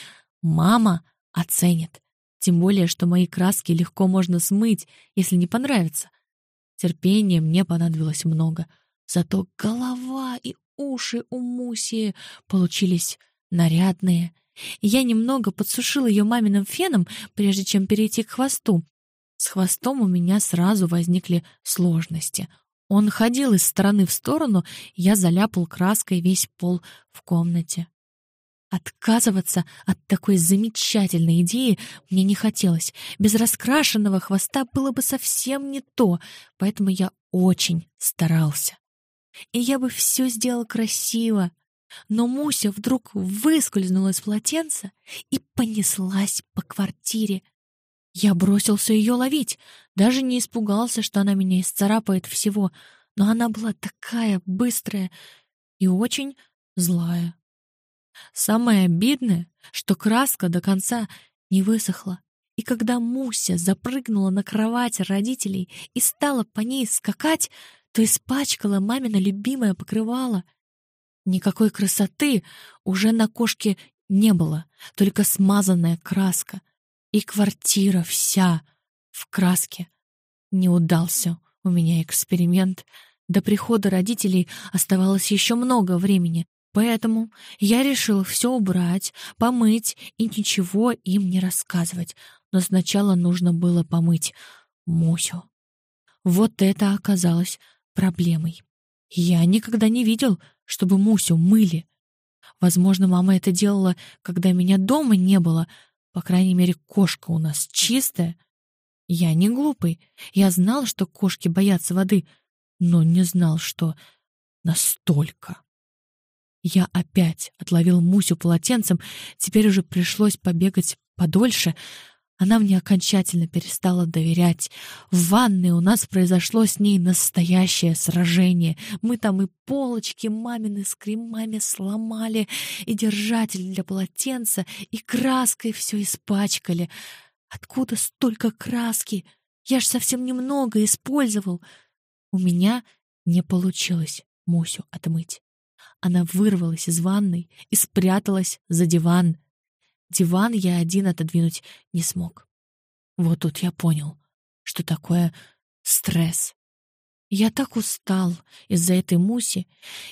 Мама оценит. Тем более, что мои краски легко можно смыть, если не понравится. Терпения мне понадобилось много. Зато голова и уши у Муси получились нарядные. Я немного подсушил ее маминым феном, прежде чем перейти к хвосту. С хвостом у меня сразу возникли сложности. Он ходил из стороны в сторону, я заляпал краской весь пол в комнате. Отказываться от такой замечательной идеи мне не хотелось. Без раскрашенного хвоста было бы совсем не то, поэтому я очень старался. И я бы все сделал красиво. Но Муся вдруг выскользнула из полотенца и понеслась по квартире. Я бросился ее ловить, даже не испугался, что она меня исцарапает всего, но она была такая быстрая и очень злая. Самое обидное, что краска до конца не высохла, и когда Муся запрыгнула на кровать родителей и стала по ней скакать, то испачкала мамина любимое покрывало. Никакой красоты уже на кошке не было, только смазанная краска — и квартира вся в краске. Не удался у меня эксперимент. До прихода родителей оставалось еще много времени, поэтому я решил все убрать, помыть и ничего им не рассказывать. но сначала нужно было помыть Мусю. Вот это оказалось проблемой. Я никогда не видел, чтобы Мусю мыли. Возможно, мама это делала, когда меня дома не было. По крайней мере, кошка у нас чистая. Я не глупый. Я знал, что кошки боятся воды, но не знал, что настолько. Я опять отловил Мусю полотенцем, теперь уже пришлось побегать подольше. Она мне окончательно перестала доверять. В ванной у нас произошло с ней настоящее сражение. Мы там и полочки мамины с кремами сломали, и держатель для полотенца, и краской все испачкали. Откуда столько краски? Я ж совсем немного использовал. У меня не получилось Мусю отмыть. Она вырвалась из ванной и спряталась за диван. Диван я один отодвинуть не смог. Вот тут я понял, что такое стресс. Я так устал из-за этой муси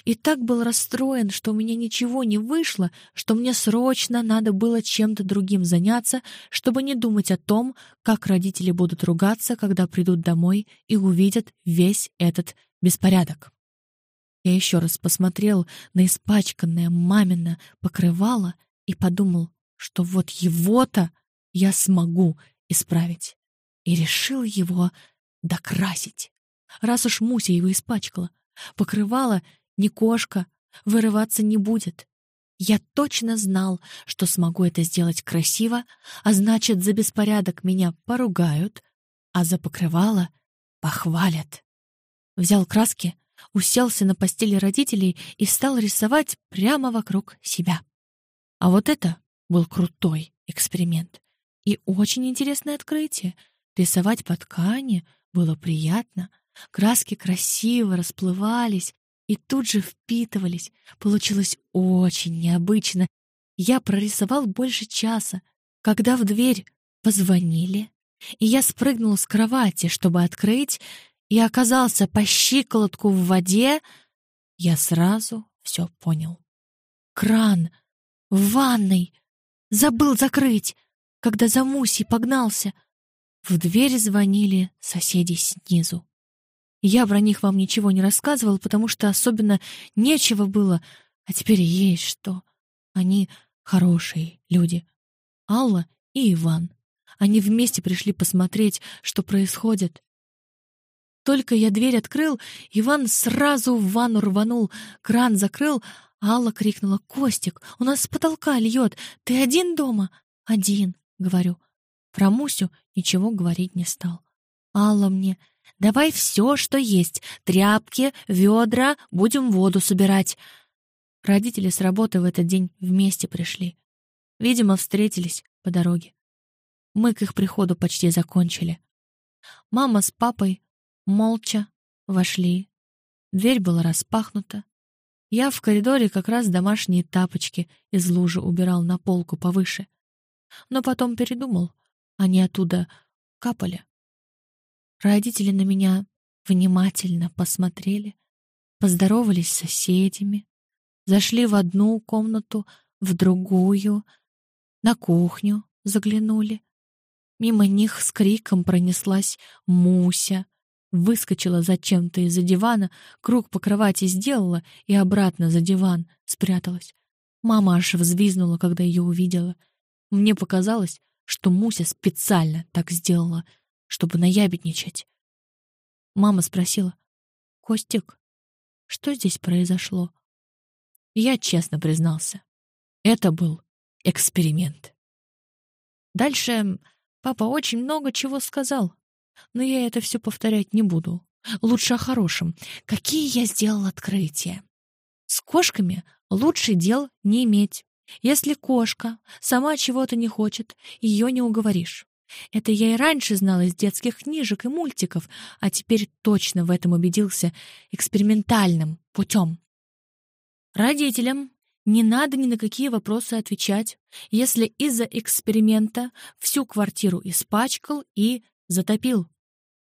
и так был расстроен, что у меня ничего не вышло, что мне срочно надо было чем-то другим заняться, чтобы не думать о том, как родители будут ругаться, когда придут домой и увидят весь этот беспорядок. Я еще раз посмотрел на испачканное мамино покрывало и подумал, что вот его-то я смогу исправить. И решил его докрасить. Раз уж Муся его испачкала, покрывало не кошка, вырываться не будет. Я точно знал, что смогу это сделать красиво, а значит, за беспорядок меня поругают, а за покрывало похвалят. Взял краски, уселся на постели родителей и стал рисовать прямо вокруг себя. А вот это был крутой эксперимент и очень интересное открытие. Рисовать по ткани было приятно, краски красиво расплывались и тут же впитывались. Получилось очень необычно. Я прорисовал больше часа, когда в дверь позвонили, и я спрыгнул с кровати, чтобы открыть, и оказался по щиколотку в воде, я сразу все понял. Кран в ванной забыл закрыть, когда за Мусей погнался. В дверь звонили соседи снизу. Я про них вам ничего не рассказывал, потому что особенно нечего было, а теперь есть что. Они хорошие люди. Алла и Иван. Они вместе пришли посмотреть, что происходит. Только я дверь открыл, Иван сразу в ванну рванул, кран закрыл, Алла крикнула «Костик, у нас с потолка льет, ты один дома?» «Один», — говорю. Про Мусю ничего говорить не стал. Алла мне «Давай все, что есть, тряпки, ведра, будем воду собирать». Родители с работы в этот день вместе пришли. Видимо, встретились по дороге. Мы к их приходу почти закончили. Мама с папой Молча вошли. Дверь была распахнута. Я в коридоре как раз домашние тапочки из лужи убирал на полку повыше. Но потом передумал. Они оттуда капали. Родители на меня внимательно посмотрели, поздоровались с соседями, зашли в одну комнату, в другую, на кухню заглянули. Мимо них с криком пронеслась Муся, Выскочила зачем-то из-за дивана, круг по кровати сделала и обратно за диван спряталась. Мама аж взвизнула, когда ее увидела. Мне показалось, что Муся специально так сделала, чтобы наябедничать. Мама спросила, «Костик, что здесь произошло?» Я честно признался. Это был эксперимент. Дальше папа очень много чего сказал. Но я это все повторять не буду. Лучше о хорошем. Какие я сделал открытия? С кошками лучше дел не иметь. Если кошка сама чего-то не хочет, ее не уговоришь. Это я и раньше знал из детских книжек и мультиков, а теперь точно в этом убедился экспериментальным путем. Родителям не надо ни на какие вопросы отвечать, если из-за эксперимента всю квартиру испачкал и затопил.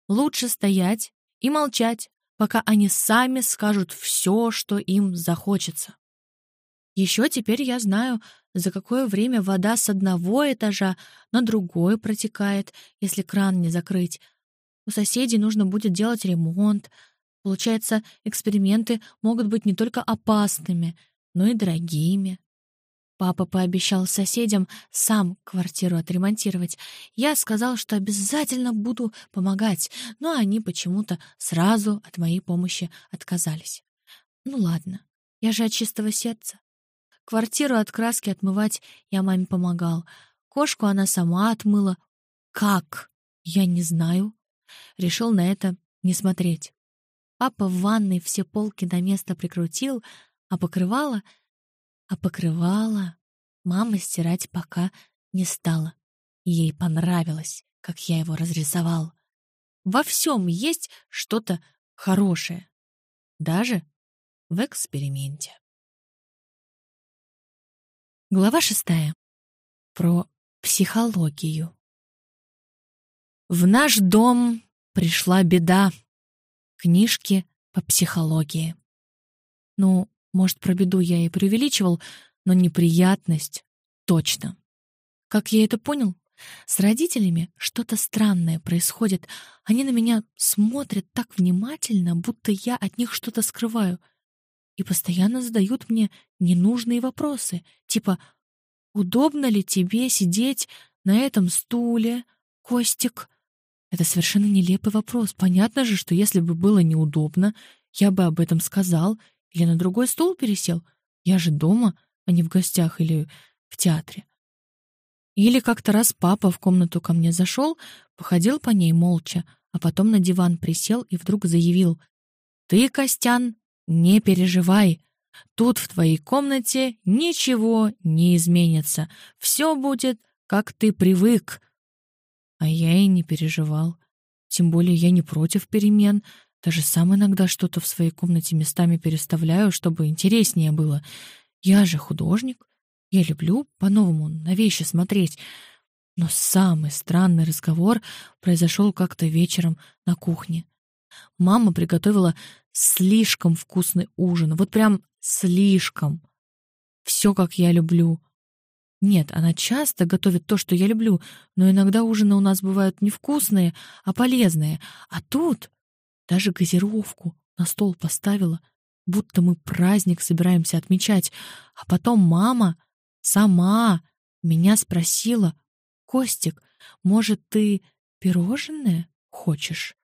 Лучше стоять и молчать, пока они сами скажут все, что им захочется. Еще теперь я знаю, за какое время вода с одного этажа на другой протекает, если кран не закрыть. У соседей нужно будет делать ремонт. Получается, эксперименты могут быть не только опасными, но и дорогими. Папа пообещал соседям сам квартиру отремонтировать. Я сказал, что обязательно буду помогать, но они почему-то сразу от моей помощи отказались. Ну ладно, я же от чистого сердца. Квартиру от краски отмывать я маме помогал. Кошку она сама отмыла. Как? Я не знаю. Решил на это не смотреть. Папа в ванной все полки на место прикрутил, а покрывало — а покрывало мама стирать пока не стала. Ей понравилось, как я его разрисовал. Во всем есть что-то хорошее. Даже в эксперименте. Глава шестая. Про психологию. В наш дом пришла беда. Книжки по психологии. Ну, может, про беду я и преувеличивал, но неприятность — точно. Как я это понял? С родителями что-то странное происходит. Они на меня смотрят так внимательно, будто я от них что-то скрываю. И постоянно задают мне ненужные вопросы, типа «Удобно ли тебе сидеть на этом стуле, Костик?» Это совершенно нелепый вопрос. Понятно же, что если бы было неудобно, я бы об этом сказал или на другой стул пересел? Я же дома, а не в гостях или в театре. Или как-то раз папа в комнату ко мне зашел, походил по ней молча, а потом на диван присел и вдруг заявил «Ты, Костян, не переживай, тут в твоей комнате ничего не изменится, все будет, как ты привык». А я и не переживал. Тем более я не против перемен, даже сам иногда что-то в своей комнате местами переставляю, чтобы интереснее было. Я же художник. Я люблю по-новому на вещи смотреть. Но самый странный разговор произошел как-то вечером на кухне. Мама приготовила слишком вкусный ужин. Вот прям слишком. Все, как я люблю. Нет, она часто готовит то, что я люблю, но иногда ужины у нас бывают невкусные, а полезные. А тут даже газировку на стол поставила, будто мы праздник собираемся отмечать. А потом мама сама меня спросила, «Костик, может, ты пирожное хочешь?»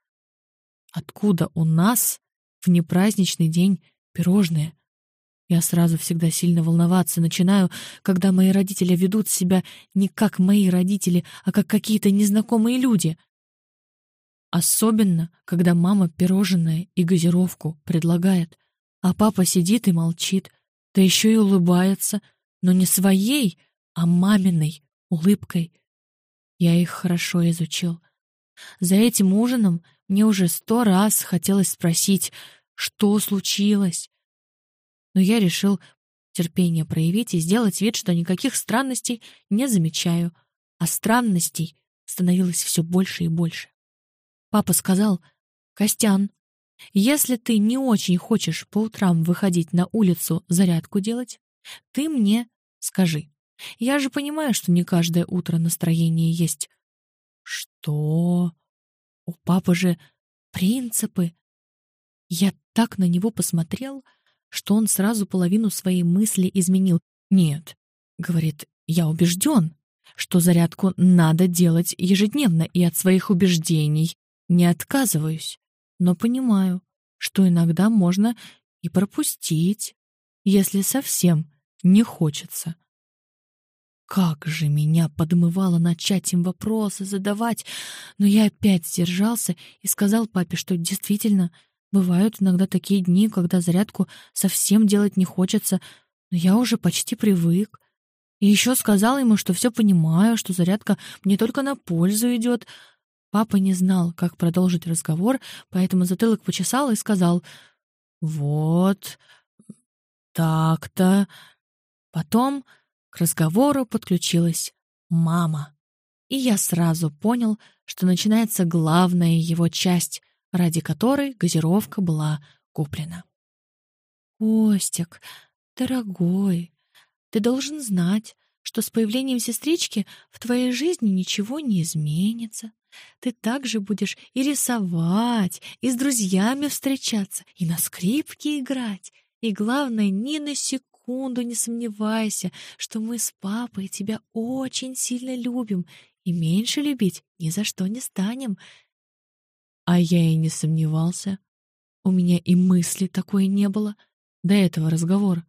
Откуда у нас в непраздничный день пирожные? Я сразу всегда сильно волноваться начинаю, когда мои родители ведут себя не как мои родители, а как какие-то незнакомые люди. Особенно, когда мама пирожное и газировку предлагает, а папа сидит и молчит, да еще и улыбается, но не своей, а маминой улыбкой. Я их хорошо изучил. За этим ужином мне уже сто раз хотелось спросить, что случилось. Но я решил терпение проявить и сделать вид, что никаких странностей не замечаю, а странностей становилось все больше и больше. Папа сказал, «Костян, если ты не очень хочешь по утрам выходить на улицу зарядку делать, ты мне скажи. Я же понимаю, что не каждое утро настроение есть». «Что? У папы же принципы». Я так на него посмотрел, что он сразу половину своей мысли изменил. «Нет», — говорит, — «я убежден, что зарядку надо делать ежедневно, и от своих убеждений не отказываюсь, но понимаю, что иногда можно и пропустить, если совсем не хочется. Как же меня подмывало начать им вопросы задавать, но я опять сдержался и сказал папе, что действительно бывают иногда такие дни, когда зарядку совсем делать не хочется, но я уже почти привык. И еще сказал ему, что все понимаю, что зарядка мне только на пользу идет, Папа не знал, как продолжить разговор, поэтому затылок почесал и сказал «Вот, так-то». Потом к разговору подключилась мама. И я сразу понял, что начинается главная его часть, ради которой газировка была куплена. «Костик, дорогой, Ты должен знать, что с появлением сестрички в твоей жизни ничего не изменится. Ты также будешь и рисовать, и с друзьями встречаться, и на скрипке играть. И главное, ни на секунду не сомневайся, что мы с папой тебя очень сильно любим и меньше любить ни за что не станем. А я и не сомневался. У меня и мысли такой не было до этого разговора.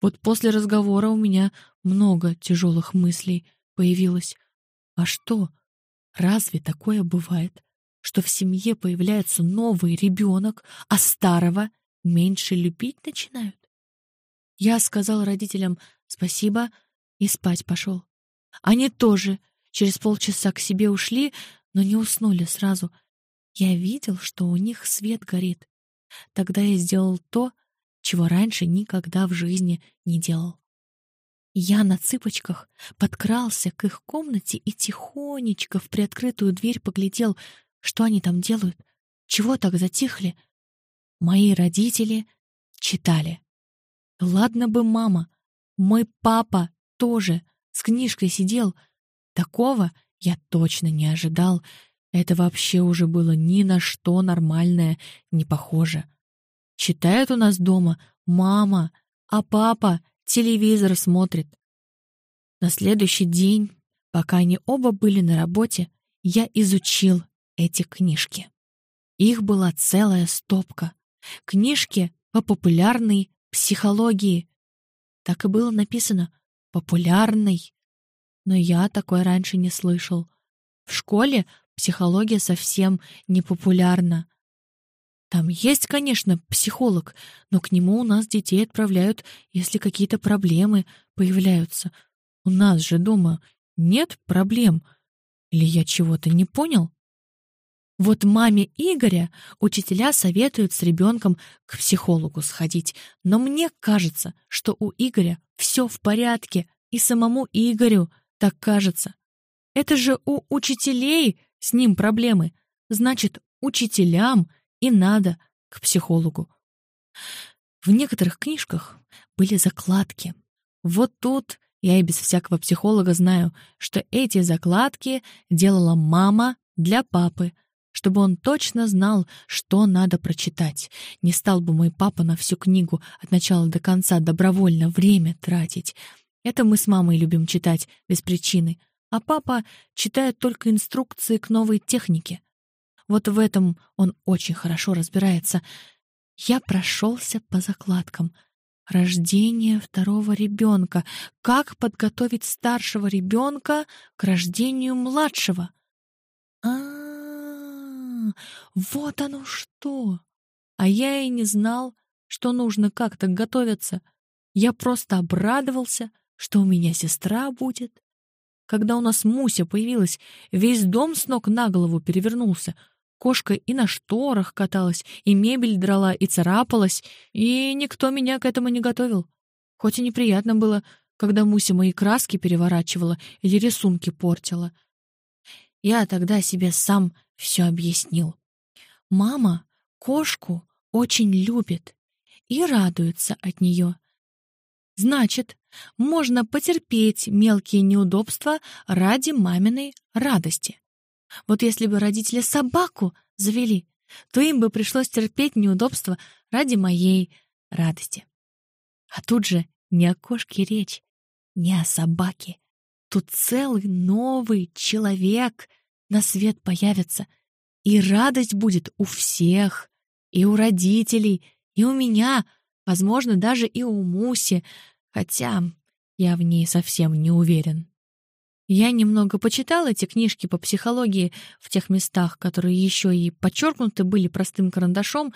Вот после разговора у меня много тяжелых мыслей появилось. А что? Разве такое бывает, что в семье появляется новый ребенок, а старого меньше любить начинают? Я сказал родителям спасибо и спать пошел. Они тоже через полчаса к себе ушли, но не уснули сразу. Я видел, что у них свет горит. Тогда я сделал то, чего раньше никогда в жизни не делал. Я на цыпочках подкрался к их комнате и тихонечко в приоткрытую дверь поглядел, что они там делают, чего так затихли. Мои родители читали. Ладно бы мама, мой папа тоже с книжкой сидел. Такого я точно не ожидал. Это вообще уже было ни на что нормальное не похоже. Читает у нас дома мама, а папа телевизор смотрит. На следующий день, пока они оба были на работе, я изучил эти книжки. Их была целая стопка. Книжки по популярной психологии. Так и было написано «популярной». Но я такое раньше не слышал. В школе психология совсем не популярна. Там есть, конечно, психолог, но к нему у нас детей отправляют, если какие-то проблемы появляются. У нас же дома нет проблем. Или я чего-то не понял? Вот маме Игоря учителя советуют с ребенком к психологу сходить, но мне кажется, что у Игоря все в порядке, и самому Игорю так кажется. Это же у учителей с ним проблемы. Значит, учителям — и надо к психологу. В некоторых книжках были закладки. Вот тут я и без всякого психолога знаю, что эти закладки делала мама для папы, чтобы он точно знал, что надо прочитать. Не стал бы мой папа на всю книгу от начала до конца добровольно время тратить. Это мы с мамой любим читать без причины, а папа читает только инструкции к новой технике. Вот в этом он очень хорошо разбирается. Я прошелся по закладкам. Рождение второго ребенка. Как подготовить старшего ребенка к рождению младшего? А, вот оно что! А я и не знал, что нужно как-то готовиться. Я просто обрадовался, что у меня сестра будет. Когда у нас Муся появилась, весь дом с ног на голову перевернулся — Кошка и на шторах каталась, и мебель драла, и царапалась, и никто меня к этому не готовил. Хоть и неприятно было, когда Муся мои краски переворачивала или рисунки портила. Я тогда себе сам все объяснил. Мама кошку очень любит и радуется от нее. Значит, можно потерпеть мелкие неудобства ради маминой радости. Вот если бы родители собаку завели, то им бы пришлось терпеть неудобства ради моей радости. А тут же не о кошке речь, не о собаке. Тут целый новый человек на свет появится, и радость будет у всех, и у родителей, и у меня, возможно, даже и у Муси, хотя я в ней совсем не уверен. Я немного почитала эти книжки по психологии в тех местах, которые еще и подчеркнуты были простым карандашом.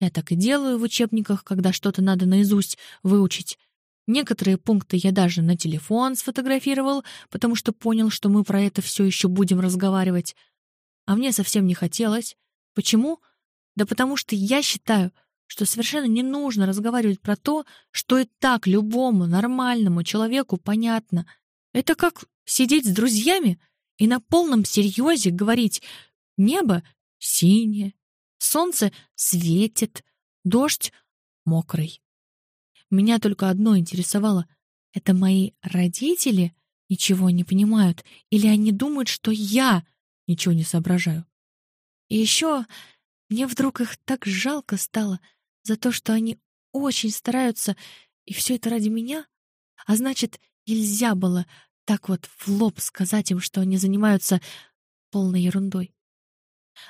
Я так и делаю в учебниках, когда что-то надо наизусть выучить. Некоторые пункты я даже на телефон сфотографировал, потому что понял, что мы про это все еще будем разговаривать. А мне совсем не хотелось. Почему? Да потому что я считаю, что совершенно не нужно разговаривать про то, что и так любому нормальному человеку понятно. Это как сидеть с друзьями и на полном серьезе говорить «небо синее, солнце светит, дождь мокрый». Меня только одно интересовало Это мои родители ничего не понимают, или они думают, что я ничего не соображаю. И еще мне вдруг их так жалко стало за то, что они очень стараются, и все это ради меня. А значит, нельзя было так вот в лоб сказать им, что они занимаются полной ерундой.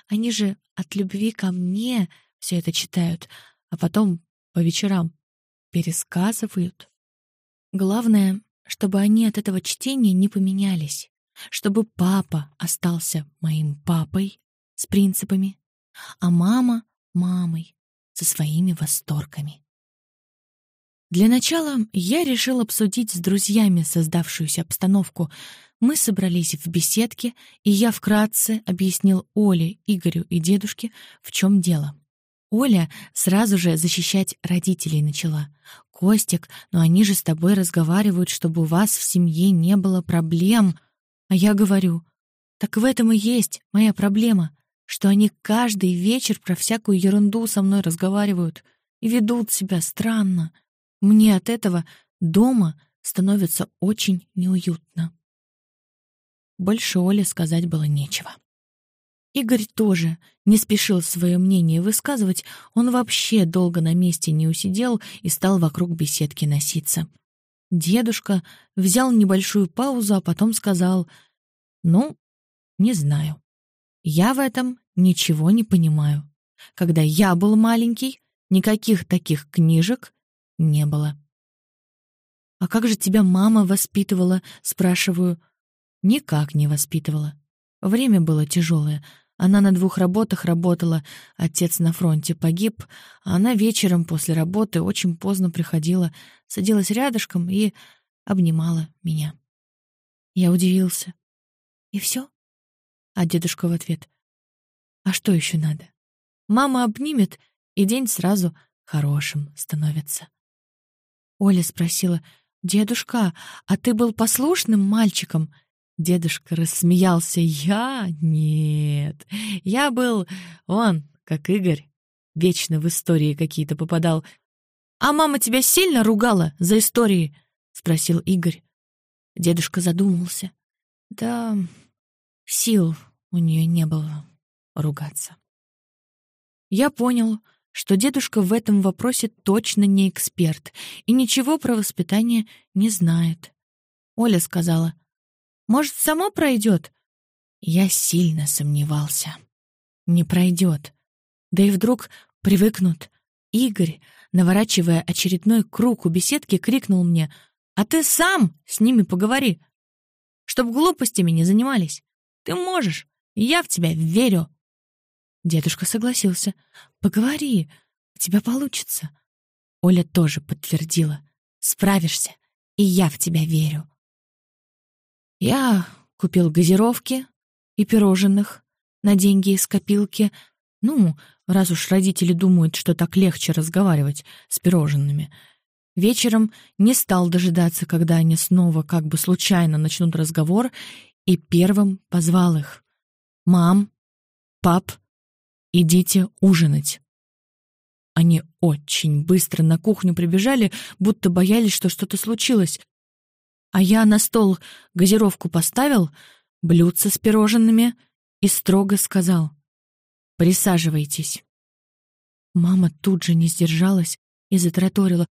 Они же от любви ко мне все это читают, а потом по вечерам пересказывают. Главное, чтобы они от этого чтения не поменялись, чтобы папа остался моим папой с принципами, а мама — мамой со своими восторгами. Для начала я решил обсудить с друзьями создавшуюся обстановку. Мы собрались в беседке, и я вкратце объяснил Оле, Игорю и дедушке, в чем дело. Оля сразу же защищать родителей начала. «Костик, но они же с тобой разговаривают, чтобы у вас в семье не было проблем». А я говорю, «Так в этом и есть моя проблема, что они каждый вечер про всякую ерунду со мной разговаривают и ведут себя странно. Мне от этого дома становится очень неуютно». Больше Оле сказать было нечего. Игорь тоже не спешил свое мнение высказывать, он вообще долго на месте не усидел и стал вокруг беседки носиться. Дедушка взял небольшую паузу, а потом сказал, «Ну, не знаю. Я в этом ничего не понимаю. Когда я был маленький, никаких таких книжек не было». «А как же тебя мама воспитывала?» — спрашиваю. «Никак не воспитывала. Время было тяжелое. Она на двух работах работала, отец на фронте погиб, а она вечером после работы очень поздно приходила, садилась рядышком и обнимала меня. Я удивился. «И все?» А дедушка в ответ. «А что еще надо? Мама обнимет, и день сразу хорошим становится». Оля спросила, «Дедушка, а ты был послушным мальчиком?» Дедушка рассмеялся. «Я? Нет. Я был... Он, как Игорь. Вечно в истории какие-то попадал. А мама тебя сильно ругала за истории?» — спросил Игорь. Дедушка задумался. «Да, сил у нее не было ругаться». Я понял, что дедушка в этом вопросе точно не эксперт и ничего про воспитание не знает. Оля сказала — может, само пройдет?» Я сильно сомневался. Не пройдет. Да и вдруг привыкнут. Игорь, наворачивая очередной круг у беседки, крикнул мне, «А ты сам с ними поговори, чтоб глупостями не занимались. Ты можешь, я в тебя верю». Дедушка согласился. «Поговори, у тебя получится». Оля тоже подтвердила. «Справишься, и я в тебя верю». Я купил газировки и пирожных на деньги из копилки. Ну, раз уж родители думают, что так легче разговаривать с пирожными. Вечером не стал дожидаться, когда они снова как бы случайно начнут разговор, и первым позвал их. «Мам, пап, идите ужинать». Они очень быстро на кухню прибежали, будто боялись, что что-то случилось. А я на стол газировку поставил, блюдце с пирожными и строго сказал «Присаживайтесь». Мама тут же не сдержалась и затраторила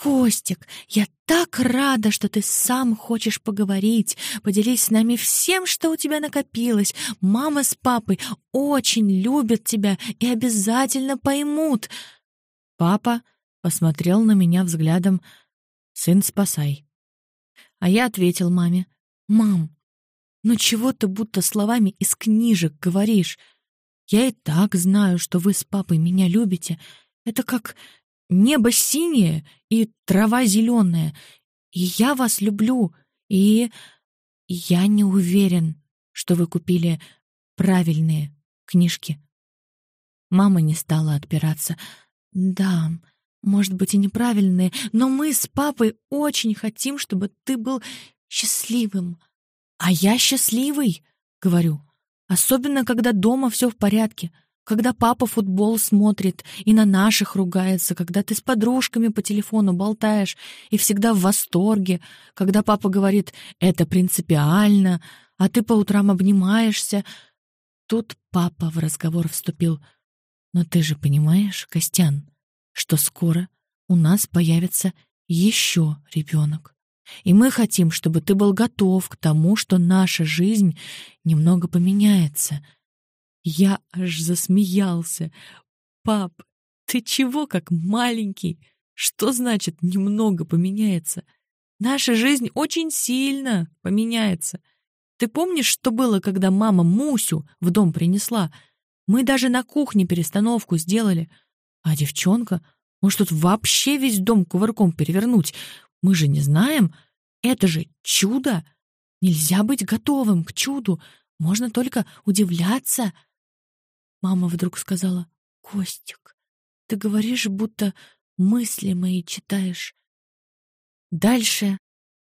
«Костик, я так рада, что ты сам хочешь поговорить. Поделись с нами всем, что у тебя накопилось. Мама с папой очень любят тебя и обязательно поймут». Папа посмотрел на меня взглядом «Сын, спасай». А я ответил маме, «Мам, ну чего ты будто словами из книжек говоришь? Я и так знаю, что вы с папой меня любите. Это как небо синее и трава зеленая. И я вас люблю, и я не уверен, что вы купили правильные книжки». Мама не стала отпираться. «Да, может быть, и неправильные, но мы с папой очень хотим, чтобы ты был счастливым. А я счастливый, говорю. Особенно, когда дома все в порядке. Когда папа футбол смотрит и на наших ругается, когда ты с подружками по телефону болтаешь и всегда в восторге, когда папа говорит «это принципиально», а ты по утрам обнимаешься. Тут папа в разговор вступил. «Но ты же понимаешь, Костян, что скоро у нас появится еще ребенок. И мы хотим, чтобы ты был готов к тому, что наша жизнь немного поменяется». Я аж засмеялся. «Пап, ты чего как маленький? Что значит «немного поменяется»? Наша жизнь очень сильно поменяется. Ты помнишь, что было, когда мама Мусю в дом принесла? Мы даже на кухне перестановку сделали. А девчонка может тут вообще весь дом кувырком перевернуть. Мы же не знаем. Это же чудо. Нельзя быть готовым к чуду. Можно только удивляться. Мама вдруг сказала, «Костик, ты говоришь, будто мысли мои читаешь». Дальше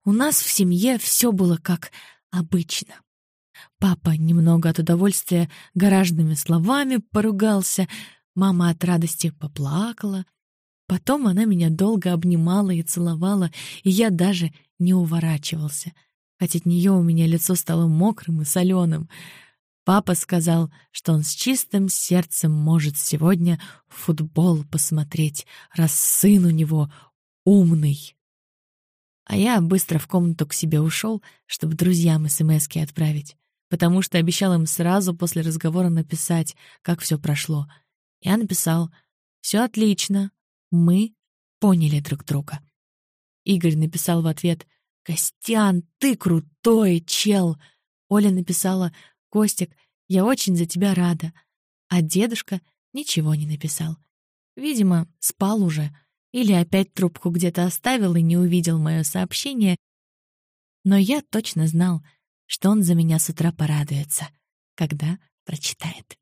у нас в семье все было как обычно. Папа немного от удовольствия гаражными словами поругался, мама от радости поплакала. Потом она меня долго обнимала и целовала, и я даже не уворачивался, хоть от нее у меня лицо стало мокрым и соленым. Папа сказал, что он с чистым сердцем может сегодня футбол посмотреть, раз сын у него умный. А я быстро в комнату к себе ушел, чтобы друзьям смски отправить, потому что обещал им сразу после разговора написать, как все прошло. Я написал «Все отлично, мы поняли друг друга». Игорь написал в ответ «Костян, ты крутой, чел!» Оля написала Костик, я очень за тебя рада». А дедушка ничего не написал. Видимо, спал уже. Или опять трубку где-то оставил и не увидел мое сообщение. Но я точно знал, что он за меня с утра порадуется, когда прочитает.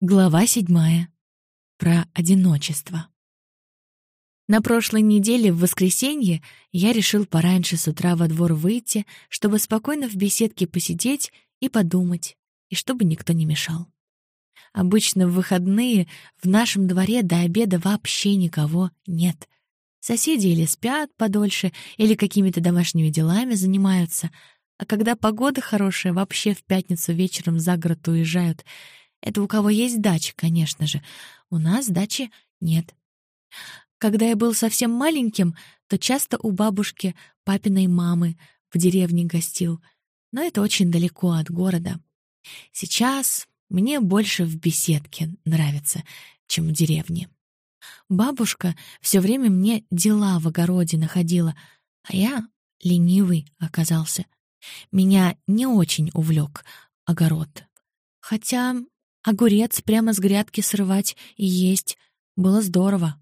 Глава седьмая. Про одиночество. На прошлой неделе, в воскресенье, я решил пораньше с утра во двор выйти, чтобы спокойно в беседке посидеть и подумать, и чтобы никто не мешал. Обычно в выходные в нашем дворе до обеда вообще никого нет. Соседи или спят подольше, или какими-то домашними делами занимаются, а когда погода хорошая, вообще в пятницу вечером за город уезжают. Это у кого есть дача, конечно же. У нас дачи нет. Когда я был совсем маленьким, то часто у бабушки, папиной мамы, в деревне гостил, но это очень далеко от города. Сейчас мне больше в беседке нравится, чем в деревне. Бабушка все время мне дела в огороде находила, а я ленивый оказался. Меня не очень увлек огород. Хотя огурец прямо с грядки срывать и есть было здорово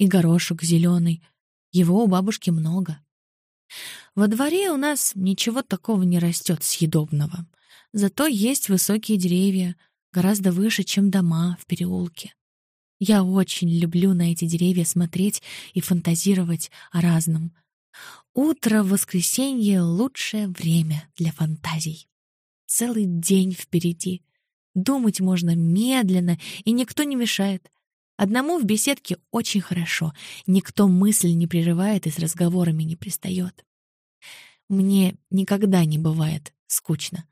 и горошек зеленый. Его у бабушки много. Во дворе у нас ничего такого не растет съедобного. Зато есть высокие деревья, гораздо выше, чем дома в переулке. Я очень люблю на эти деревья смотреть и фантазировать о разном. Утро в воскресенье — лучшее время для фантазий. Целый день впереди. Думать можно медленно, и никто не мешает. Одному в беседке очень хорошо. Никто мысль не прерывает и с разговорами не пристает. Мне никогда не бывает скучно.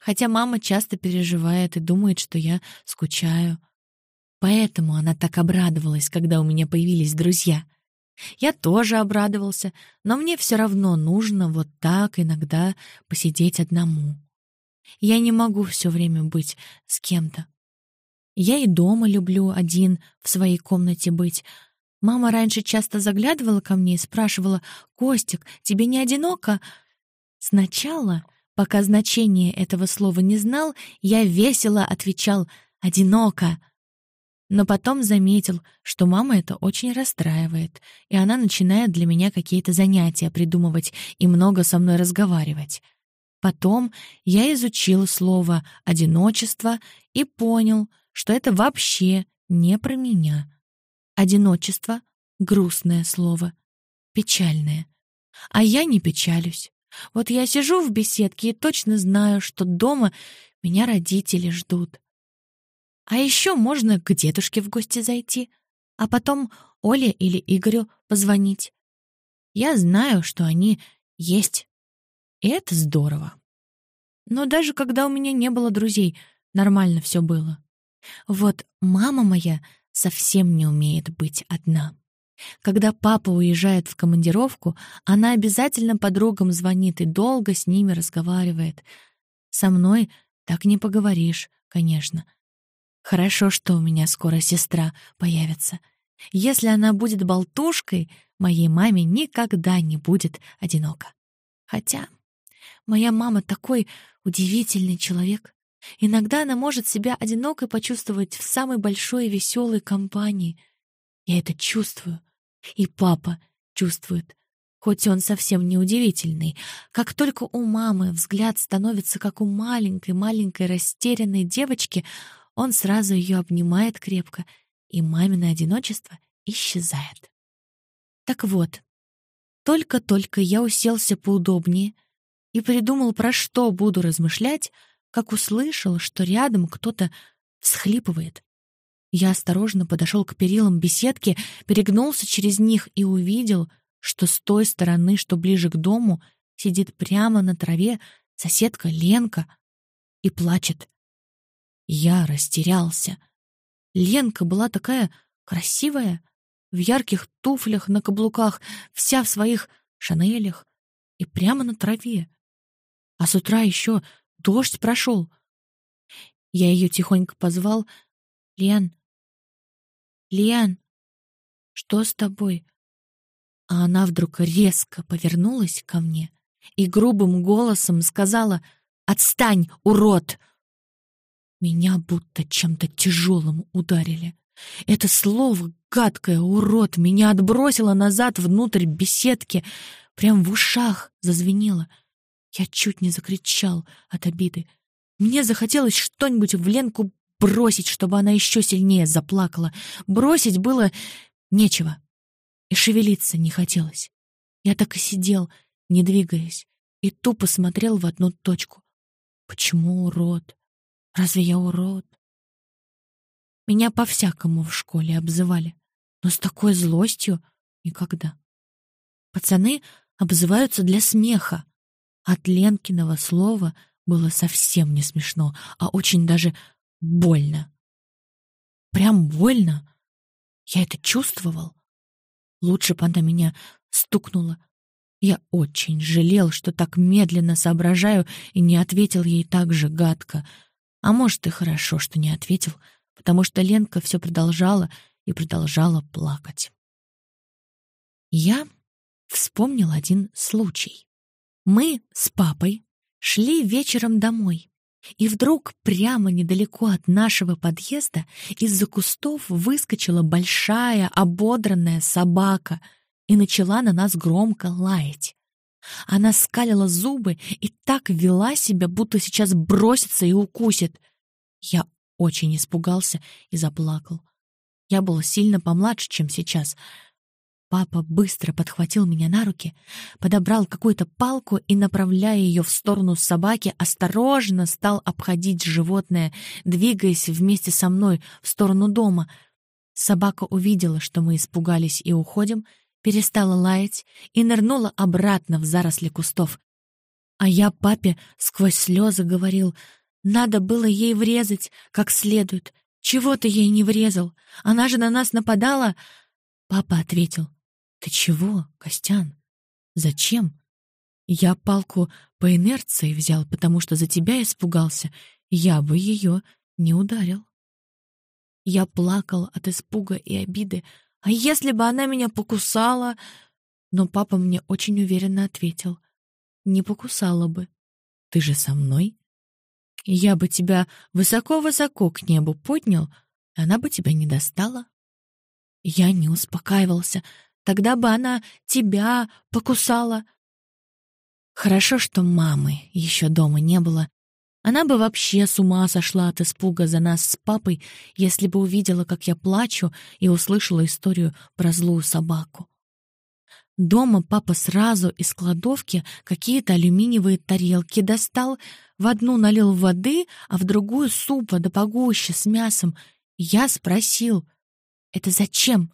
Хотя мама часто переживает и думает, что я скучаю. Поэтому она так обрадовалась, когда у меня появились друзья. Я тоже обрадовался, но мне все равно нужно вот так иногда посидеть одному. Я не могу все время быть с кем-то. Я и дома люблю один в своей комнате быть. Мама раньше часто заглядывала ко мне и спрашивала, «Костик, тебе не одиноко?» Сначала, пока значение этого слова не знал, я весело отвечал «одиноко». Но потом заметил, что мама это очень расстраивает, и она начинает для меня какие-то занятия придумывать и много со мной разговаривать. Потом я изучил слово «одиночество» и понял — что это вообще не про меня. Одиночество — грустное слово, печальное. А я не печалюсь. Вот я сижу в беседке и точно знаю, что дома Меня родители ждут. А еще можно к дедушке в гости зайти, а потом Оле или Игорю позвонить. Я знаю, что они есть, и это здорово. Но даже когда у меня не было друзей, нормально все было. Вот мама моя совсем не умеет быть одна. Когда папа уезжает в командировку, она обязательно подругам звонит и долго с ними разговаривает. Со мной так не поговоришь, конечно. Хорошо, что у меня скоро сестра появится. Если она будет болтушкой, моей маме никогда не будет одиноко. Хотя моя мама такой удивительный человек. Иногда она может себя одинокой почувствовать в самой большой и веселой компании. Я это чувствую. И папа чувствует. Хоть он совсем не удивительный. Как только у мамы взгляд становится как у маленькой-маленькой растерянной девочки, он сразу ее обнимает крепко, и мамино одиночество исчезает. Так вот, только-только я уселся поудобнее и придумал, про что буду размышлять, как услышал, что рядом кто-то всхлипывает. Я осторожно подошел к перилам беседки, перегнулся через них и увидел, что с той стороны, что ближе к дому, сидит прямо на траве соседка Ленка и плачет. Я растерялся. Ленка была такая красивая, в ярких туфлях на каблуках, вся в своих шанелях и прямо на траве. А с утра еще дождь прошел. Я ее тихонько позвал. «Лен, Лен, что с тобой?» А она вдруг резко повернулась ко мне и грубым голосом сказала «Отстань, урод!» Меня будто чем-то тяжелым ударили. Это слово, гадкое, урод, меня отбросило назад внутрь беседки, прям в ушах зазвенело. Я чуть не закричал от обиды. Мне захотелось что-нибудь в Ленку бросить, чтобы она еще сильнее заплакала. Бросить было нечего. И шевелиться не хотелось. Я так и сидел, не двигаясь, и тупо смотрел в одну точку. Почему урод? Разве я урод? Меня по-всякому в школе обзывали, но с такой злостью никогда. Пацаны обзываются для смеха. От Ленкиного слова было совсем не смешно, а очень даже больно. Прям больно. Я это чувствовал. Лучше бы она меня стукнула. Я очень жалел, что так медленно соображаю и не ответил ей так же гадко. А может, и хорошо, что не ответил — потому что Ленка все продолжала и продолжала плакать. Я вспомнил один случай. Мы с папой шли вечером домой, и вдруг прямо недалеко от нашего подъезда из-за кустов выскочила большая ободранная собака и начала на нас громко лаять. Она скалила зубы и так вела себя, будто сейчас бросится и укусит. Я очень испугался и заплакал. Я был сильно помладше, чем сейчас. Папа быстро подхватил меня на руки, подобрал какую-то палку и, направляя ее в сторону собаки, осторожно стал обходить животное, двигаясь вместе со мной в сторону дома. Собака увидела, что мы испугались и уходим, перестала лаять и нырнула обратно в заросли кустов. А я папе сквозь слезы говорил — надо было ей врезать как следует. Чего ты ей не врезал? Она же на нас нападала. Папа ответил. Ты чего, Костян? Зачем? Я палку по инерции взял, потому что за тебя испугался. Я бы ее не ударил. Я плакал от испуга и обиды. А если бы она меня покусала? Но папа мне очень уверенно ответил. Не покусала бы. Ты же со мной? Я бы тебя высоко-высоко к небу поднял, она бы тебя не достала. Я не успокаивался. Тогда бы она тебя покусала. Хорошо, что мамы еще дома не было. Она бы вообще с ума сошла от испуга за нас с папой, если бы увидела, как я плачу, и услышала историю про злую собаку. Дома папа сразу из кладовки какие-то алюминиевые тарелки достал, в одну налил воды, а в другую супа да погуще с мясом. Я спросил, «Это зачем?»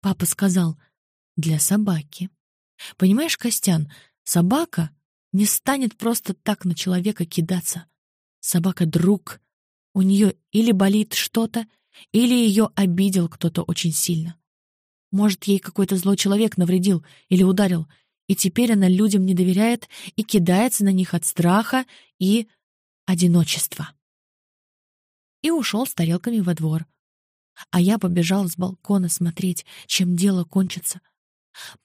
Папа сказал, «Для собаки». Понимаешь, Костян, собака не станет просто так на человека кидаться. Собака — друг. У нее или болит что-то, или ее обидел кто-то очень сильно. Может, ей какой-то злой человек навредил или ударил, и теперь она людям не доверяет и кидается на них от страха и одиночества. И ушел с тарелками во двор. А я побежал с балкона смотреть, чем дело кончится.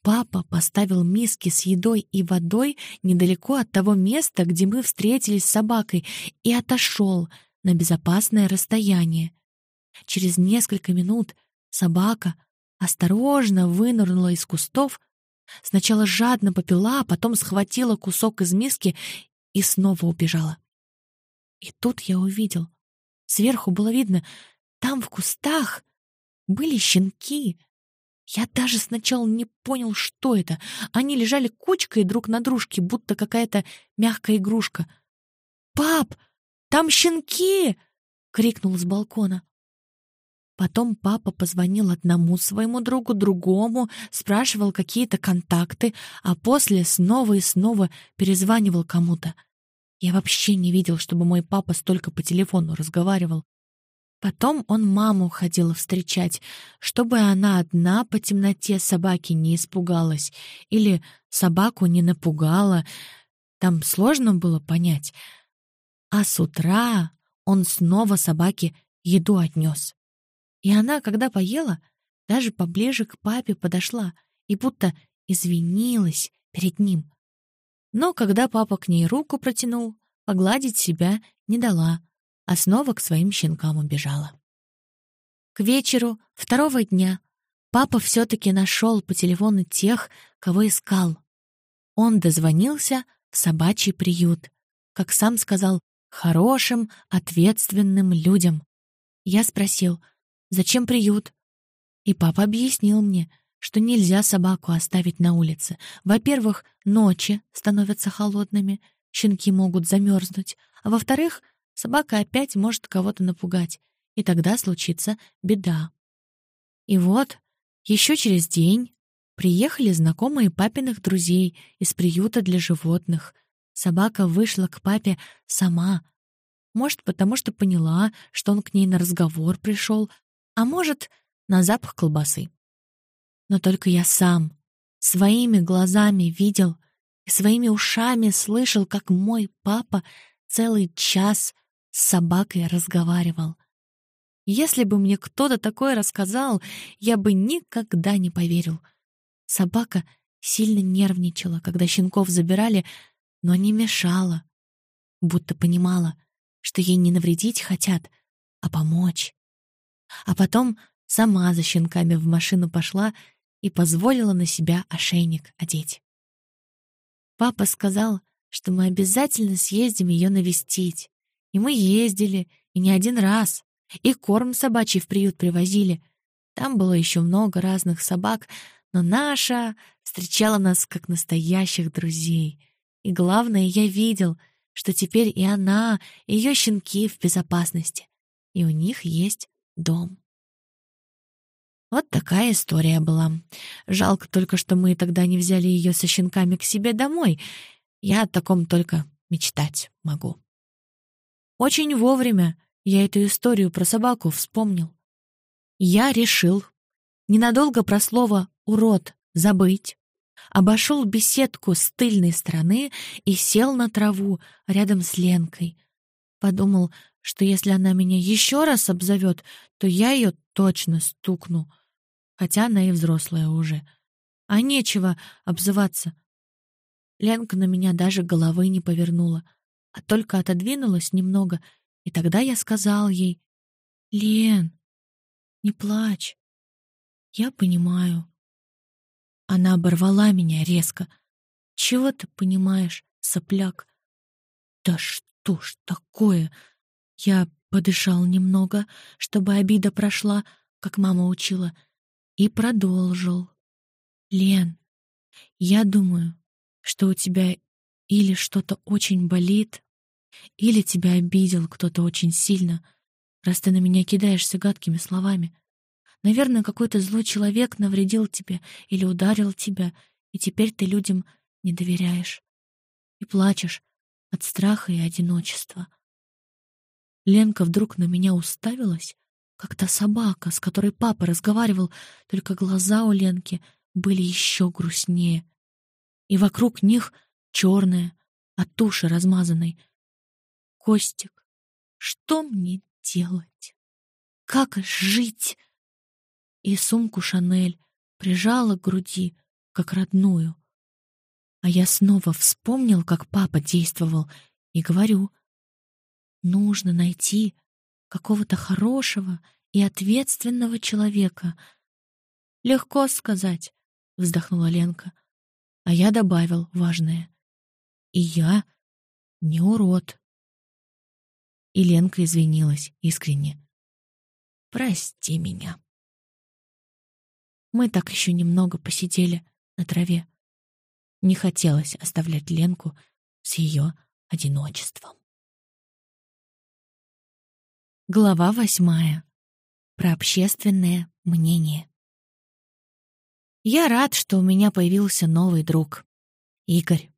Папа поставил миски с едой и водой недалеко от того места, где мы встретились с собакой, и отошел на безопасное расстояние. Через несколько минут собака осторожно вынырнула из кустов, сначала жадно попила, а потом схватила кусок из миски и снова убежала. И тут я увидел. Сверху было видно, там в кустах были щенки. Я даже сначала не понял, что это. Они лежали кучкой друг на дружке, будто какая-то мягкая игрушка. «Пап, там щенки!» — крикнул с балкона. Потом папа позвонил одному своему другу, другому, спрашивал какие-то контакты, а после снова и снова перезванивал кому-то. Я вообще не видел, чтобы мой папа столько по телефону разговаривал. Потом он маму ходил встречать, чтобы она одна по темноте собаки не испугалась или собаку не напугала. Там сложно было понять. А с утра он снова собаке еду отнес. И она, когда поела, даже поближе к папе подошла и будто извинилась перед ним. Но когда папа к ней руку протянул, погладить себя не дала, а снова к своим щенкам убежала. К вечеру второго дня папа все-таки нашел по телефону тех, кого искал. Он дозвонился в собачий приют, как сам сказал, хорошим, ответственным людям. Я спросил — Зачем приют? И папа объяснил мне, что нельзя собаку оставить на улице. Во-первых, ночи становятся холодными, щенки могут замерзнуть, а во-вторых, собака опять может кого-то напугать, и тогда случится беда. И вот, еще через день приехали знакомые папиных друзей из приюта для животных. Собака вышла к папе сама. Может, потому что поняла, что он к ней на разговор пришел, а может, на запах колбасы. Но только я сам своими глазами видел и своими ушами слышал, как мой папа целый час с собакой разговаривал. Если бы мне кто-то такое рассказал, я бы никогда не поверил. Собака сильно нервничала, когда щенков забирали, но не мешала, будто понимала, что ей не навредить хотят, а помочь. А потом сама за щенками в машину пошла и позволила на себя ошейник одеть. Папа сказал, что мы обязательно съездим ее навестить. И мы ездили, и не один раз. И корм собачий в приют привозили. Там было еще много разных собак, но наша встречала нас как настоящих друзей. И главное, я видел, что теперь и она, и ее щенки в безопасности. И у них есть дом. Вот такая история была. Жалко только, что мы тогда не взяли ее со щенками к себе домой. Я о таком только мечтать могу. Очень вовремя я эту историю про собаку вспомнил. Я решил ненадолго про слово «урод» забыть, обошел беседку с тыльной стороны и сел на траву рядом с Ленкой. Подумал, что если она меня еще раз обзовет, то я ее точно стукну, хотя она и взрослая уже. А нечего обзываться. Ленка на меня даже головы не повернула, а только отодвинулась немного, и тогда я сказал ей, «Лен, не плачь, я понимаю». Она оборвала меня резко. «Чего ты понимаешь, сопляк?» «Да что ж такое?» Я подышал немного, чтобы обида прошла, как мама учила, и продолжил. «Лен, Я думаю, что у тебя или что-то очень болит, или тебя обидел кто-то очень сильно, раз ты на меня кидаешься гадкими словами. Наверное, какой-то злой человек навредил тебе или ударил тебя, и теперь ты людям не доверяешь. И плачешь от страха и одиночества. Ленка вдруг на меня уставилась, как та собака, с которой папа разговаривал, только глаза у Ленки были еще грустнее. И вокруг них черное, от туши размазанной. Костик, что мне делать? Как жить? И сумку Шанель прижала к груди, как родную. А я снова вспомнил, как папа действовал, и говорю, нужно найти какого-то хорошего и ответственного человека. «Легко сказать», — вздохнула Ленка. А я добавил важное. «И я не урод». И Ленка извинилась искренне. «Прости меня». Мы так еще немного посидели на траве. Не хотелось оставлять Ленку с ее одиночеством. Глава восьмая. Про общественное мнение. Я рад, что у меня появился новый друг. Игорь.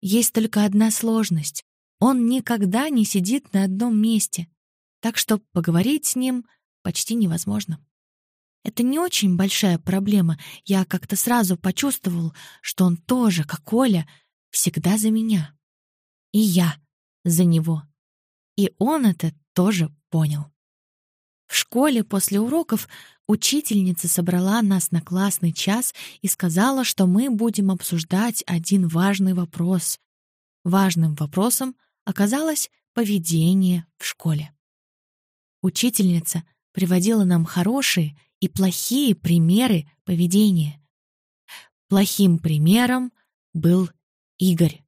Есть только одна сложность. Он никогда не сидит на одном месте, так что поговорить с ним почти невозможно. Это не очень большая проблема. Я как-то сразу почувствовал, что он тоже, как Оля, всегда за меня. И я за него. И он это тоже понял. В школе после уроков учительница собрала нас на классный час и сказала, что мы будем обсуждать один важный вопрос. Важным вопросом оказалось поведение в школе. Учительница приводила нам хорошие и плохие примеры поведения. Плохим примером был Игорь.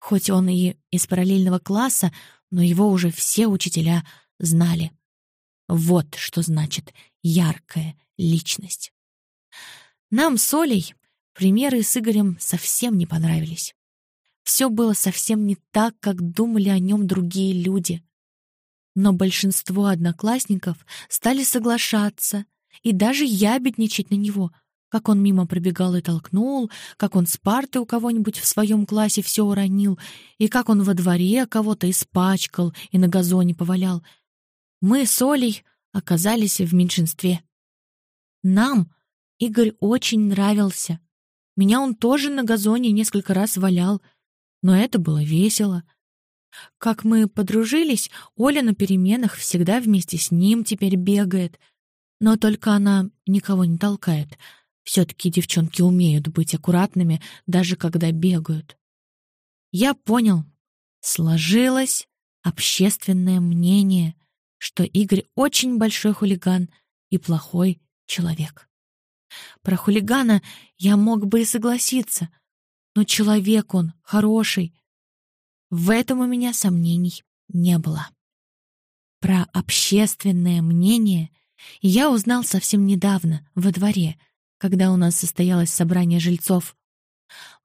Хоть он и из параллельного класса, но его уже все учителя знали. Вот что значит яркая личность. Нам с Олей примеры с Игорем совсем не понравились. Все было совсем не так, как думали о нем другие люди. Но большинство одноклассников стали соглашаться и даже ябедничать на него — как он мимо пробегал и толкнул, как он с парты у кого-нибудь в своем классе все уронил, и как он во дворе кого-то испачкал и на газоне повалял. Мы с Олей оказались в меньшинстве. Нам Игорь очень нравился. Меня он тоже на газоне несколько раз валял, но это было весело. Как мы подружились, Оля на переменах всегда вместе с ним теперь бегает, но только она никого не толкает — все-таки девчонки умеют быть аккуратными, даже когда бегают. Я понял. Сложилось общественное мнение, что Игорь очень большой хулиган и плохой человек. Про хулигана я мог бы и согласиться, но человек он хороший. В этом у меня сомнений не было. Про общественное мнение я узнал совсем недавно, во дворе, когда у нас состоялось собрание жильцов.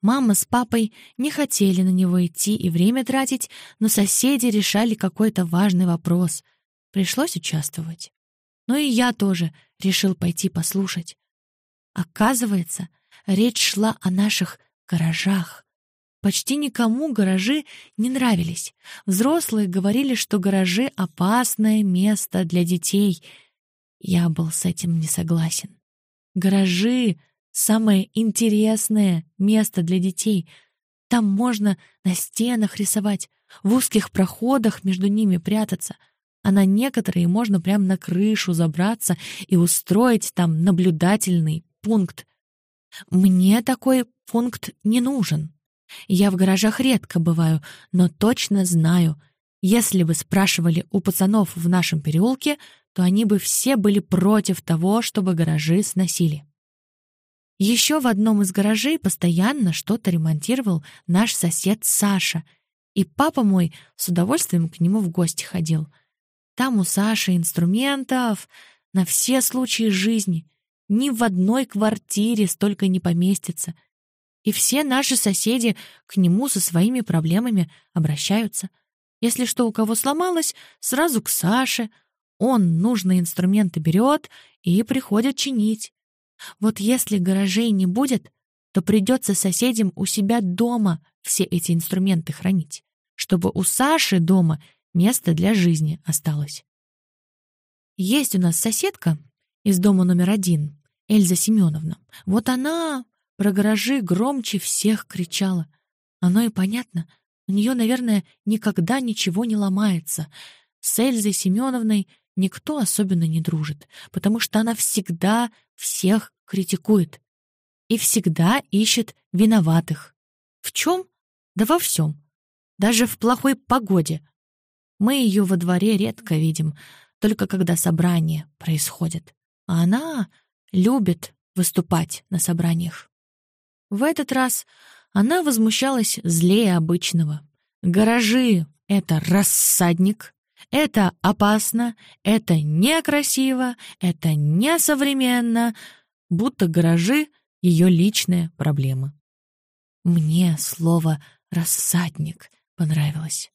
Мама с папой не хотели на него идти и время тратить, но соседи решали какой-то важный вопрос. Пришлось участвовать. Ну и я тоже решил пойти послушать. Оказывается, речь шла о наших гаражах. Почти никому гаражи не нравились. Взрослые говорили, что гаражи — опасное место для детей. Я был с этим не согласен. Гаражи — самое интересное место для детей. Там можно на стенах рисовать, в узких проходах между ними прятаться, а на некоторые можно прямо на крышу забраться и устроить там наблюдательный пункт. Мне такой пункт не нужен. Я в гаражах редко бываю, но точно знаю, если бы спрашивали у пацанов в нашем переулке, то они бы все были против того, чтобы гаражи сносили. Еще в одном из гаражей постоянно что-то ремонтировал наш сосед Саша, и папа мой с удовольствием к нему в гости ходил. Там у Саши инструментов на все случаи жизни. ни в одной квартире столько не поместится. И все наши соседи к нему со своими проблемами обращаются. Если что у кого сломалось, сразу к Саше. Он нужные инструменты берет и приходит чинить. Вот если гаражей не будет, то придется соседям у себя дома все эти инструменты хранить, чтобы у Саши дома место для жизни осталось. Есть у нас соседка из дома номер один, Эльза Семеновна. Вот она про гаражи громче всех кричала. Оно и понятно. У нее, наверное, никогда ничего не ломается. С Эльзой Семеновной никто особенно не дружит, потому что она всегда всех критикует и всегда ищет виноватых. В чем? Да во всем. Даже в плохой погоде. Мы ее во дворе редко видим, только когда собрание происходит. А она любит выступать на собраниях. В этот раз она возмущалась злее обычного. Гаражи — это рассадник, это опасно, это некрасиво, это несовременно, будто гаражи — ее личная проблема. Мне слово «рассадник» понравилось.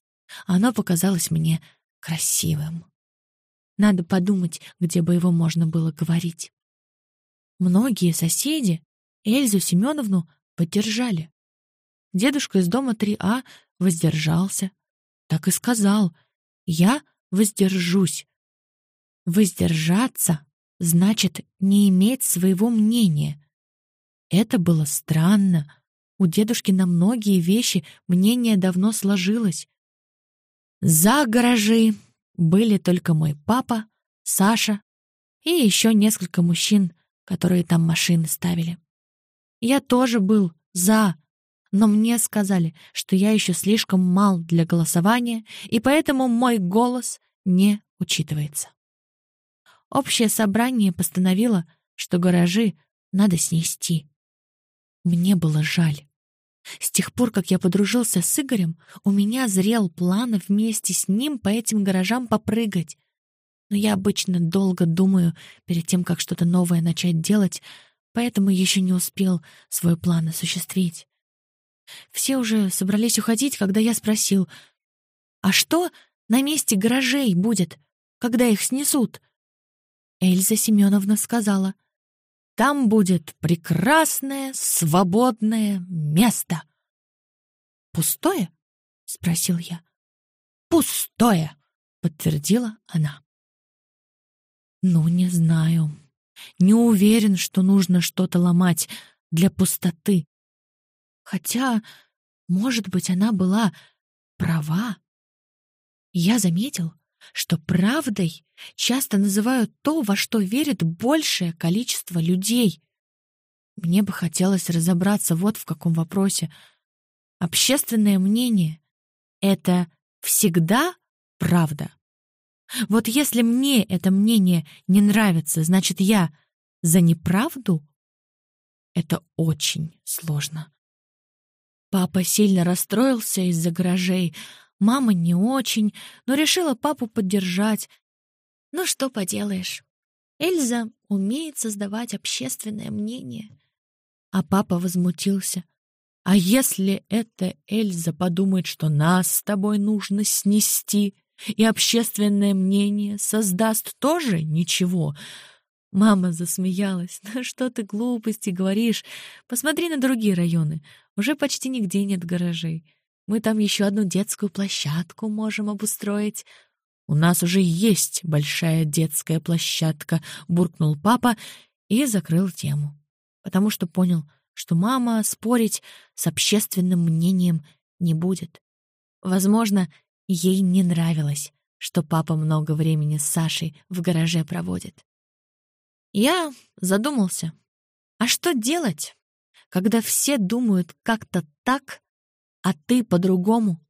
Оно показалось мне красивым. Надо подумать, где бы его можно было говорить. Многие соседи Эльзу Семеновну поддержали. Дедушка из дома 3А воздержался. Так и сказал. Я воздержусь. Воздержаться значит не иметь своего мнения. Это было странно. У дедушки на многие вещи мнение давно сложилось. За гаражи были только мой папа, Саша и еще несколько мужчин, которые там машины ставили. Я тоже был «за», но мне сказали, что я еще слишком мал для голосования, и поэтому мой голос не учитывается. Общее собрание постановило, что гаражи надо снести. Мне было жаль. С тех пор, как я подружился с Игорем, у меня зрел план вместе с ним по этим гаражам попрыгать. Но я обычно долго думаю перед тем, как что-то новое начать делать, поэтому еще не успел свой план осуществить. Все уже собрались уходить, когда я спросил, «А что на месте гаражей будет, когда их снесут?» Эльза Семеновна сказала, «Там будет прекрасное, свободное место». «Пустое?» — спросил я. «Пустое!» — подтвердила она. «Ну, не знаю. Не уверен, что нужно что-то ломать для пустоты. Хотя, может быть, она была права. Я заметил, что правдой часто называют то, во что верит большее количество людей. Мне бы хотелось разобраться вот в каком вопросе. Общественное мнение — это всегда правда? Вот если мне это мнение не нравится, значит, я за неправду? Это очень сложно. Папа сильно расстроился из-за гаражей, мама не очень, но решила папу поддержать. Ну что поделаешь, Эльза умеет создавать общественное мнение. А папа возмутился. А если эта Эльза подумает, что нас с тобой нужно снести? И общественное мнение создаст тоже ничего. Мама засмеялась. «Ну что ты глупости говоришь? Посмотри на другие районы. Уже почти нигде нет гаражей. Мы там еще одну детскую площадку можем обустроить». «У нас уже есть большая детская площадка», — буркнул папа и закрыл тему. Потому что понял, что мама спорить с общественным мнением не будет. Возможно, Ей не нравилось, что папа много времени с Сашей в гараже проводит. Я задумался, а что делать, когда все думают как-то так, а ты по-другому?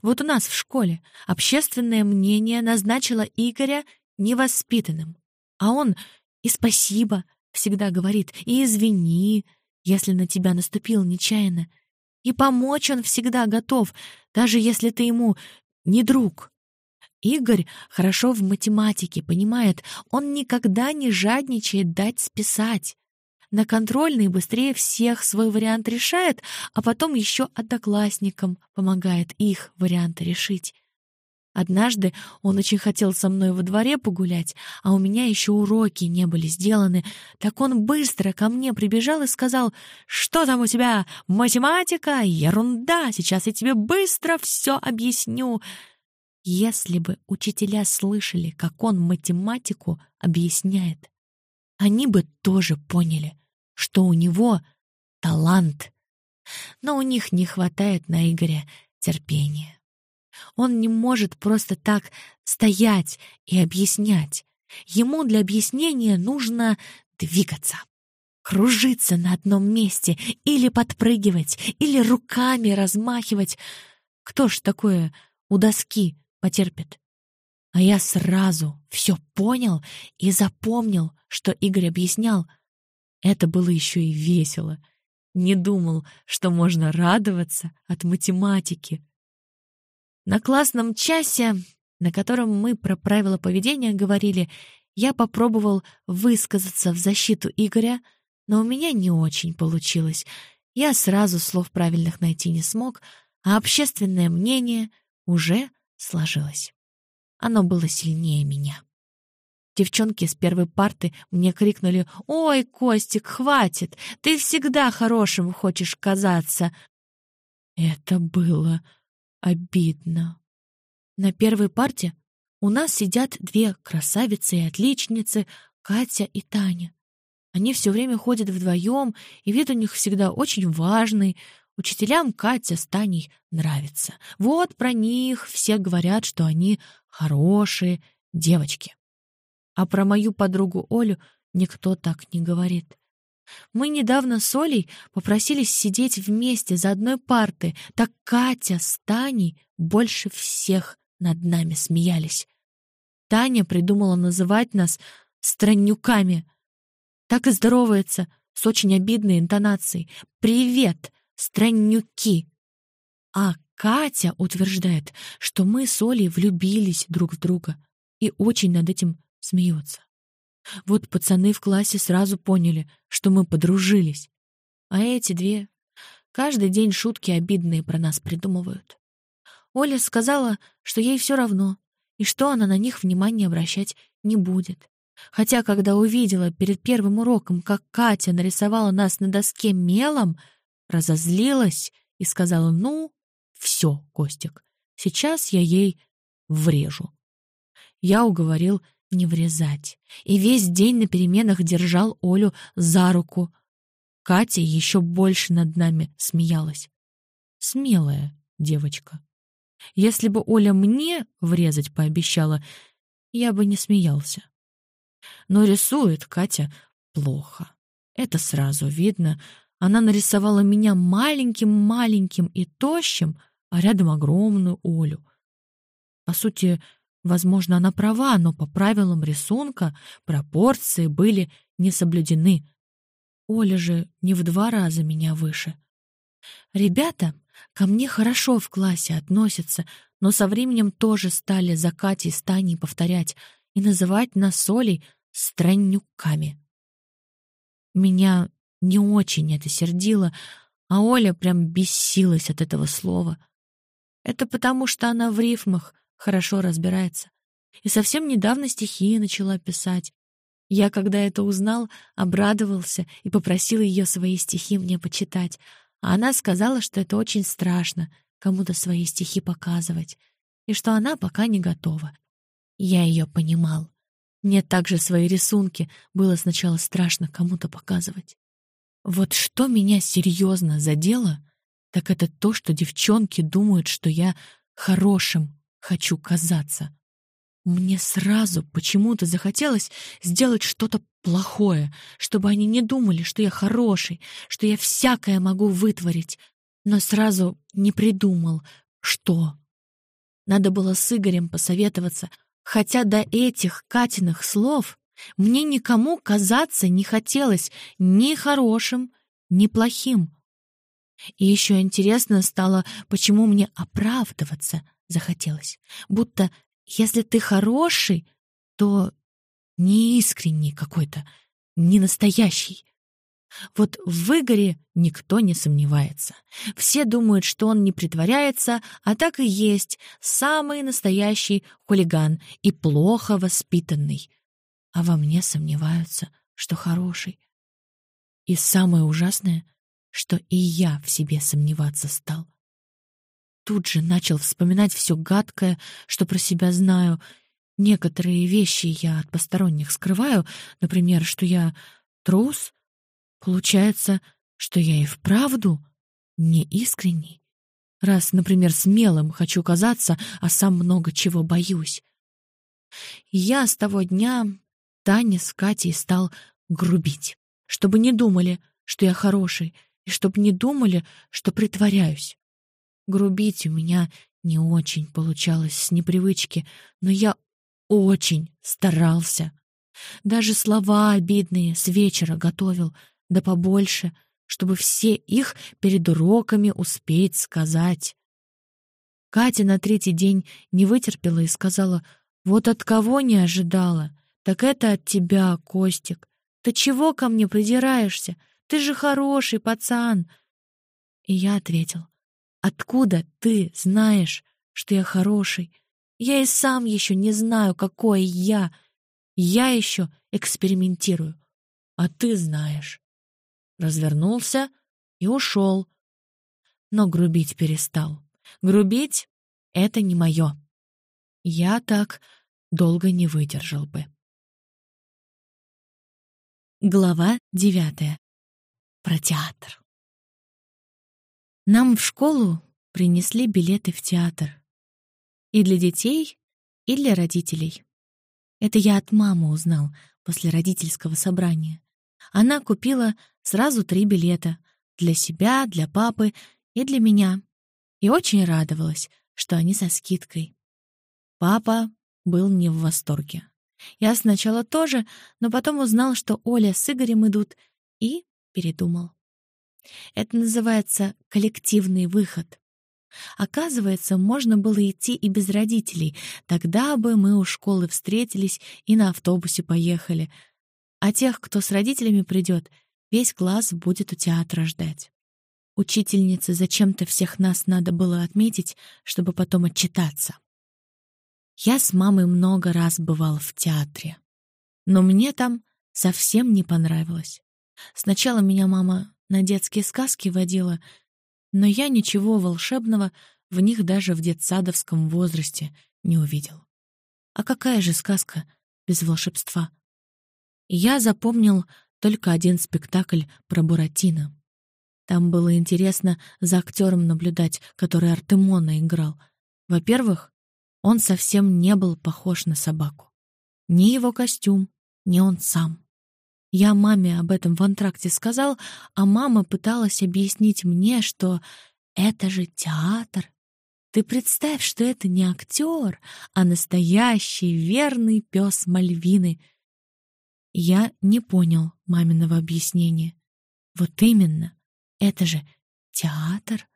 Вот у нас в школе общественное мнение назначило Игоря невоспитанным, а он и спасибо всегда говорит, и извини, если на тебя наступил нечаянно, и помочь он всегда готов, даже если ты ему не друг. Игорь хорошо в математике, понимает, он никогда не жадничает дать списать. На контрольный быстрее всех свой вариант решает, а потом еще одноклассникам помогает их варианты решить. Однажды он очень хотел со мной во дворе погулять, а у меня еще уроки не были сделаны. Так он быстро ко мне прибежал и сказал, «Что там у тебя? Математика? Ерунда! Сейчас я тебе быстро все объясню!» Если бы учителя слышали, как он математику объясняет, они бы тоже поняли, что у него талант. Но у них не хватает на Игоря терпения. Он не может просто так стоять и объяснять. Ему для объяснения нужно двигаться. Кружиться на одном месте, или подпрыгивать, или руками размахивать. Кто ж такое у доски потерпит? А я сразу все понял и запомнил, что Игорь объяснял. Это было еще и весело. Не думал, что можно радоваться от математики. На классном часе, на котором мы про правила поведения говорили, я попробовал высказаться в защиту Игоря, но у меня не очень получилось. Я сразу слов правильных найти не смог, а общественное мнение уже сложилось. Оно было сильнее меня. Девчонки с первой парты мне крикнули «Ой, Костик, хватит! Ты всегда хорошим хочешь казаться!» Это было обидно. На первой парте у нас сидят две красавицы и отличницы, Катя и Таня. Они все время ходят вдвоем, и вид у них всегда очень важный. Учителям Катя с Таней нравится. Вот про них все говорят, что они хорошие девочки. А про мою подругу Олю никто так не говорит. Мы недавно с Олей попросились сидеть вместе за одной партой, так Катя с Таней больше всех над нами смеялись. Таня придумала называть нас страннюками. Так и здоровается, с очень обидной интонацией. «Привет, страннюки!» А Катя утверждает, что мы с Олей влюбились друг в друга и очень над этим смеется. Вот пацаны в классе сразу поняли, что мы подружились. А эти две каждый день шутки обидные про нас придумывают. Оля сказала, что ей все равно, и что она на них внимания обращать не будет. Хотя, когда увидела перед первым уроком, как Катя нарисовала нас на доске мелом, разозлилась и сказала, «Ну, все, Костик, сейчас я ей врежу». Я уговорил не врезать. И весь день на переменах держал Олю за руку. Катя еще больше над нами смеялась. Смелая девочка. Если бы Оля мне врезать пообещала, я бы не смеялся. Но рисует Катя плохо. Это сразу видно. Она нарисовала меня маленьким-маленьким и тощим, а рядом огромную Олю. По сути, Возможно, она права, но по правилам рисунка пропорции были не соблюдены. Оля же не в два раза меня выше. Ребята ко мне хорошо в классе относятся, но со временем тоже стали за Катей с Таней повторять и называть нас с Олей страннюками. Меня не очень это сердило, а Оля прям бесилась от этого слова. Это потому, что она в рифмах хорошо разбирается. И совсем недавно стихи начала писать. Я, когда это узнал, обрадовался и попросил ее свои стихи мне почитать. А она сказала, что это очень страшно кому-то свои стихи показывать, и что она пока не готова. Я ее понимал. Мне также свои рисунки было сначала страшно кому-то показывать. Вот что меня серьезно задело, так это то, что девчонки думают, что я хорошим хочу казаться. Мне сразу почему-то захотелось сделать что-то плохое, чтобы они не думали, что я хороший, что я всякое могу вытворить, но сразу не придумал, что. Надо было с Игорем посоветоваться, хотя до этих Катиных слов мне никому казаться не хотелось ни хорошим, ни плохим. И еще интересно стало, почему мне оправдываться захотелось. Будто если ты хороший, то не искренний какой-то, не настоящий. Вот в Игоре никто не сомневается. Все думают, что он не притворяется, а так и есть самый настоящий хулиган и плохо воспитанный. А во мне сомневаются, что хороший. И самое ужасное, что и я в себе сомневаться стал. Тут же начал вспоминать все гадкое, что про себя знаю. Некоторые вещи я от посторонних скрываю, например, что я трус, Получается, что я и вправду не искренний. Раз, например, смелым хочу казаться, а сам много чего боюсь. Я с того дня Тане с Катей стал грубить, чтобы не думали, что я хороший, и чтобы не думали, что притворяюсь. Грубить у меня не очень получалось с непривычки, но я очень старался. Даже слова обидные с вечера готовил — да побольше, чтобы все их перед уроками успеть сказать. Катя на третий день не вытерпела и сказала, «Вот от кого не ожидала, так это от тебя, Костик. Ты чего ко мне придираешься? Ты же хороший пацан!» И я ответил, «Откуда ты знаешь, что я хороший? Я и сам еще не знаю, какой я. Я еще экспериментирую, а ты знаешь» развернулся и ушел. Но грубить перестал. Грубить — это не мое. Я так долго не выдержал бы. Глава девятая. Про театр. Нам в школу принесли билеты в театр. И для детей, и для родителей. Это я от мамы узнал после родительского собрания. Она купила сразу три билета — для себя, для папы и для меня. И очень радовалась, что они со скидкой. Папа был не в восторге. Я сначала тоже, но потом узнал, что Оля с Игорем идут, и передумал. Это называется коллективный выход. Оказывается, можно было идти и без родителей. Тогда бы мы у школы встретились и на автобусе поехали — а тех, кто с родителями придет, весь класс будет у театра ждать. Учительнице зачем-то всех нас надо было отметить, чтобы потом отчитаться. Я с мамой много раз бывал в театре, но мне там совсем не понравилось. Сначала меня мама на детские сказки водила, но я ничего волшебного в них даже в детсадовском возрасте не увидел. А какая же сказка без волшебства? Я запомнил только один спектакль про Буратино. Там было интересно за актером наблюдать, который Артемона играл. Во-первых, он совсем не был похож на собаку. Ни его костюм, ни он сам. Я маме об этом в антракте сказал, а мама пыталась объяснить мне, что это же театр. Ты представь, что это не актер, а настоящий верный пес Мальвины — я не понял маминого объяснения. Вот именно, это же театр.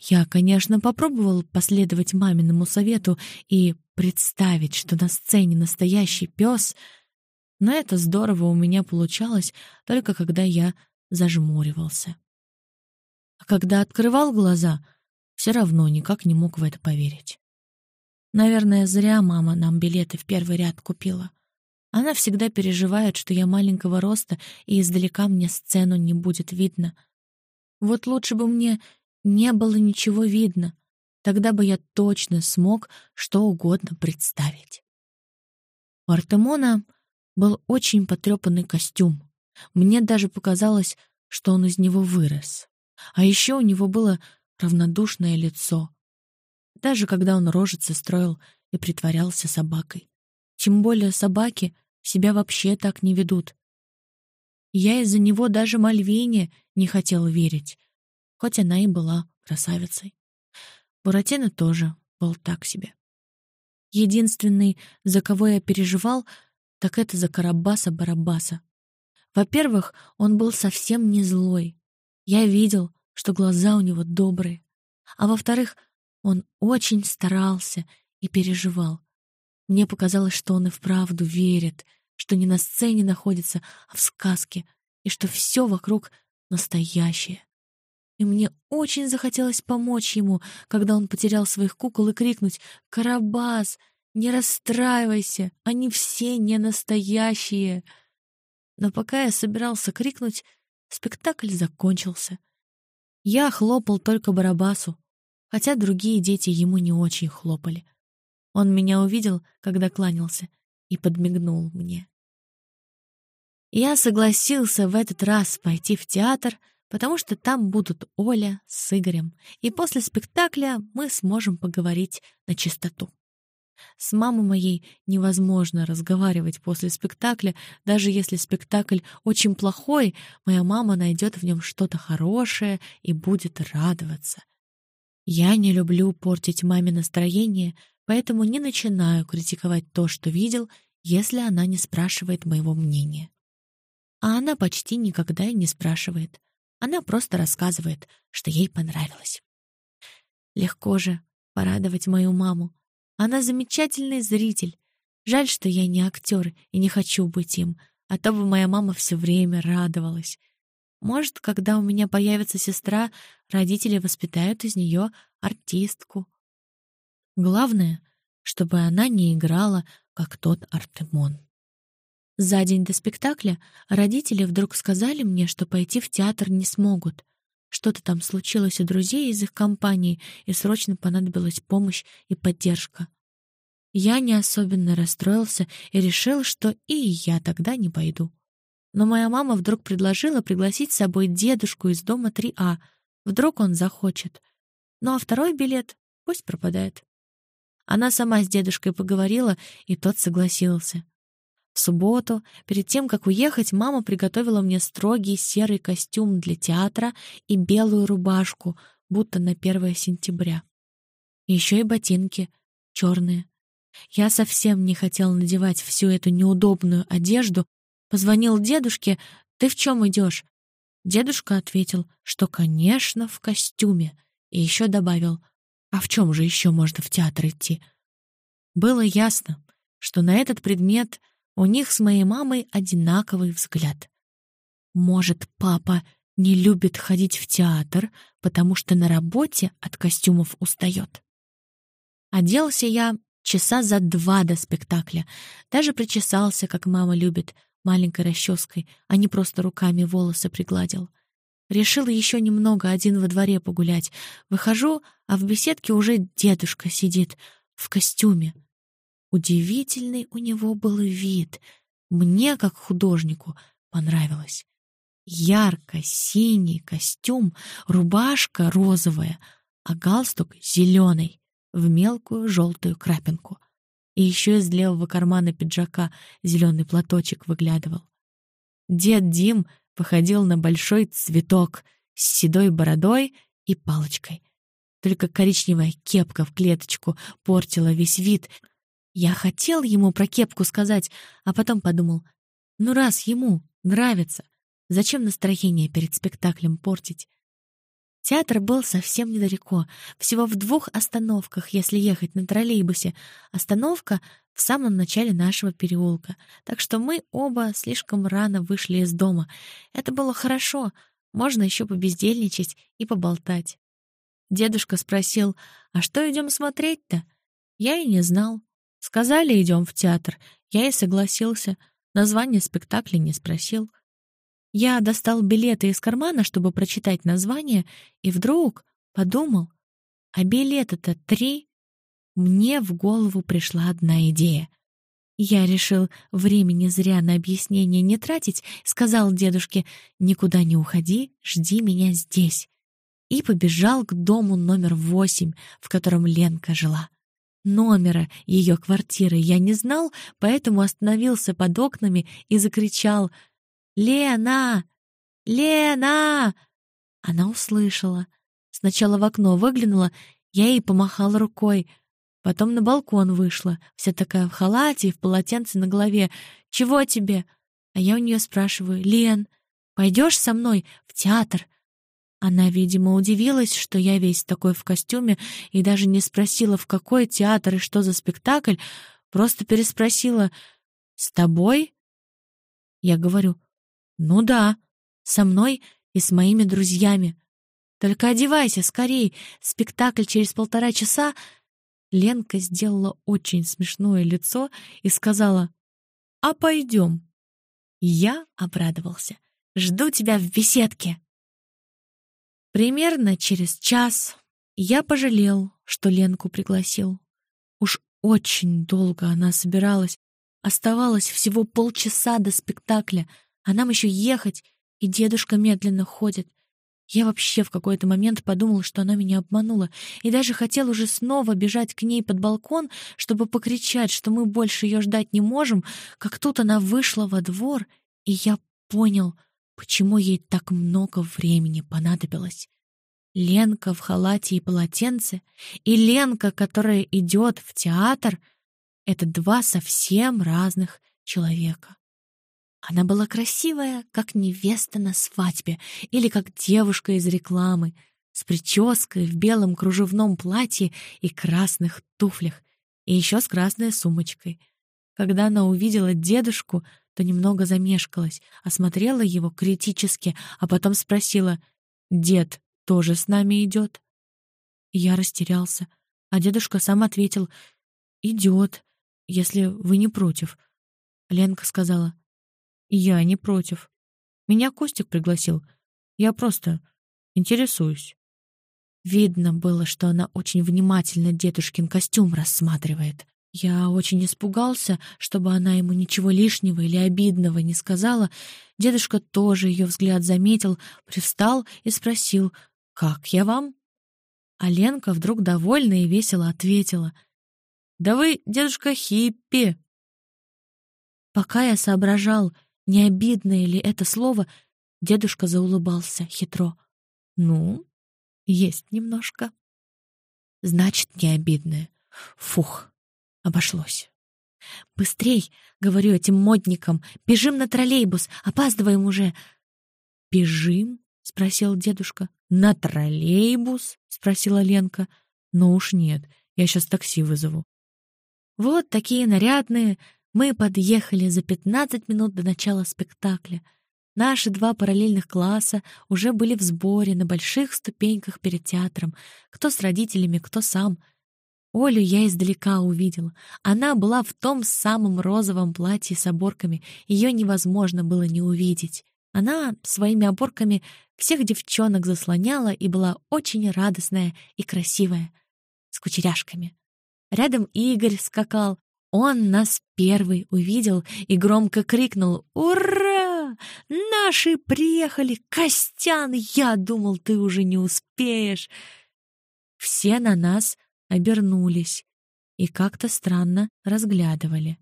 Я, конечно, попробовал последовать маминому совету и представить, что на сцене настоящий пес, но это здорово у меня получалось только когда я зажмуривался. А когда открывал глаза, все равно никак не мог в это поверить. Наверное, зря мама нам билеты в первый ряд купила. Она всегда переживает, что я маленького роста, и издалека мне сцену не будет видно. Вот лучше бы мне не было ничего видно. Тогда бы я точно смог что угодно представить. У Артемона был очень потрепанный костюм. Мне даже показалось, что он из него вырос. А еще у него было равнодушное лицо. Даже когда он рожицы строил и притворялся собакой. Тем более собаки себя вообще так не ведут. Я из-за него даже Мальвине не хотел верить, хоть она и была красавицей. Буратино тоже был так себе. Единственный, за кого я переживал, так это за Карабаса-Барабаса. Во-первых, он был совсем не злой. Я видел, что глаза у него добрые. А во-вторых, он очень старался и переживал. Мне показалось, что он и вправду верит, что не на сцене находится, а в сказке, и что все вокруг настоящее. И мне очень захотелось помочь ему, когда он потерял своих кукол, и крикнуть «Карабас, не расстраивайся, они все не настоящие!» Но пока я собирался крикнуть, спектакль закончился. Я хлопал только Барабасу, хотя другие дети ему не очень хлопали. Он меня увидел, когда кланялся, и подмигнул мне. Я согласился в этот раз пойти в театр, потому что там будут Оля с Игорем, и после спектакля мы сможем поговорить на чистоту. С мамой моей невозможно разговаривать после спектакля, даже если спектакль очень плохой, моя мама найдет в нем что-то хорошее и будет радоваться. Я не люблю портить маме настроение, поэтому не начинаю критиковать то, что видел, если она не спрашивает моего мнения. А она почти никогда и не спрашивает. Она просто рассказывает, что ей понравилось. Легко же порадовать мою маму. Она замечательный зритель. Жаль, что я не актер и не хочу быть им, а то бы моя мама все время радовалась. Может, когда у меня появится сестра, родители воспитают из нее артистку. Главное, чтобы она не играла, как тот Артемон. За день до спектакля родители вдруг сказали мне, что пойти в театр не смогут. Что-то там случилось у друзей из их компании, и срочно понадобилась помощь и поддержка. Я не особенно расстроился и решил, что и я тогда не пойду. Но моя мама вдруг предложила пригласить с собой дедушку из дома 3А. Вдруг он захочет. Ну а второй билет пусть пропадает. Она сама с дедушкой поговорила, и тот согласился. В субботу, перед тем, как уехать, мама приготовила мне строгий серый костюм для театра и белую рубашку, будто на 1 сентября. Еще и ботинки, черные. Я совсем не хотел надевать всю эту неудобную одежду. Позвонил дедушке, «Ты в чем идешь?» Дедушка ответил, что, конечно, в костюме, и еще добавил, «А в чем же еще можно в театр идти?» Было ясно, что на этот предмет — у них с моей мамой одинаковый взгляд. Может, папа не любит ходить в театр, потому что на работе от костюмов устает. Оделся я часа за два до спектакля. Даже причесался, как мама любит, маленькой расческой, а не просто руками волосы пригладил. Решил еще немного один во дворе погулять. Выхожу, а в беседке уже дедушка сидит в костюме. Удивительный у него был вид. Мне, как художнику, понравилось. Ярко-синий костюм, рубашка розовая, а галстук зеленый, в мелкую желтую крапинку. И еще из левого кармана пиджака зеленый платочек выглядывал. Дед Дим походил на большой цветок с седой бородой и палочкой. Только коричневая кепка в клеточку портила весь вид — я хотел ему про кепку сказать, а потом подумал, ну раз ему нравится, зачем настроение перед спектаклем портить? Театр был совсем недалеко, всего в двух остановках, если ехать на троллейбусе. Остановка в самом начале нашего переулка, так что мы оба слишком рано вышли из дома. Это было хорошо, можно еще побездельничать и поболтать. Дедушка спросил, а что идем смотреть-то? Я и не знал. Сказали, идем в театр. Я и согласился. Название спектакля не спросил. Я достал билеты из кармана, чтобы прочитать название, и вдруг подумал, а билеты-то три. Мне в голову пришла одна идея. Я решил времени зря на объяснение не тратить, сказал дедушке «Никуда не уходи, жди меня здесь» и побежал к дому номер восемь, в котором Ленка жила. Номера ее квартиры я не знал, поэтому остановился под окнами и закричал «Лена! Лена!» Она услышала. Сначала в окно выглянула, я ей помахала рукой. Потом на балкон вышла, вся такая в халате и в полотенце на голове. «Чего тебе?» А я у нее спрашиваю, «Лен, пойдешь со мной в театр?» Она, видимо, удивилась, что я весь такой в костюме, и даже не спросила, в какой театр и что за спектакль, просто переспросила «С тобой?» Я говорю «Ну да, со мной и с моими друзьями. Только одевайся скорей, спектакль через полтора часа». Ленка сделала очень смешное лицо и сказала «А пойдем». Я обрадовался. «Жду тебя в беседке». Примерно через час я пожалел, что Ленку пригласил. Уж очень долго она собиралась. Оставалось всего полчаса до спектакля, а нам еще ехать, и дедушка медленно ходит. Я вообще в какой-то момент подумал, что она меня обманула, и даже хотел уже снова бежать к ней под балкон, чтобы покричать, что мы больше ее ждать не можем, как тут она вышла во двор, и я понял — Почему ей так много времени понадобилось? Ленка в халате и полотенце и Ленка, которая идет в театр — это два совсем разных человека. Она была красивая, как невеста на свадьбе или как девушка из рекламы, с прической в белом кружевном платье и красных туфлях, и еще с красной сумочкой. Когда она увидела дедушку — то немного замешкалась, осмотрела его критически, а потом спросила, «Дед тоже с нами идет?» Я растерялся, а дедушка сам ответил, «Идет, если вы не против». Ленка сказала, «Я не против. Меня Костик пригласил. Я просто интересуюсь». Видно было, что она очень внимательно дедушкин костюм рассматривает. Я очень испугался, чтобы она ему ничего лишнего или обидного не сказала. Дедушка тоже ее взгляд заметил, привстал и спросил, «Как я вам?» А Ленка вдруг довольно и весело ответила, «Да вы, дедушка, хиппи!» Пока я соображал, не обидное ли это слово, дедушка заулыбался хитро. «Ну, есть немножко». «Значит, не обидное. Фух!» Обошлось. «Быстрей!» — говорю этим модникам. «Бежим на троллейбус! Опаздываем уже!» «Бежим?» — спросил дедушка. «На троллейбус?» — спросила Ленка. «Ну уж нет, я сейчас такси вызову». Вот такие нарядные. Мы подъехали за пятнадцать минут до начала спектакля. Наши два параллельных класса уже были в сборе на больших ступеньках перед театром. Кто с родителями, кто сам — Олю я издалека увидела. Она была в том самом розовом платье с оборками. Ее невозможно было не увидеть. Она своими оборками всех девчонок заслоняла и была очень радостная и красивая, с кучеряшками. Рядом Игорь скакал. Он нас первый увидел и громко крикнул «Ура! Наши приехали! Костян! Я думал, ты уже не успеешь!» Все на нас обернулись и как-то странно разглядывали.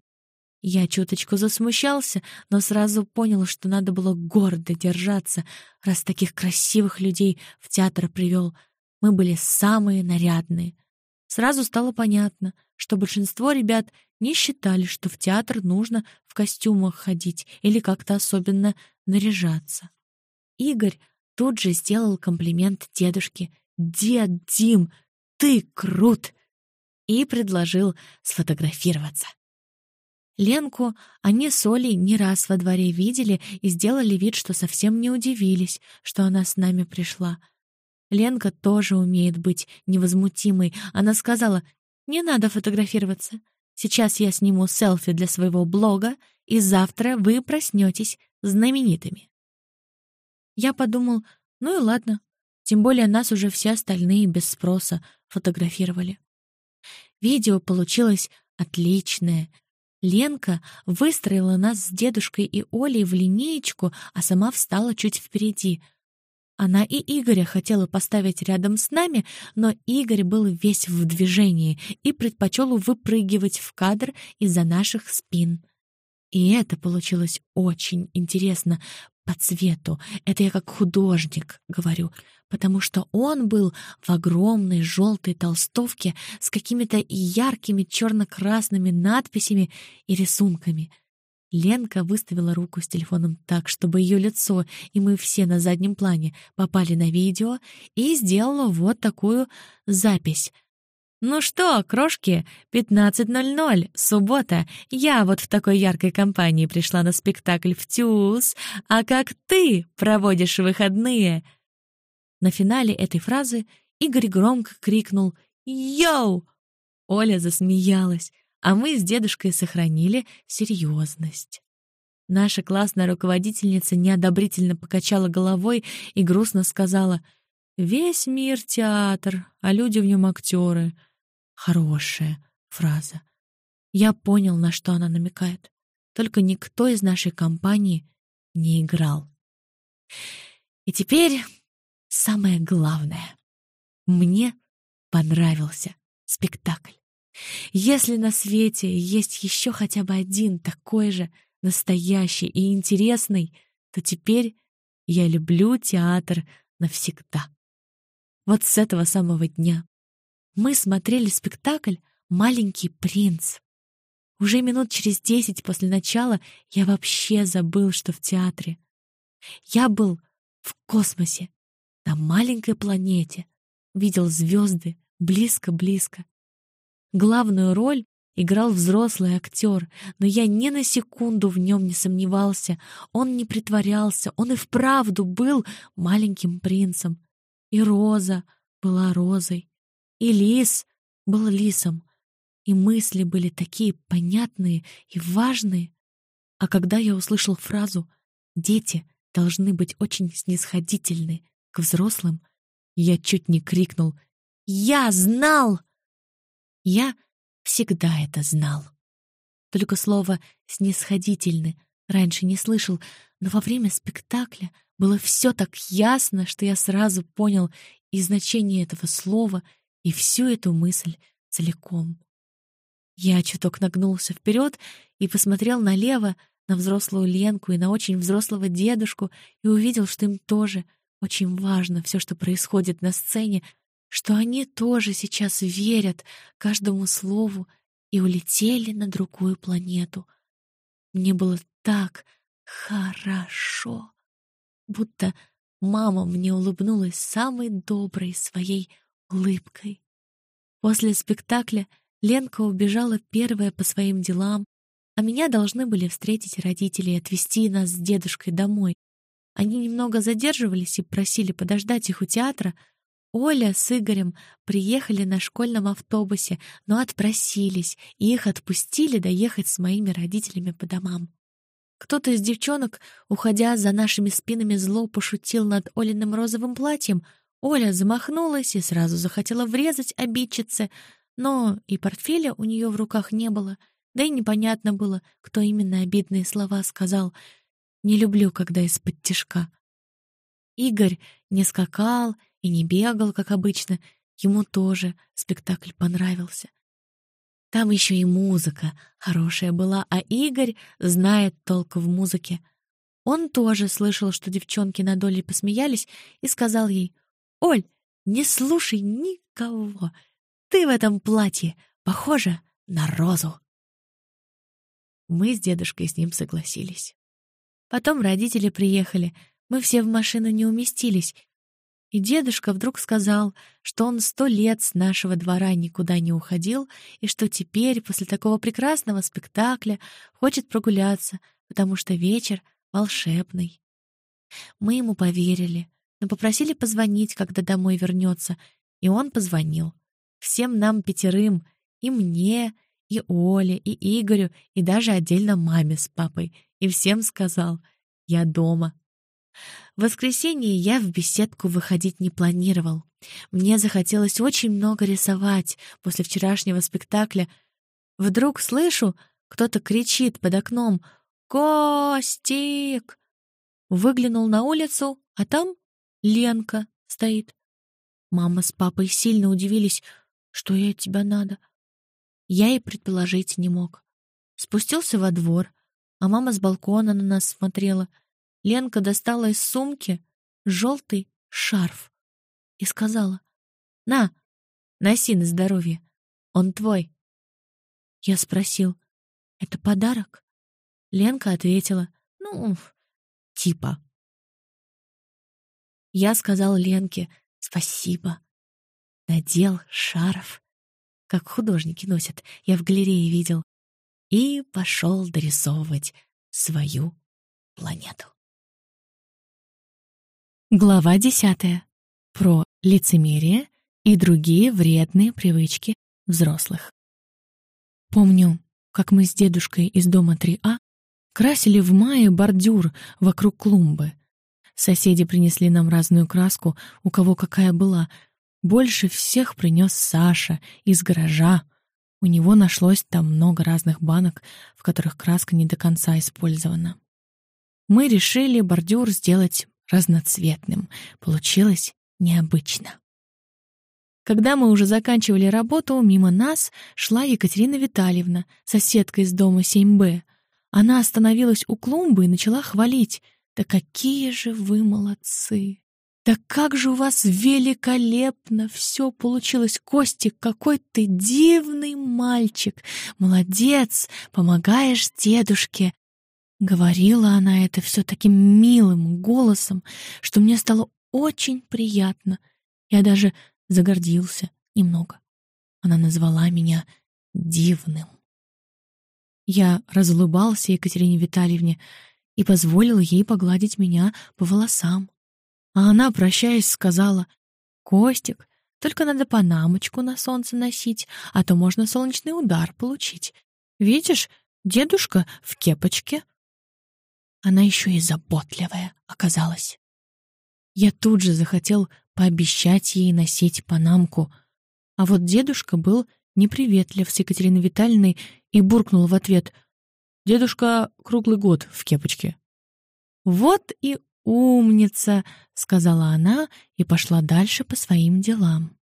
Я чуточку засмущался, но сразу понял, что надо было гордо держаться, раз таких красивых людей в театр привел. Мы были самые нарядные. Сразу стало понятно, что большинство ребят не считали, что в театр нужно в костюмах ходить или как-то особенно наряжаться. Игорь тут же сделал комплимент дедушке. «Дед Дим, ты крут!» и предложил сфотографироваться. Ленку они с Олей не раз во дворе видели и сделали вид, что совсем не удивились, что она с нами пришла. Ленка тоже умеет быть невозмутимой. Она сказала, «Не надо фотографироваться. Сейчас я сниму селфи для своего блога, и завтра вы проснетесь знаменитыми». Я подумал, ну и ладно, тем более нас уже все остальные без спроса фотографировали. Видео получилось отличное. Ленка выстроила нас с дедушкой и Олей в линеечку, а сама встала чуть впереди. Она и Игоря хотела поставить рядом с нами, но Игорь был весь в движении и предпочел выпрыгивать в кадр из-за наших спин. И это получилось очень интересно по цвету. Это я как художник говорю потому что он был в огромной желтой толстовке с какими-то яркими черно-красными надписями и рисунками. Ленка выставила руку с телефоном так, чтобы ее лицо и мы все на заднем плане попали на видео, и сделала вот такую запись. «Ну что, крошки, 15.00, суббота. Я вот в такой яркой компании пришла на спектакль в Тюз. А как ты проводишь выходные?» На финале этой фразы Игорь громко крикнул «Йоу!». Оля засмеялась а мы с дедушкой сохранили серьезность. Наша классная руководительница неодобрительно покачала головой и грустно сказала «Весь мир — театр, а люди в нем актеры». Хорошая фраза. Я понял, на что она намекает. Только никто из нашей компании не играл. И теперь самое главное. Мне понравился спектакль. Если на свете есть еще хотя бы один такой же настоящий и интересный, то теперь я люблю театр навсегда. Вот с этого самого дня мы смотрели спектакль «Маленький принц». Уже минут через десять после начала я вообще забыл, что в театре. Я был в космосе, на маленькой планете, видел звезды близко-близко. Главную роль играл взрослый актер, но я ни на секунду в нем не сомневался. Он не притворялся, он и вправду был маленьким принцем. И Роза была Розой, и Лис был Лисом. И мысли были такие понятные и важные. А когда я услышал фразу «дети должны быть очень снисходительны к взрослым», я чуть не крикнул «Я знал!» Я всегда это знал. Только слово «снисходительны» раньше не слышал, но во время спектакля было все так ясно, что я сразу понял и значение этого слова, и всю эту мысль целиком. Я чуток нагнулся вперед и посмотрел налево на взрослую Ленку и на очень взрослого дедушку и увидел, что им тоже очень важно все, что происходит на сцене, что они тоже сейчас верят каждому слову и улетели на другую планету. Мне было так хорошо, будто мама мне улыбнулась самой доброй своей улыбкой. После спектакля Ленка убежала первая по своим делам, а меня должны были встретить родители и отвезти нас с дедушкой домой. Они немного задерживались и просили подождать их у театра — Оля с Игорем приехали на школьном автобусе, но отпросились, и их отпустили доехать с моими родителями по домам. Кто-то из девчонок, уходя за нашими спинами, зло пошутил над Олиным розовым платьем. Оля замахнулась и сразу захотела врезать обидчице, но и портфеля у нее в руках не было, да и непонятно было, кто именно обидные слова сказал. «Не люблю, когда из-под тишка». Игорь не скакал и не бегал, как обычно. Ему тоже спектакль понравился. Там еще и музыка хорошая была, а Игорь знает толк в музыке. Он тоже слышал, что девчонки на доле посмеялись, и сказал ей, «Оль, не слушай никого. Ты в этом платье похожа на розу». Мы с дедушкой с ним согласились. Потом родители приехали. Мы все в машину не уместились, и дедушка вдруг сказал, что он сто лет с нашего двора никуда не уходил, и что теперь, после такого прекрасного спектакля, хочет прогуляться, потому что вечер волшебный. Мы ему поверили, но попросили позвонить, когда домой вернется, и он позвонил. Всем нам пятерым, и мне, и Оле, и Игорю, и даже отдельно маме с папой, и всем сказал «Я дома». В воскресенье я в беседку выходить не планировал. Мне захотелось очень много рисовать после вчерашнего спектакля. Вдруг слышу, кто-то кричит под окном «Костик!». Выглянул на улицу, а там Ленка стоит. Мама с папой сильно удивились, что ей от тебя надо. Я и предположить не мог. Спустился во двор, а мама с балкона на нас смотрела — Ленка достала из сумки желтый шарф и сказала, «На, носи на здоровье, он твой». Я спросил, «Это подарок?» Ленка ответила, ну, типа. Я сказал Ленке спасибо. Надел шарф, как художники носят, я в галерее видел, и пошел дорисовывать свою планету. Глава десятая. Про лицемерие и другие вредные привычки взрослых. Помню, как мы с дедушкой из дома 3А красили в мае бордюр вокруг клумбы. Соседи принесли нам разную краску, у кого какая была. Больше всех принес Саша из гаража. У него нашлось там много разных банок, в которых краска не до конца использована. Мы решили бордюр сделать разноцветным. Получилось необычно. Когда мы уже заканчивали работу, мимо нас шла Екатерина Витальевна, соседка из дома 7Б. Она остановилась у клумбы и начала хвалить. «Да какие же вы молодцы! Да как же у вас великолепно все получилось! Костик, какой ты дивный мальчик! Молодец! Помогаешь дедушке!» Говорила она это все таким милым голосом, что мне стало очень приятно. Я даже загордился немного. Она назвала меня дивным. Я разулыбался Екатерине Витальевне и позволил ей погладить меня по волосам. А она, прощаясь, сказала, «Костик, только надо панамочку на солнце носить, а то можно солнечный удар получить. Видишь, дедушка в кепочке». Она еще и заботливая оказалась. Я тут же захотел пообещать ей носить панамку. А вот дедушка был неприветлив с Екатериной Витальевной и буркнул в ответ «Дедушка круглый год в кепочке». «Вот и умница!» — сказала она и пошла дальше по своим делам.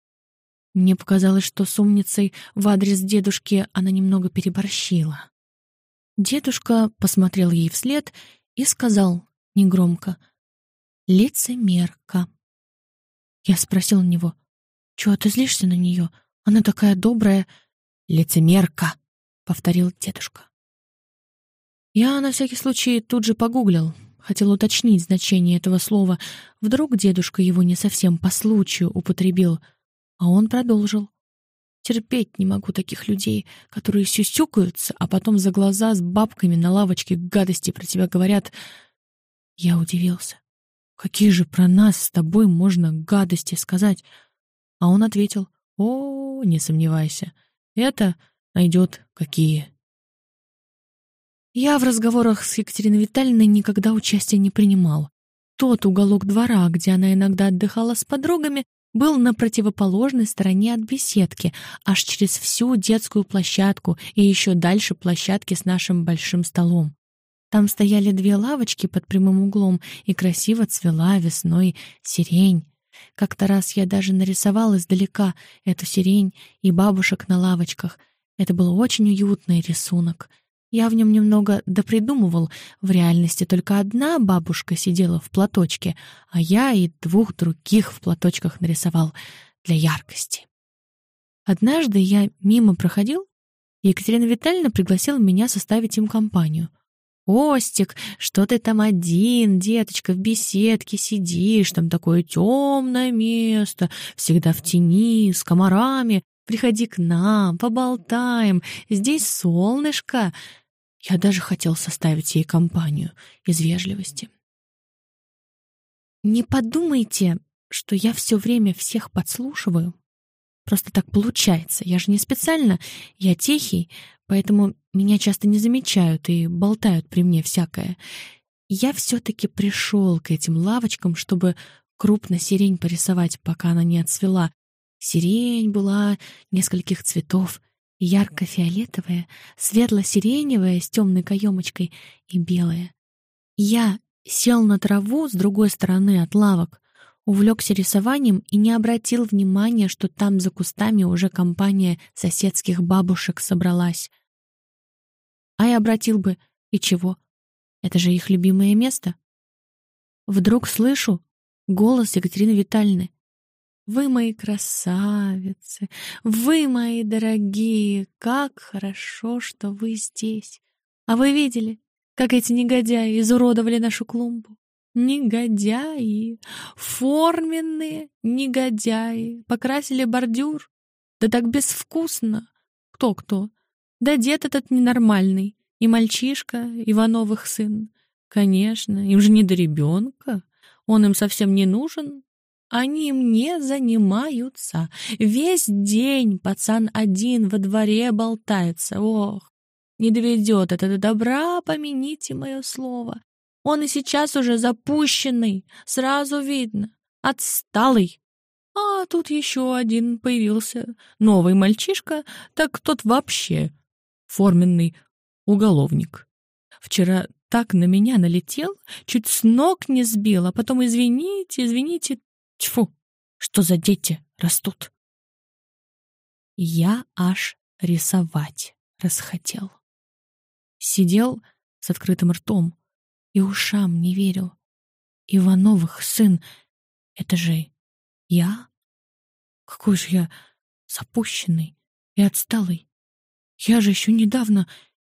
Мне показалось, что с умницей в адрес дедушки она немного переборщила. Дедушка посмотрел ей вслед и сказал негромко «Лицемерка». Я спросил у него, «Чего ты злишься на нее? Она такая добрая». «Лицемерка», — повторил дедушка. Я на всякий случай тут же погуглил, хотел уточнить значение этого слова. Вдруг дедушка его не совсем по случаю употребил, а он продолжил. Терпеть не могу таких людей, которые сюсюкаются, а потом за глаза с бабками на лавочке гадости про тебя говорят. Я удивился. Какие же про нас с тобой можно гадости сказать? А он ответил, о, не сомневайся, это найдет какие. Я в разговорах с Екатериной Витальевной никогда участия не принимал. Тот уголок двора, где она иногда отдыхала с подругами, был на противоположной стороне от беседки, аж через всю детскую площадку и еще дальше площадки с нашим большим столом. Там стояли две лавочки под прямым углом, и красиво цвела весной сирень. Как-то раз я даже нарисовал издалека эту сирень и бабушек на лавочках. Это был очень уютный рисунок. Я в нем немного допридумывал. В реальности только одна бабушка сидела в платочке, а я и двух других в платочках нарисовал для яркости. Однажды я мимо проходил, Екатерина Витальевна пригласила меня составить им компанию — «Костик, что ты там один, деточка, в беседке сидишь, там такое темное место, всегда в тени, с комарами. Приходи к нам, поболтаем, здесь солнышко». Я даже хотел составить ей компанию из вежливости. «Не подумайте, что я все время всех подслушиваю. Просто так получается. Я же не специально, я тихий, поэтому меня часто не замечают и болтают при мне всякое. Я все-таки пришел к этим лавочкам, чтобы крупно сирень порисовать, пока она не отцвела. Сирень была нескольких цветов, ярко-фиолетовая, светло-сиреневая с темной каемочкой и белая. Я сел на траву с другой стороны от лавок, увлекся рисованием и не обратил внимания, что там за кустами уже компания соседских бабушек собралась. А я обратил бы. И чего? Это же их любимое место. Вдруг слышу голос Екатерины Витальевны. «Вы мои красавицы! Вы мои дорогие! Как хорошо, что вы здесь! А вы видели, как эти негодяи изуродовали нашу клумбу. Негодяи, форменные негодяи, покрасили бордюр. Да так безвкусно. Кто-кто? Да дед этот ненормальный, и мальчишка, Ивановых сын. Конечно, им же не до ребенка. Он им совсем не нужен. Они им не занимаются. Весь день пацан один во дворе болтается. Ох, не доведет это до добра, помяните мое слово. Он и сейчас уже запущенный, сразу видно, отсталый. А тут еще один появился, новый мальчишка, так тот вообще форменный уголовник. Вчера так на меня налетел, чуть с ног не сбил, а потом извините, извините, тьфу, что за дети растут. Я аж рисовать расхотел. Сидел с открытым ртом, и ушам не верил. Ивановых сын — это же я? Какой же я запущенный и отсталый. Я же еще недавно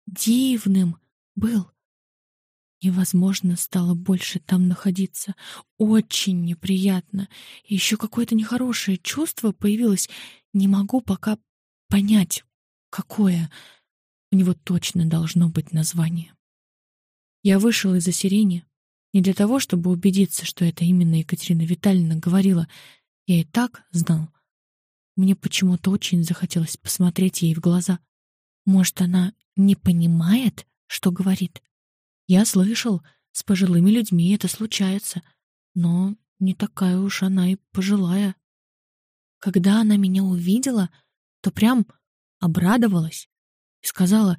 дивным был. Невозможно стало больше там находиться. Очень неприятно. Еще какое-то нехорошее чувство появилось. Не могу пока понять, какое. У него точно должно быть название. Я вышел из-за сирени не для того, чтобы убедиться, что это именно Екатерина Витальевна говорила. Я и так знал. Мне почему-то очень захотелось посмотреть ей в глаза. Может, она не понимает, что говорит? Я слышал, с пожилыми людьми это случается, но не такая уж она и пожилая. Когда она меня увидела, то прям обрадовалась и сказала,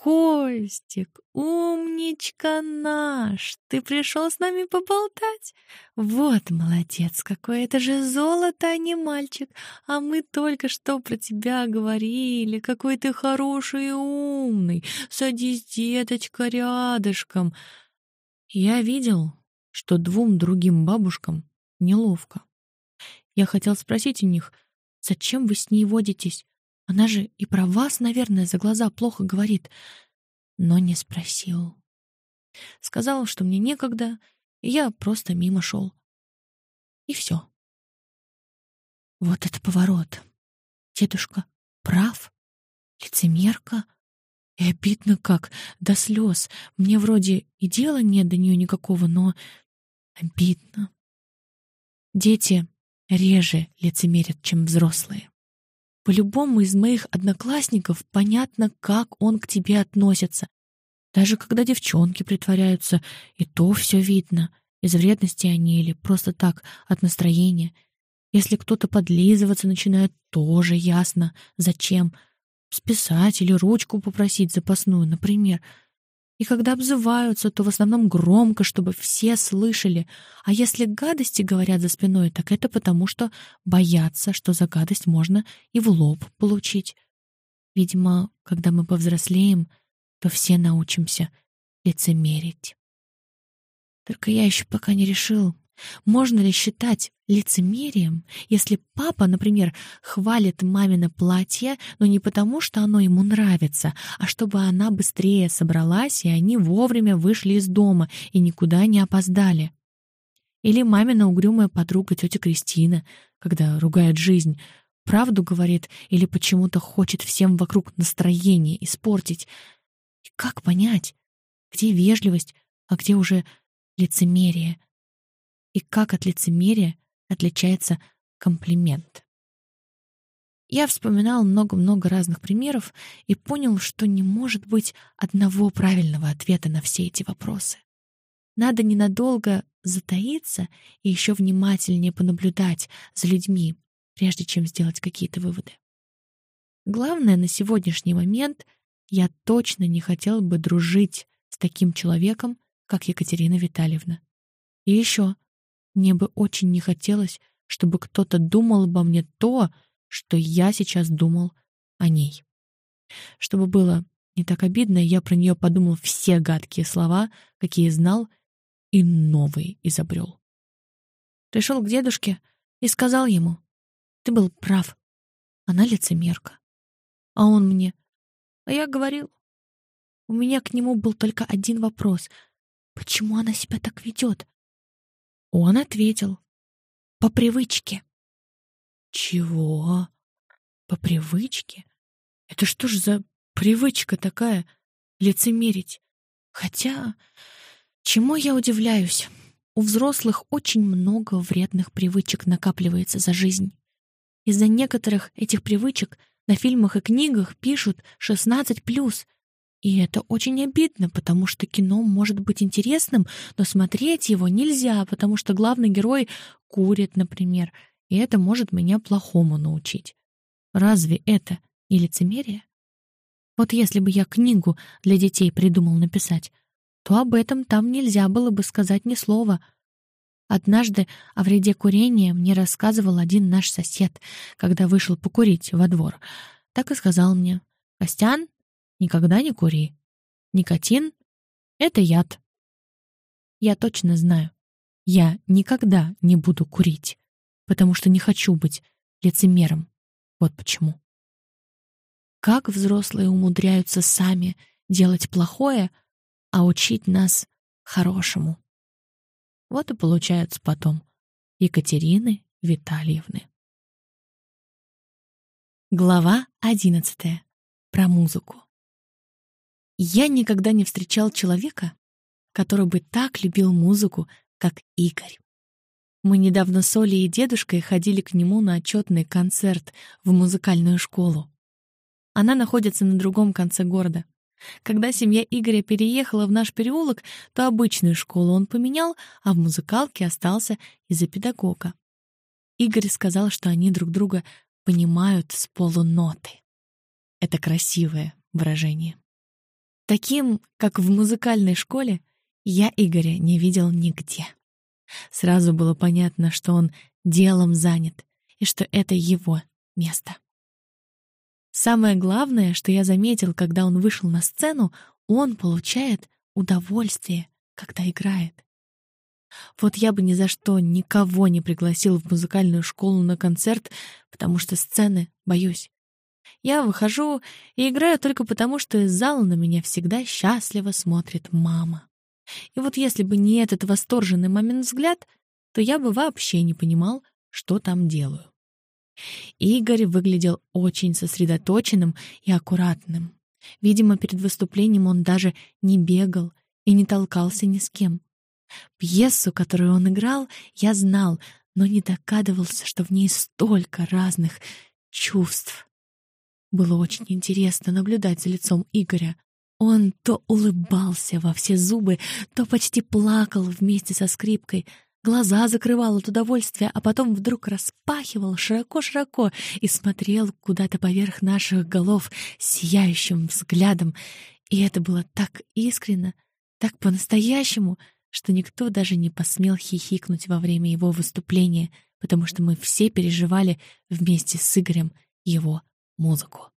Костик, умничка наш, ты пришел с нами поболтать? Вот молодец какой, это же золото, а не мальчик. А мы только что про тебя говорили, какой ты хороший и умный. Садись, деточка, рядышком. Я видел, что двум другим бабушкам неловко. Я хотел спросить у них, зачем вы с ней водитесь? Она же и про вас, наверное, за глаза плохо говорит. Но не спросил. Сказал, что мне некогда, и я просто мимо шел. И все. Вот это поворот. Дедушка прав. Лицемерка. И обидно как, до слез. Мне вроде и дела нет до нее никакого, но обидно. Дети реже лицемерят, чем взрослые. По любому из моих одноклассников понятно, как он к тебе относится. Даже когда девчонки притворяются, и то все видно. Из вредности они или просто так, от настроения. Если кто-то подлизываться начинает, тоже ясно, зачем. Списать или ручку попросить запасную, например — и когда обзываются, то в основном громко, чтобы все слышали. А если гадости говорят за спиной, так это потому, что боятся, что за гадость можно и в лоб получить. Видимо, когда мы повзрослеем, то все научимся лицемерить. Только я еще пока не решил, можно ли считать лицемерием, если папа, например, хвалит мамино платье, но не потому, что оно ему нравится, а чтобы она быстрее собралась, и они вовремя вышли из дома и никуда не опоздали? Или мамина угрюмая подруга тетя Кристина, когда ругает жизнь, правду говорит или почему-то хочет всем вокруг настроение испортить? И как понять, где вежливость, а где уже лицемерие? И как от лицемерия отличается комплимент. Я вспоминал много-много разных примеров и понял, что не может быть одного правильного ответа на все эти вопросы. Надо ненадолго затаиться и еще внимательнее понаблюдать за людьми, прежде чем сделать какие-то выводы. Главное на сегодняшний момент я точно не хотел бы дружить с таким человеком, как Екатерина Витальевна. И еще мне бы очень не хотелось, чтобы кто-то думал обо мне то, что я сейчас думал о ней. Чтобы было не так обидно, я про нее подумал все гадкие слова, какие знал, и новые изобрел. Пришел к дедушке и сказал ему, «Ты был прав, она лицемерка». А он мне, «А я говорил». У меня к нему был только один вопрос. Почему она себя так ведет? Он ответил. По привычке. Чего? По привычке? Это что ж за привычка такая? Лицемерить. Хотя, чему я удивляюсь? У взрослых очень много вредных привычек накапливается за жизнь. Из-за некоторых этих привычек на фильмах и книгах пишут 16+. И это очень обидно, потому что кино может быть интересным, но смотреть его нельзя, потому что главный герой курит, например, и это может меня плохому научить. Разве это не лицемерие? Вот если бы я книгу для детей придумал написать, то об этом там нельзя было бы сказать ни слова. Однажды о вреде курения мне рассказывал один наш сосед, когда вышел покурить во двор. Так и сказал мне, «Костян, никогда не кури. Никотин — это яд». Я точно знаю, я никогда не буду курить, потому что не хочу быть лицемером. Вот почему. Как взрослые умудряются сами делать плохое, а учить нас хорошему. Вот и получаются потом Екатерины Витальевны. Глава одиннадцатая. Про музыку. Я никогда не встречал человека, который бы так любил музыку, как Игорь. Мы недавно с Олей и дедушкой ходили к нему на отчетный концерт в музыкальную школу. Она находится на другом конце города. Когда семья Игоря переехала в наш переулок, то обычную школу он поменял, а в музыкалке остался из-за педагога. Игорь сказал, что они друг друга понимают с полуноты. Это красивое выражение. Таким, как в музыкальной школе, я Игоря не видел нигде. Сразу было понятно, что он делом занят и что это его место. Самое главное, что я заметил, когда он вышел на сцену, он получает удовольствие, когда играет. Вот я бы ни за что никого не пригласил в музыкальную школу на концерт, потому что сцены боюсь. Я выхожу и играю только потому, что из зала на меня всегда счастливо смотрит мама. И вот если бы не этот восторженный момент взгляд, то я бы вообще не понимал, что там делаю. Игорь выглядел очень сосредоточенным и аккуратным. Видимо, перед выступлением он даже не бегал и не толкался ни с кем. Пьесу, которую он играл, я знал, но не догадывался, что в ней столько разных чувств. Было очень интересно наблюдать за лицом Игоря. Он то улыбался во все зубы, то почти плакал вместе со скрипкой — глаза закрывал от удовольствия, а потом вдруг распахивал широко-широко и смотрел куда-то поверх наших голов сияющим взглядом. И это было так искренно, так по-настоящему, что никто даже не посмел хихикнуть во время его выступления, потому что мы все переживали вместе с Игорем его музыку.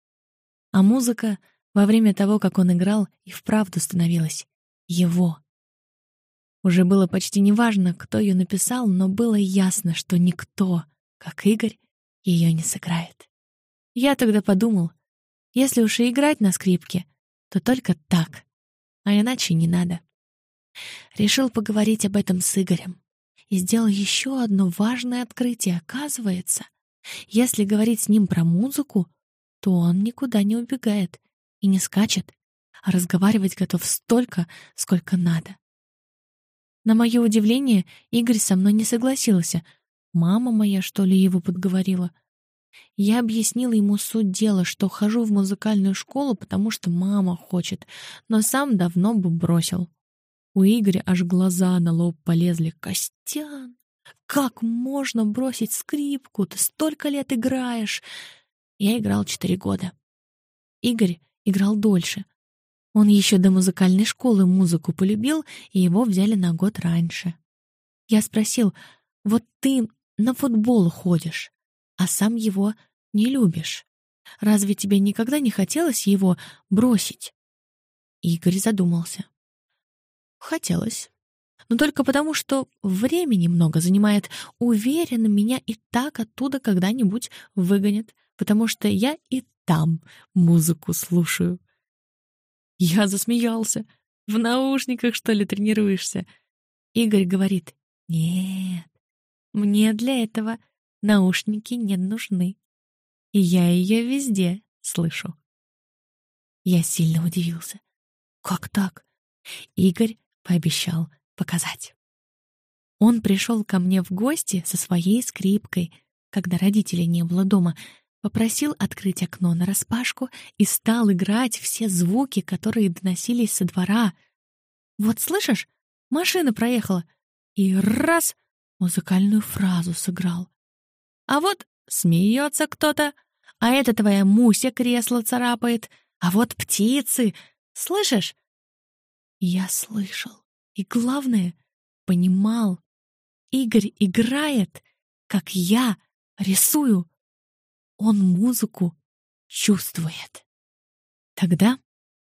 А музыка во время того, как он играл, и вправду становилась его уже было почти неважно, кто ее написал, но было ясно, что никто, как Игорь, ее не сыграет. Я тогда подумал, если уж и играть на скрипке, то только так, а иначе не надо. Решил поговорить об этом с Игорем и сделал еще одно важное открытие. Оказывается, если говорить с ним про музыку, то он никуда не убегает и не скачет, а разговаривать готов столько, сколько надо. На мое удивление, Игорь со мной не согласился. Мама моя, что ли, его подговорила? Я объяснила ему суть дела, что хожу в музыкальную школу, потому что мама хочет, но сам давно бы бросил. У Игоря аж глаза на лоб полезли. «Костян, как можно бросить скрипку? Ты столько лет играешь!» Я играл четыре года. Игорь играл дольше, он еще до музыкальной школы музыку полюбил, и его взяли на год раньше. Я спросил, вот ты на футбол ходишь, а сам его не любишь. Разве тебе никогда не хотелось его бросить? Игорь задумался. Хотелось. Но только потому, что времени много занимает. Уверен, меня и так оттуда когда-нибудь выгонят, потому что я и там музыку слушаю. Я засмеялся. В наушниках, что ли, тренируешься? Игорь говорит, нет, мне для этого наушники не нужны. И я ее везде слышу. Я сильно удивился. Как так? Игорь пообещал показать. Он пришел ко мне в гости со своей скрипкой, когда родителей не было дома, попросил открыть окно нараспашку и стал играть все звуки, которые доносились со двора. Вот слышишь, машина проехала, и раз музыкальную фразу сыграл. А вот смеется кто-то, а это твоя Муся кресло царапает, а вот птицы. Слышишь? Я слышал. И главное, понимал. Игорь играет, как я рисую. Он музыку чувствует. Тогда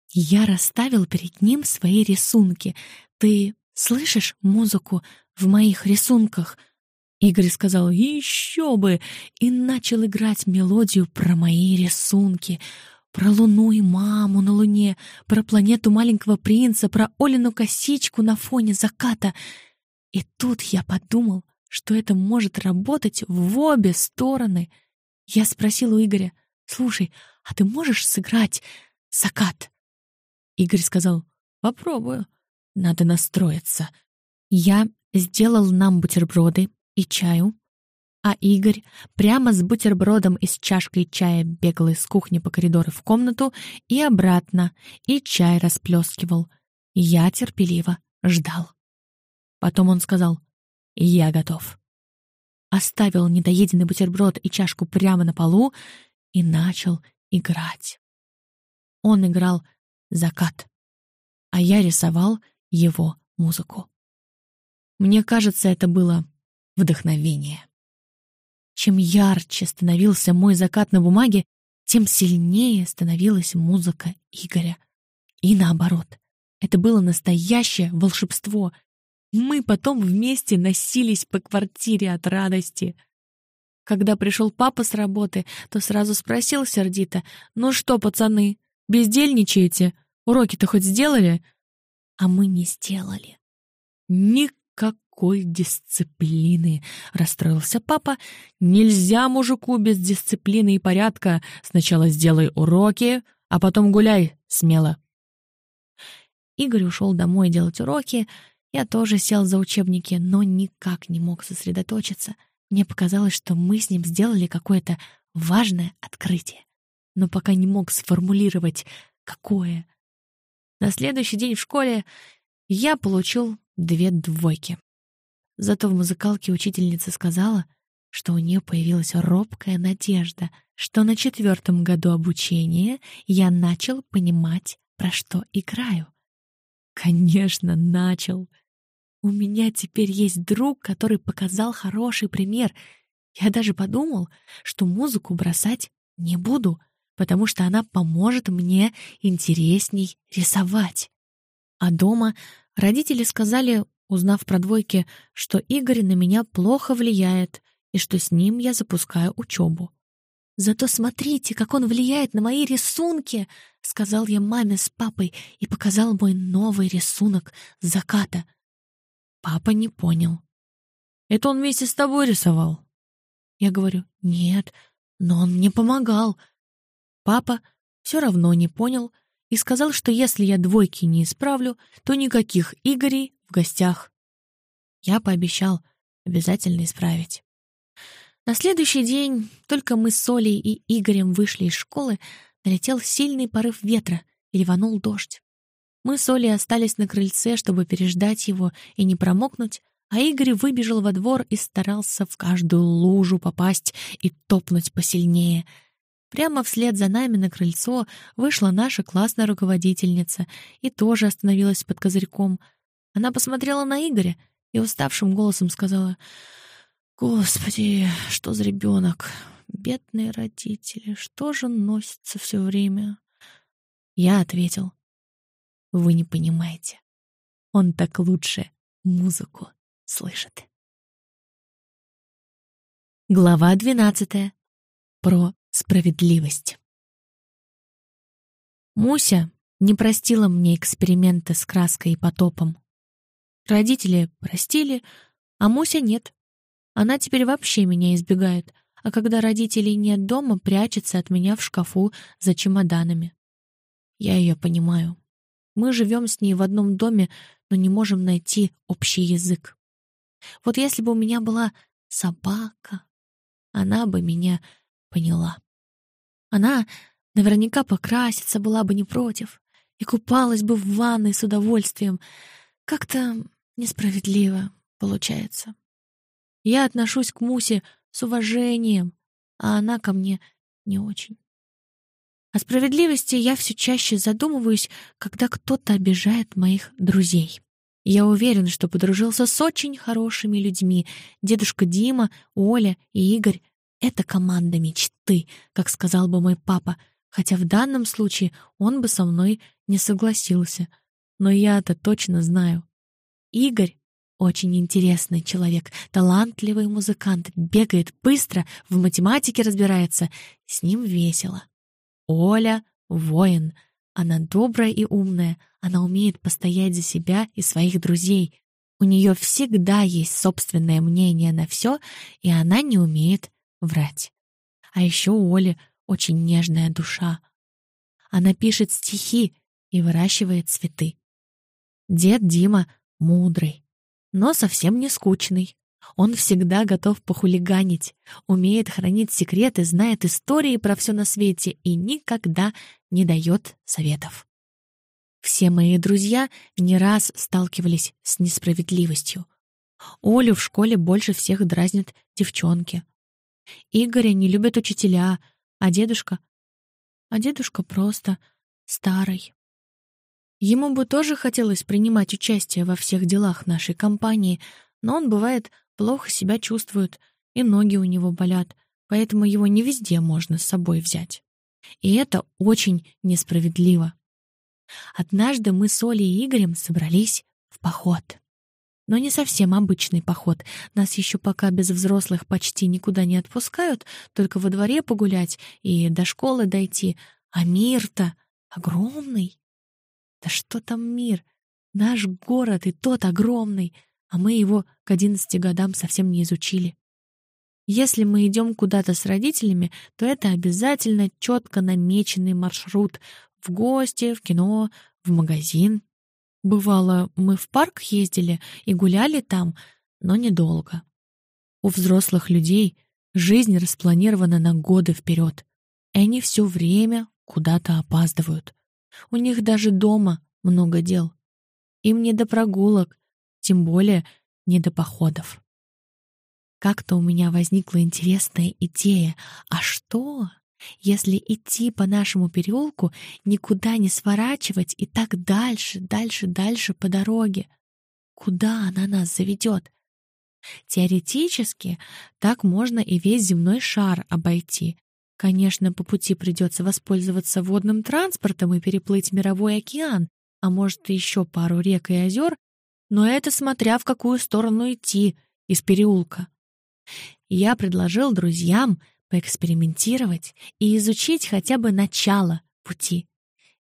я расставил перед ним свои рисунки. Ты слышишь музыку в моих рисунках? Игорь сказал «Еще бы!» и начал играть мелодию про мои рисунки — про Луну и маму на Луне, про планету маленького принца, про Олину косичку на фоне заката. И тут я подумал, что это может работать в обе стороны. Я спросил у Игоря, «Слушай, а ты можешь сыграть закат?» Игорь сказал, «Попробую. Надо настроиться». Я сделал нам бутерброды и чаю, а Игорь прямо с бутербродом и с чашкой чая бегал из кухни по коридору в комнату и обратно, и чай расплескивал. Я терпеливо ждал. Потом он сказал «Я готов». Оставил недоеденный бутерброд и чашку прямо на полу и начал играть. Он играл «Закат», а я рисовал его музыку. Мне кажется, это было вдохновение. Чем ярче становился мой закат на бумаге, тем сильнее становилась музыка Игоря. И наоборот. Это было настоящее волшебство. Мы потом вместе носились по квартире от радости. Когда пришел папа с работы, то сразу спросил сердито, «Ну что, пацаны, бездельничаете? Уроки-то хоть сделали?» А мы не сделали. Никак какой дисциплины!» — расстроился папа. «Нельзя мужику без дисциплины и порядка. Сначала сделай уроки, а потом гуляй смело». Игорь ушел домой делать уроки. Я тоже сел за учебники, но никак не мог сосредоточиться. Мне показалось, что мы с ним сделали какое-то важное открытие, но пока не мог сформулировать, какое. На следующий день в школе я получил две двойки. Зато в музыкалке учительница сказала, что у нее появилась робкая надежда, что на четвертом году обучения я начал понимать, про что играю. Конечно, начал. У меня теперь есть друг, который показал хороший пример. Я даже подумал, что музыку бросать не буду, потому что она поможет мне интересней рисовать. А дома родители сказали, узнав про двойки, что Игорь на меня плохо влияет и что с ним я запускаю учебу. «Зато смотрите, как он влияет на мои рисунки!» — сказал я маме с папой и показал мой новый рисунок заката. Папа не понял. «Это он вместе с тобой рисовал?» Я говорю, «Нет, но он мне помогал». Папа все равно не понял и сказал, что если я двойки не исправлю, то никаких Игорей в гостях. Я пообещал обязательно исправить. На следующий день только мы с Олей и Игорем вышли из школы, налетел сильный порыв ветра и ливанул дождь. Мы с Олей остались на крыльце, чтобы переждать его и не промокнуть, а Игорь выбежал во двор и старался в каждую лужу попасть и топнуть посильнее. Прямо вслед за нами на крыльцо вышла наша классная руководительница и тоже остановилась под козырьком — она посмотрела на Игоря и уставшим голосом сказала, «Господи, что за ребенок? Бедные родители, что же носится все время?» Я ответил, «Вы не понимаете. Он так лучше музыку слышит». Глава двенадцатая. Про справедливость. Муся не простила мне эксперименты с краской и потопом. Родители простили, а Муся нет. Она теперь вообще меня избегает, а когда родителей нет дома, прячется от меня в шкафу за чемоданами. Я ее понимаю. Мы живем с ней в одном доме, но не можем найти общий язык. Вот если бы у меня была собака, она бы меня поняла. Она наверняка покраситься была бы не против и купалась бы в ванной с удовольствием. Как-то несправедливо получается. Я отношусь к Мусе с уважением, а она ко мне не очень. О справедливости я все чаще задумываюсь, когда кто-то обижает моих друзей. Я уверен, что подружился с очень хорошими людьми. Дедушка Дима, Оля и Игорь — это команда мечты, как сказал бы мой папа, хотя в данном случае он бы со мной не согласился. Но я-то точно знаю. Игорь — очень интересный человек, талантливый музыкант, бегает быстро, в математике разбирается, с ним весело. Оля — воин — она добрая и умная, она умеет постоять за себя и своих друзей. У нее всегда есть собственное мнение на все, и она не умеет врать. А еще у Оли очень нежная душа. Она пишет стихи и выращивает цветы. Дед Дима мудрый, но совсем не скучный. Он всегда готов похулиганить, умеет хранить секреты, знает истории про все на свете и никогда не дает советов. Все мои друзья не раз сталкивались с несправедливостью. Олю в школе больше всех дразнят девчонки. Игоря не любят учителя, а дедушка... А дедушка просто старый. Ему бы тоже хотелось принимать участие во всех делах нашей компании, но он бывает плохо себя чувствует, и ноги у него болят, поэтому его не везде можно с собой взять. И это очень несправедливо. Однажды мы с Олей и Игорем собрались в поход. Но не совсем обычный поход. Нас еще пока без взрослых почти никуда не отпускают, только во дворе погулять и до школы дойти. А мир-то огромный. Да что там мир? Наш город и тот огромный а мы его к 11 годам совсем не изучили. Если мы идем куда-то с родителями, то это обязательно четко намеченный маршрут в гости, в кино, в магазин. Бывало, мы в парк ездили и гуляли там, но недолго. У взрослых людей жизнь распланирована на годы вперед, и они все время куда-то опаздывают. У них даже дома много дел. Им не до прогулок, тем более не до походов. Как-то у меня возникла интересная идея. А что, если идти по нашему переулку, никуда не сворачивать и так дальше, дальше, дальше по дороге? Куда она нас заведет? Теоретически, так можно и весь земной шар обойти. Конечно, по пути придется воспользоваться водным транспортом и переплыть мировой океан, а может, еще пару рек и озер, но это смотря в какую сторону идти из переулка. Я предложил друзьям поэкспериментировать и изучить хотя бы начало пути.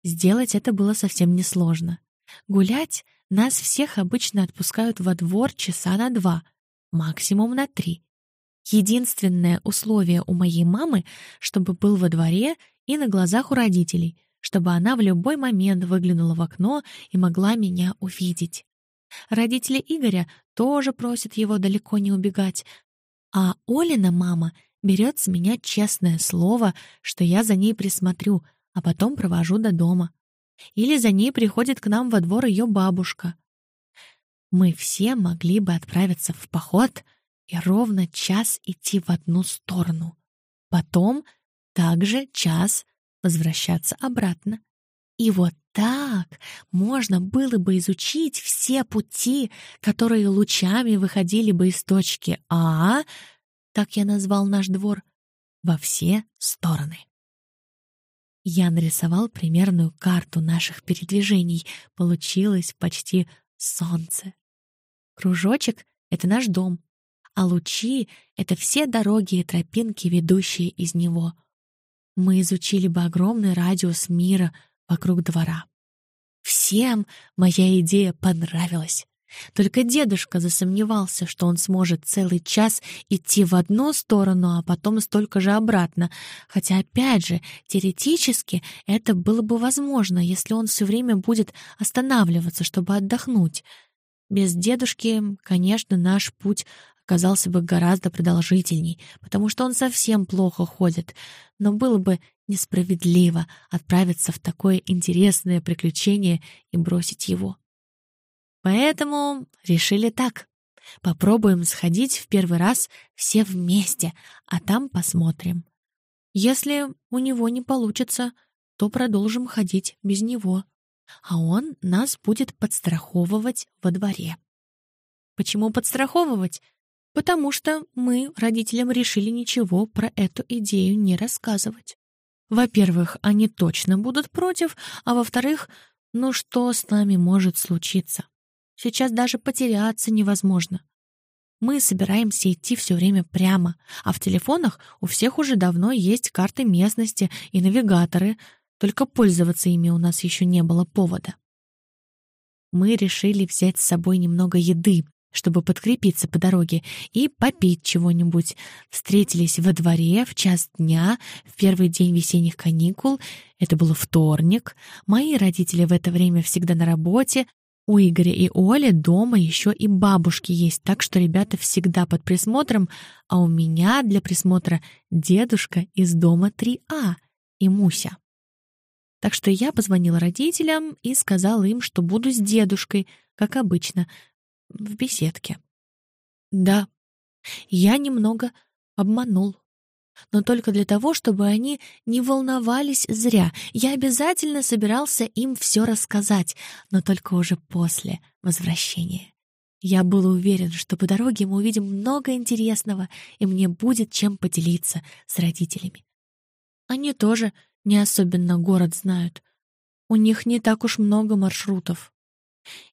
Сделать это было совсем несложно. Гулять нас всех обычно отпускают во двор часа на два, максимум на три. Единственное условие у моей мамы, чтобы был во дворе и на глазах у родителей, чтобы она в любой момент выглянула в окно и могла меня увидеть. Родители Игоря тоже просят его далеко не убегать. А Олина мама берет с меня честное слово, что я за ней присмотрю, а потом провожу до дома. Или за ней приходит к нам во двор ее бабушка. Мы все могли бы отправиться в поход и ровно час идти в одну сторону. Потом также час возвращаться обратно. И вот так можно было бы изучить все пути, которые лучами выходили бы из точки А, так я назвал наш двор, во все стороны. Я нарисовал примерную карту наших передвижений. Получилось почти солнце. Кружочек — это наш дом, а лучи — это все дороги и тропинки, ведущие из него. Мы изучили бы огромный радиус мира — вокруг двора. Всем моя идея понравилась. Только дедушка засомневался, что он сможет целый час идти в одну сторону, а потом столько же обратно. Хотя, опять же, теоретически это было бы возможно, если он все время будет останавливаться, чтобы отдохнуть. Без дедушки, конечно, наш путь оказался бы гораздо продолжительней, потому что он совсем плохо ходит, но было бы несправедливо отправиться в такое интересное приключение и бросить его. Поэтому решили так. Попробуем сходить в первый раз все вместе, а там посмотрим. Если у него не получится, то продолжим ходить без него, а он нас будет подстраховывать во дворе. Почему подстраховывать? Потому что мы, родителям, решили ничего про эту идею не рассказывать. Во-первых, они точно будут против, а во-вторых, ну что с нами может случиться? Сейчас даже потеряться невозможно. Мы собираемся идти все время прямо, а в телефонах у всех уже давно есть карты местности и навигаторы, только пользоваться ими у нас еще не было повода. Мы решили взять с собой немного еды, чтобы подкрепиться по дороге и попить чего-нибудь. Встретились во дворе в час дня, в первый день весенних каникул. Это был вторник. Мои родители в это время всегда на работе, у Игоря и Оли дома еще и бабушки есть, так что ребята всегда под присмотром, а у меня для присмотра дедушка из дома 3А и Муся. Так что я позвонила родителям и сказала им, что буду с дедушкой, как обычно, в беседке. Да, я немного обманул но только для того, чтобы они не волновались зря. Я обязательно собирался им все рассказать, но только уже после возвращения. Я был уверен, что по дороге мы увидим много интересного, и мне будет чем поделиться с родителями. Они тоже не особенно город знают. У них не так уж много маршрутов.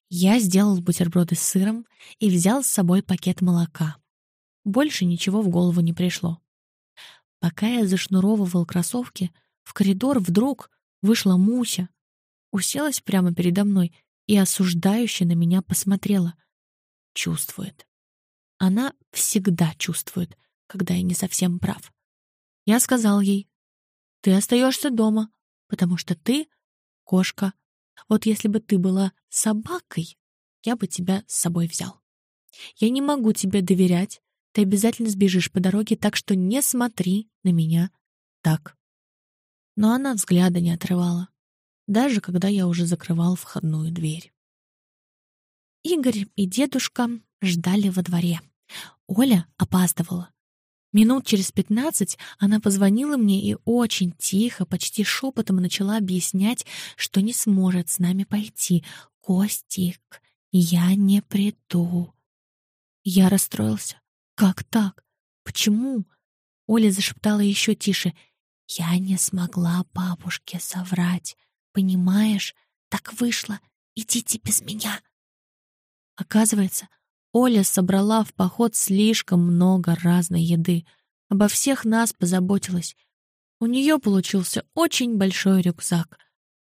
Я сделал бутерброды с сыром и взял с собой пакет молока. Больше ничего в голову не пришло. Пока я зашнуровывал кроссовки, в коридор вдруг вышла Муся, уселась прямо передо мной и осуждающе на меня посмотрела. Чувствует. Она всегда чувствует, когда я не совсем прав. Я сказал ей, «Ты остаешься дома, потому что ты — кошка. Вот если бы ты была собакой, я бы тебя с собой взял. Я не могу тебе доверять, ты обязательно сбежишь по дороге, так что не смотри на меня так. Но она взгляда не отрывала, даже когда я уже закрывал входную дверь. Игорь и дедушка ждали во дворе. Оля опаздывала. Минут через пятнадцать она позвонила мне и очень тихо, почти шепотом начала объяснять, что не сможет с нами пойти. «Костик, я не приду». Я расстроился. «Как так? Почему?» Оля зашептала еще тише. «Я не смогла бабушке соврать. Понимаешь? Так вышло. Идите без меня». Оказывается, Оля собрала в поход слишком много разной еды. Обо всех нас позаботилась. У нее получился очень большой рюкзак.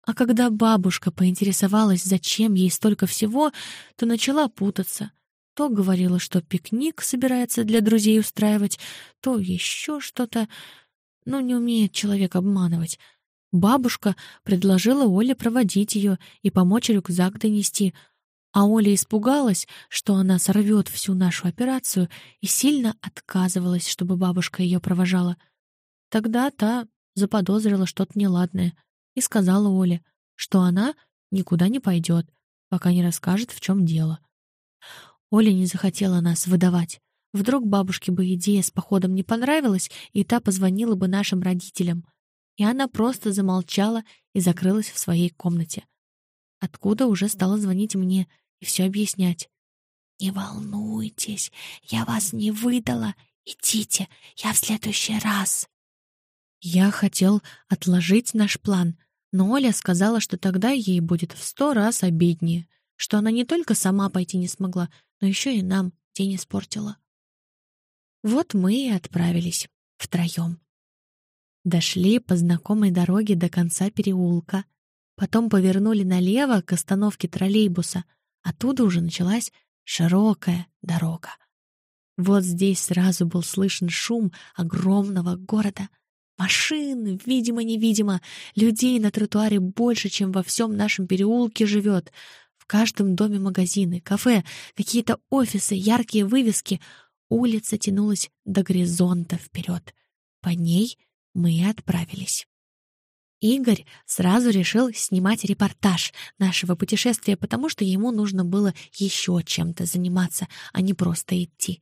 А когда бабушка поинтересовалась, зачем ей столько всего, то начала путаться — то говорила, что пикник собирается для друзей устраивать, то еще что-то. Ну, не умеет человек обманывать. Бабушка предложила Оле проводить ее и помочь рюкзак донести, а Оля испугалась, что она сорвет всю нашу операцию и сильно отказывалась, чтобы бабушка ее провожала. Тогда та заподозрила что-то неладное и сказала Оле, что она никуда не пойдет, пока не расскажет, в чем дело. Оля не захотела нас выдавать. Вдруг бабушке бы идея с походом не понравилась, и та позвонила бы нашим родителям. И она просто замолчала и закрылась в своей комнате. Откуда уже стала звонить мне и все объяснять. «Не волнуйтесь, я вас не выдала. Идите, я в следующий раз». Я хотел отложить наш план, но Оля сказала, что тогда ей будет в сто раз обиднее, что она не только сама пойти не смогла, но еще и нам день испортила. Вот мы и отправились втроем. Дошли по знакомой дороге до конца переулка, Потом повернули налево к остановке троллейбуса. Оттуда уже началась широкая дорога. Вот здесь сразу был слышен шум огромного города. Машин, видимо-невидимо, людей на тротуаре больше, чем во всем нашем переулке живет. В каждом доме магазины, кафе, какие-то офисы, яркие вывески. Улица тянулась до горизонта вперед. По ней мы и отправились. Игорь сразу решил снимать репортаж нашего путешествия, потому что ему нужно было еще чем-то заниматься, а не просто идти.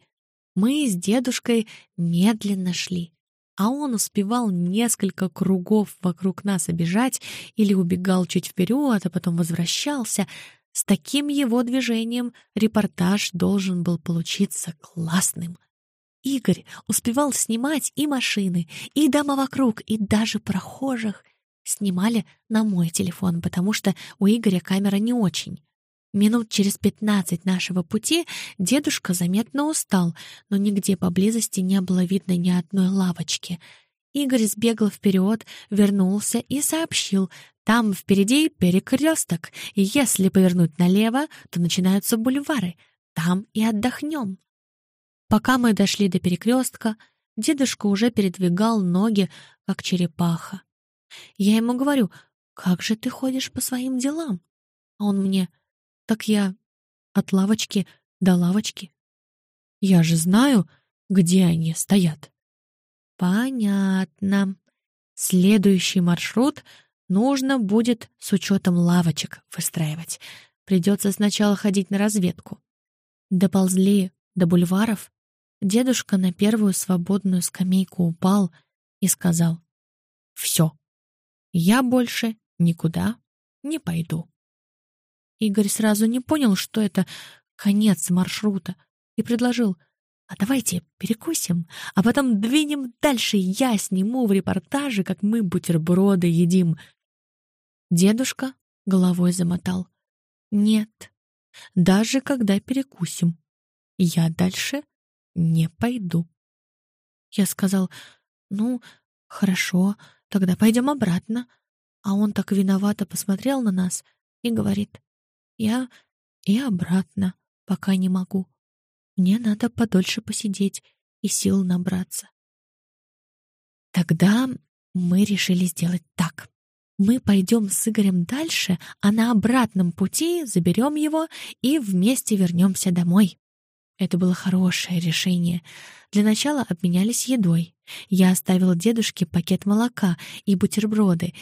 Мы с дедушкой медленно шли, а он успевал несколько кругов вокруг нас обижать или убегал чуть вперед, а потом возвращался. С таким его движением репортаж должен был получиться классным. Игорь успевал снимать и машины, и дома вокруг, и даже прохожих. Снимали на мой телефон, потому что у Игоря камера не очень. Минут через пятнадцать нашего пути дедушка заметно устал, но нигде поблизости не было видно ни одной лавочки. Игорь сбегал вперед, вернулся и сообщил, там впереди перекресток, и если повернуть налево, то начинаются бульвары. Там и отдохнем. Пока мы дошли до перекрестка, дедушка уже передвигал ноги, как черепаха. Я ему говорю, «Как же ты ходишь по своим делам?» А он мне, «Так я от лавочки до лавочки. Я же знаю, где они стоят». «Понятно. Следующий маршрут нужно будет с учетом лавочек выстраивать. Придется сначала ходить на разведку». Доползли до бульваров, Дедушка на первую свободную скамейку упал и сказал «Все, я больше никуда не пойду». Игорь сразу не понял, что это конец маршрута, и предложил «А давайте перекусим, а потом двинем дальше, я сниму в репортаже, как мы бутерброды едим». Дедушка головой замотал «Нет, даже когда перекусим, я дальше не пойду. Я сказал, ну, хорошо, тогда пойдем обратно. А он так виновато посмотрел на нас и говорит, я и обратно пока не могу. Мне надо подольше посидеть и сил набраться. Тогда мы решили сделать так. Мы пойдем с Игорем дальше, а на обратном пути заберем его и вместе вернемся домой. Это было хорошее решение. Для начала обменялись едой. Я оставила дедушке пакет молока и бутерброды.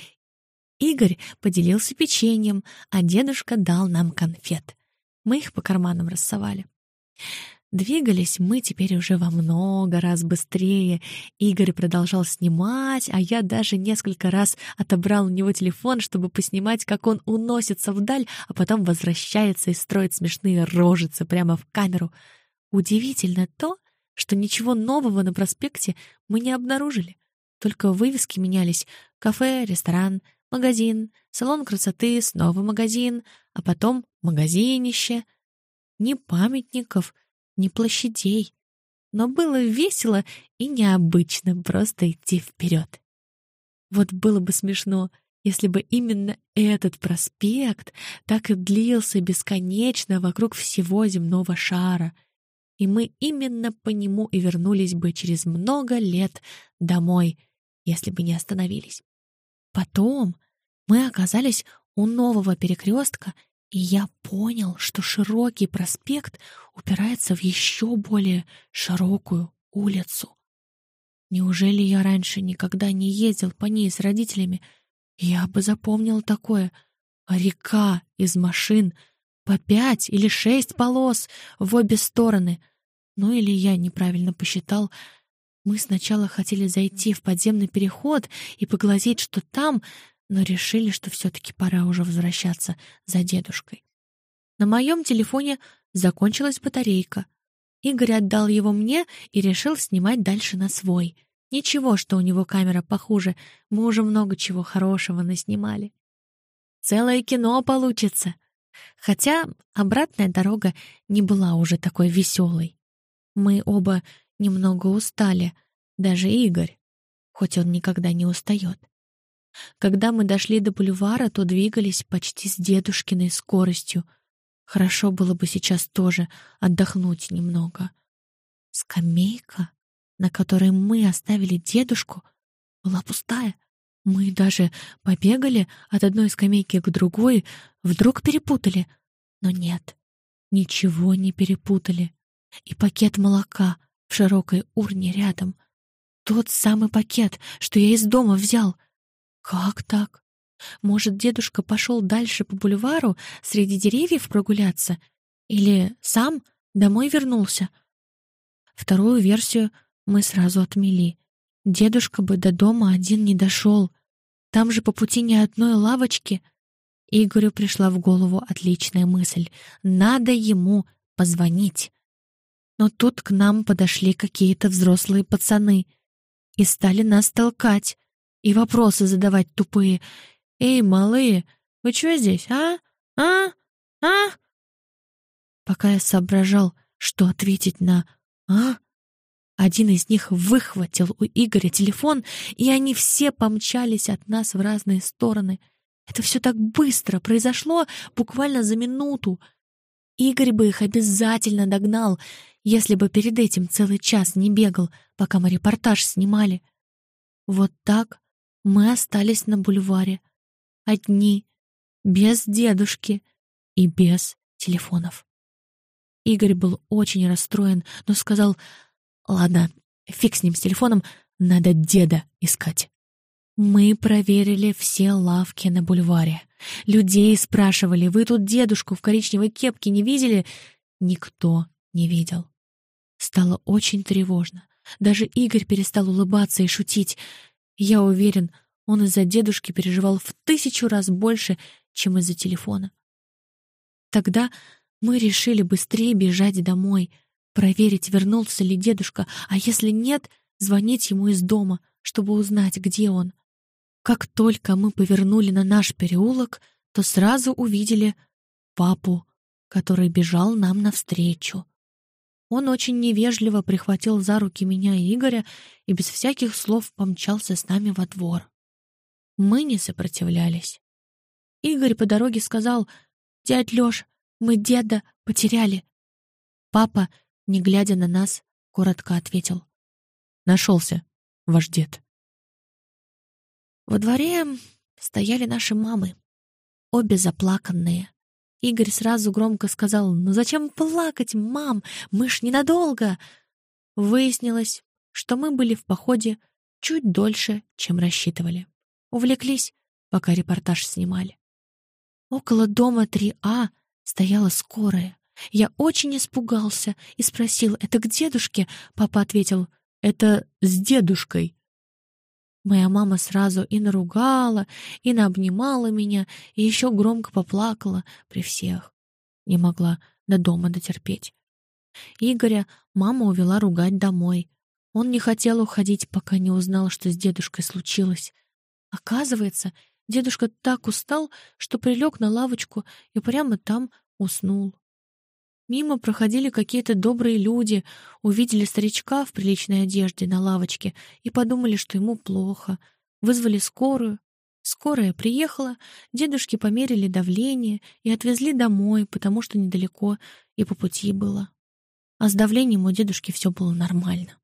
Игорь поделился печеньем, а дедушка дал нам конфет. Мы их по карманам рассовали. Двигались мы теперь уже во много раз быстрее. Игорь продолжал снимать, а я даже несколько раз отобрал у него телефон, чтобы поснимать, как он уносится вдаль, а потом возвращается и строит смешные рожицы прямо в камеру — Удивительно то, что ничего нового на проспекте мы не обнаружили. Только вывески менялись — кафе, ресторан, магазин, салон красоты, снова магазин, а потом магазинище. Ни памятников, ни площадей. Но было весело и необычно просто идти вперед. Вот было бы смешно, если бы именно этот проспект так и длился бесконечно вокруг всего земного шара — и мы именно по нему и вернулись бы через много лет домой, если бы не остановились. Потом мы оказались у нового перекрестка, и я понял, что широкий проспект упирается в еще более широкую улицу. Неужели я раньше никогда не ездил по ней с родителями? Я бы запомнил такое. А река из машин — по пять или шесть полос в обе стороны. Ну или я неправильно посчитал. Мы сначала хотели зайти в подземный переход и поглазеть, что там, но решили, что все-таки пора уже возвращаться за дедушкой. На моем телефоне закончилась батарейка. Игорь отдал его мне и решил снимать дальше на свой. Ничего, что у него камера похуже, мы уже много чего хорошего наснимали. Целое кино получится. Хотя обратная дорога не была уже такой веселой. Мы оба немного устали, даже Игорь, хоть он никогда не устает. Когда мы дошли до бульвара, то двигались почти с дедушкиной скоростью. Хорошо было бы сейчас тоже отдохнуть немного. Скамейка, на которой мы оставили дедушку, была пустая. Мы даже побегали от одной скамейки к другой, вдруг перепутали. Но нет, ничего не перепутали. И пакет молока в широкой урне рядом. Тот самый пакет, что я из дома взял. Как так? Может, дедушка пошел дальше по бульвару среди деревьев прогуляться? Или сам домой вернулся? Вторую версию мы сразу отмели. Дедушка бы до дома один не дошел. Там же по пути ни одной лавочки. Игорю пришла в голову отличная мысль. Надо ему позвонить. Но тут к нам подошли какие-то взрослые пацаны и стали нас толкать и вопросы задавать тупые. «Эй, малые, вы чё здесь, а? А? А?» Пока я соображал, что ответить на «а?», один из них выхватил у Игоря телефон, и они все помчались от нас в разные стороны. Это все так быстро произошло, буквально за минуту. Игорь бы их обязательно догнал, если бы перед этим целый час не бегал, пока мы репортаж снимали. Вот так мы остались на бульваре. Одни, без дедушки и без телефонов. Игорь был очень расстроен, но сказал Ладно, фиг с ним с телефоном, надо деда искать. Мы проверили все лавки на бульваре. Людей спрашивали, вы тут дедушку в коричневой кепке не видели? Никто не видел. Стало очень тревожно. Даже Игорь перестал улыбаться и шутить. Я уверен, он из-за дедушки переживал в тысячу раз больше, чем из-за телефона. Тогда мы решили быстрее бежать домой — проверить, вернулся ли дедушка, а если нет, звонить ему из дома, чтобы узнать, где он. Как только мы повернули на наш переулок, то сразу увидели папу, который бежал нам навстречу. Он очень невежливо прихватил за руки меня и Игоря и без всяких слов помчался с нами во двор. Мы не сопротивлялись. Игорь по дороге сказал, «Дядь Лёш, мы деда потеряли». Папа не глядя на нас, коротко ответил. «Нашелся, ваш дед». Во дворе стояли наши мамы, обе заплаканные. Игорь сразу громко сказал, «Ну зачем плакать, мам? Мы ж ненадолго!» Выяснилось, что мы были в походе чуть дольше, чем рассчитывали. Увлеклись, пока репортаж снимали. Около дома 3А стояла скорая. Я очень испугался и спросил, «Это к дедушке?» Папа ответил, «Это с дедушкой». Моя мама сразу и наругала, и наобнимала меня, и еще громко поплакала при всех. Не могла до дома дотерпеть. Игоря мама увела ругать домой. Он не хотел уходить, пока не узнал, что с дедушкой случилось. Оказывается, дедушка так устал, что прилег на лавочку и прямо там уснул. Мимо проходили какие-то добрые люди, увидели старичка в приличной одежде на лавочке и подумали, что ему плохо. Вызвали скорую. Скорая приехала, дедушке померили давление и отвезли домой, потому что недалеко и по пути было. А с давлением у дедушки все было нормально.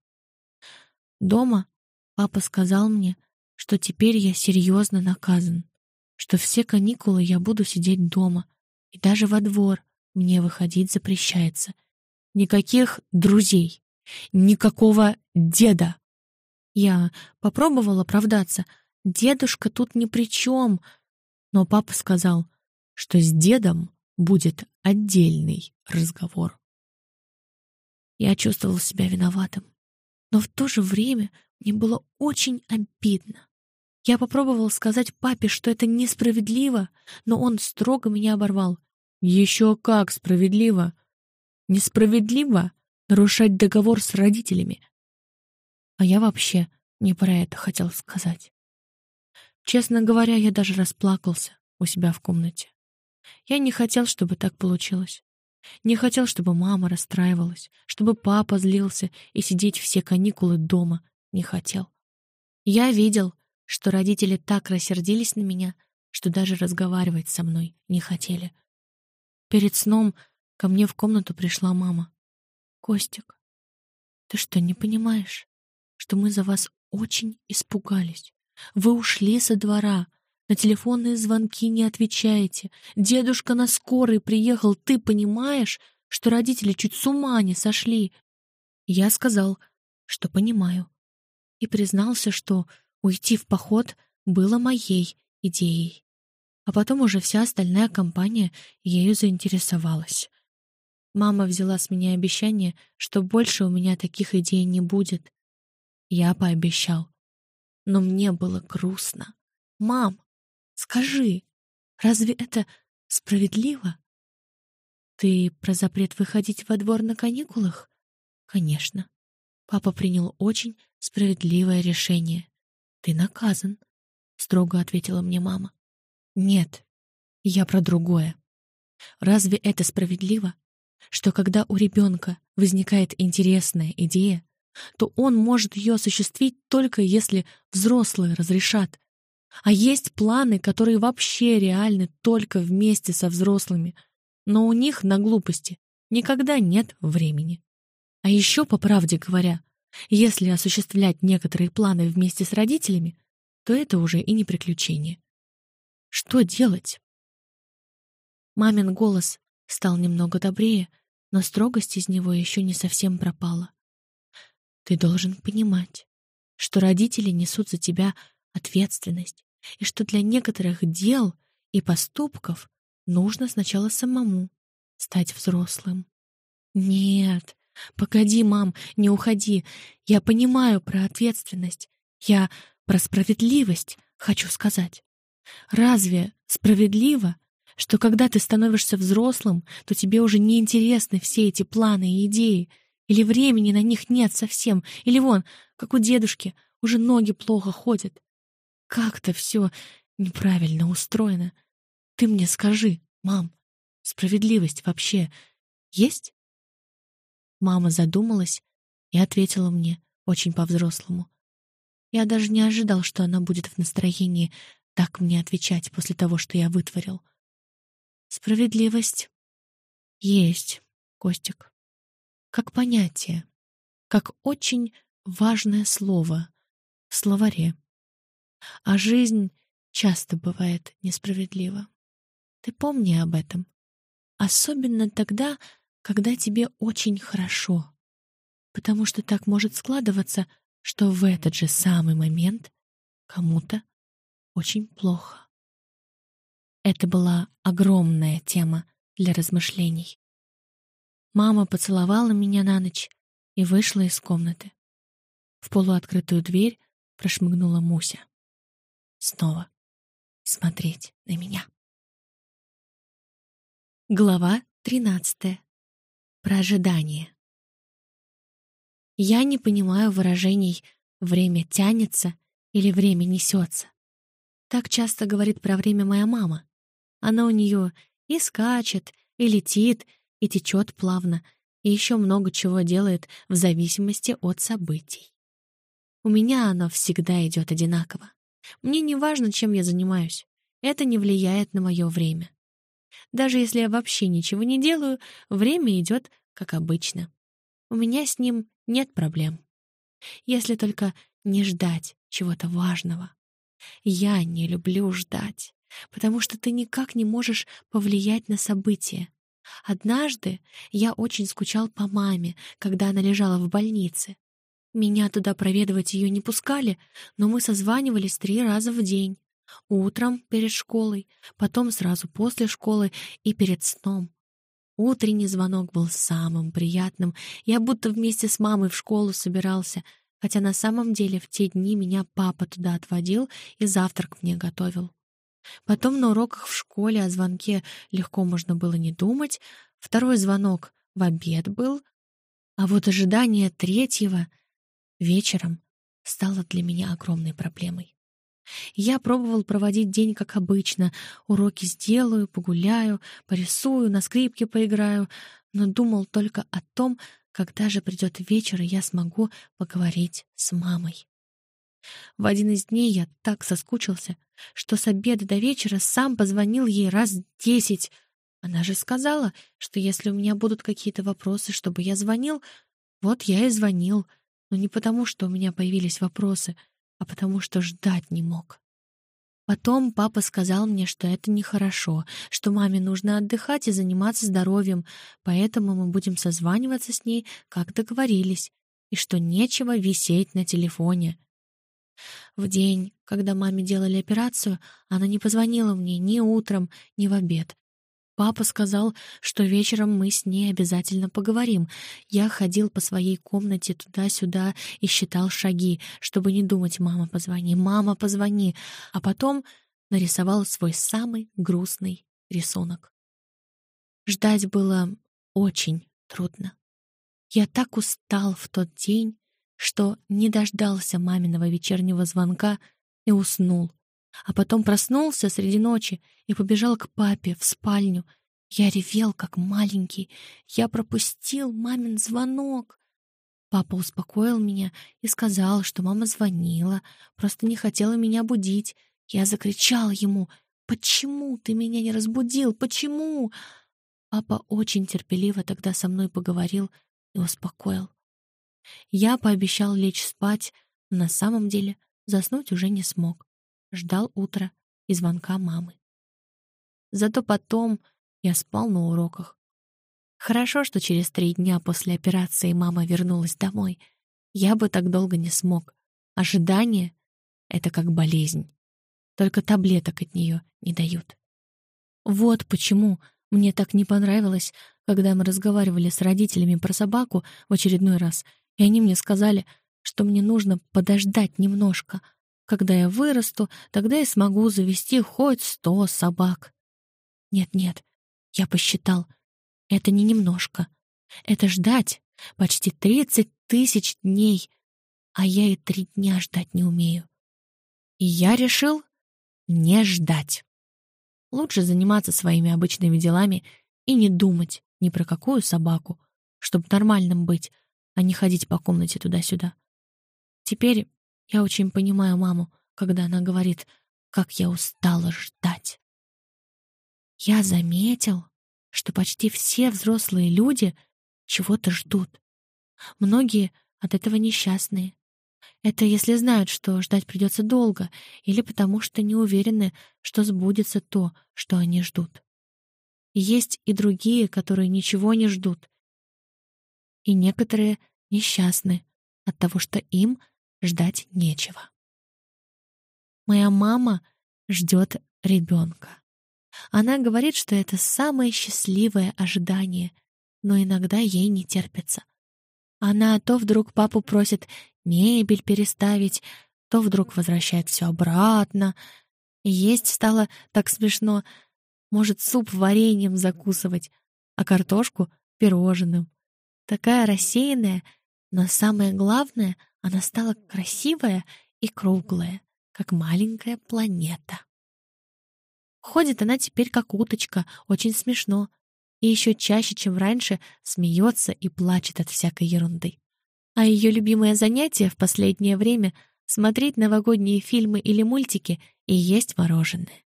Дома папа сказал мне, что теперь я серьезно наказан, что все каникулы я буду сидеть дома и даже во двор — мне выходить запрещается. Никаких друзей. Никакого деда. Я попробовала оправдаться. Дедушка тут ни при чем. Но папа сказал, что с дедом будет отдельный разговор. Я чувствовал себя виноватым. Но в то же время мне было очень обидно. Я попробовал сказать папе, что это несправедливо, но он строго меня оборвал. Еще как справедливо. Несправедливо нарушать договор с родителями. А я вообще не про это хотел сказать. Честно говоря, я даже расплакался у себя в комнате. Я не хотел, чтобы так получилось. Не хотел, чтобы мама расстраивалась, чтобы папа злился и сидеть все каникулы дома не хотел. Я видел, что родители так рассердились на меня, что даже разговаривать со мной не хотели. Перед сном ко мне в комнату пришла мама. «Костик, ты что, не понимаешь, что мы за вас очень испугались? Вы ушли со двора, на телефонные звонки не отвечаете. Дедушка на скорой приехал, ты понимаешь, что родители чуть с ума не сошли?» Я сказал, что понимаю, и признался, что уйти в поход было моей идеей. А потом уже вся остальная компания ею заинтересовалась. Мама взяла с меня обещание, что больше у меня таких идей не будет. Я пообещал. Но мне было грустно. «Мам, скажи, разве это справедливо?» «Ты про запрет выходить во двор на каникулах?» «Конечно. Папа принял очень справедливое решение. Ты наказан», — строго ответила мне мама. «Нет, я про другое. Разве это справедливо, что когда у ребенка возникает интересная идея, то он может ее осуществить только если взрослые разрешат. А есть планы, которые вообще реальны только вместе со взрослыми, но у них на глупости никогда нет времени. А еще, по правде говоря, если осуществлять некоторые планы вместе с родителями, то это уже и не приключение. Что делать? Мамин голос стал немного добрее, но строгость из него еще не совсем пропала. Ты должен понимать, что родители несут за тебя ответственность, и что для некоторых дел и поступков нужно сначала самому стать взрослым. Нет, погоди, мам, не уходи. Я понимаю про ответственность. Я про справедливость хочу сказать. Разве справедливо, что когда ты становишься взрослым, то тебе уже не интересны все эти планы и идеи, или времени на них нет совсем, или вон, как у дедушки, уже ноги плохо ходят. Как-то все неправильно устроено. Ты мне скажи, мам, справедливость вообще есть? Мама задумалась и ответила мне очень по-взрослому. Я даже не ожидал, что она будет в настроении так мне отвечать после того, что я вытворил. Справедливость есть, Костик. Как понятие, как очень важное слово в словаре. А жизнь часто бывает несправедлива. Ты помни об этом. Особенно тогда, когда тебе очень хорошо. Потому что так может складываться, что в этот же самый момент кому-то очень плохо. Это была огромная тема для размышлений. Мама поцеловала меня на ночь и вышла из комнаты. В полуоткрытую дверь прошмыгнула Муся. Снова смотреть на меня. Глава тринадцатая. Про ожидание. Я не понимаю выражений «время тянется» или «время несется». Так часто говорит про время моя мама. Она у нее и скачет, и летит, и течет плавно, и еще много чего делает в зависимости от событий. У меня оно всегда идет одинаково. Мне не важно, чем я занимаюсь. Это не влияет на мое время. Даже если я вообще ничего не делаю, время идет как обычно. У меня с ним нет проблем. Если только не ждать чего-то важного. Я не люблю ждать потому что ты никак не можешь повлиять на события. Однажды я очень скучал по маме, когда она лежала в больнице. Меня туда проведывать ее не пускали, но мы созванивались три раза в день. Утром перед школой, потом сразу после школы и перед сном. Утренний звонок был самым приятным. Я будто вместе с мамой в школу собирался, хотя на самом деле в те дни меня папа туда отводил и завтрак мне готовил. Потом на уроках в школе о звонке легко можно было не думать, второй звонок в обед был, а вот ожидание третьего вечером стало для меня огромной проблемой. Я пробовал проводить день как обычно, уроки сделаю, погуляю, порисую, на скрипке поиграю, но думал только о том, когда же придет вечер, и я смогу поговорить с мамой. В один из дней я так соскучился, что с обеда до вечера сам позвонил ей раз десять. Она же сказала, что если у меня будут какие-то вопросы, чтобы я звонил, вот я и звонил. Но не потому, что у меня появились вопросы, а потому что ждать не мог. Потом папа сказал мне, что это нехорошо, что маме нужно отдыхать и заниматься здоровьем, поэтому мы будем созваниваться с ней, как договорились, и что нечего висеть на телефоне. В день, когда маме делали операцию, она не позвонила мне ни утром, ни в обед. Папа сказал, что вечером мы с ней обязательно поговорим. Я ходил по своей комнате туда-сюда и считал шаги, чтобы не думать «мама, позвони, мама, позвони», а потом нарисовал свой самый грустный рисунок. Ждать было очень трудно. Я так устал в тот день, что не дождался маминого вечернего звонка и уснул. А потом проснулся среди ночи и побежал к папе в спальню. Я ревел, как маленький. Я пропустил мамин звонок. Папа успокоил меня и сказал, что мама звонила, просто не хотела меня будить. Я закричал ему «Почему ты меня не разбудил? Почему?» Папа очень терпеливо тогда со мной поговорил и успокоил. Я пообещал лечь спать, но на самом деле заснуть уже не смог. Ждал утра и звонка мамы. Зато потом я спал на уроках. Хорошо, что через три дня после операции мама вернулась домой. Я бы так долго не смог. Ожидание — это как болезнь. Только таблеток от нее не дают. Вот почему мне так не понравилось, когда мы разговаривали с родителями про собаку в очередной раз — и они мне сказали, что мне нужно подождать немножко. Когда я вырасту, тогда я смогу завести хоть сто собак. Нет-нет, я посчитал, это не немножко. Это ждать почти тридцать тысяч дней, а я и три дня ждать не умею. И я решил не ждать. Лучше заниматься своими обычными делами и не думать ни про какую собаку, чтобы нормальным быть, а не ходить по комнате туда-сюда. Теперь я очень понимаю маму, когда она говорит, как я устала ждать. Я заметил, что почти все взрослые люди чего-то ждут. Многие от этого несчастные. Это если знают, что ждать придется долго, или потому что не уверены, что сбудется то, что они ждут. есть и другие, которые ничего не ждут, и некоторые несчастны от того, что им ждать нечего. Моя мама ждет ребенка. Она говорит, что это самое счастливое ожидание, но иногда ей не терпится. Она то вдруг папу просит мебель переставить, то вдруг возвращает все обратно. Есть стало так смешно. Может, суп вареньем закусывать, а картошку — пирожным такая рассеянная, но самое главное, она стала красивая и круглая, как маленькая планета. Ходит она теперь как уточка, очень смешно, и еще чаще, чем раньше, смеется и плачет от всякой ерунды. А ее любимое занятие в последнее время — смотреть новогодние фильмы или мультики и есть мороженое.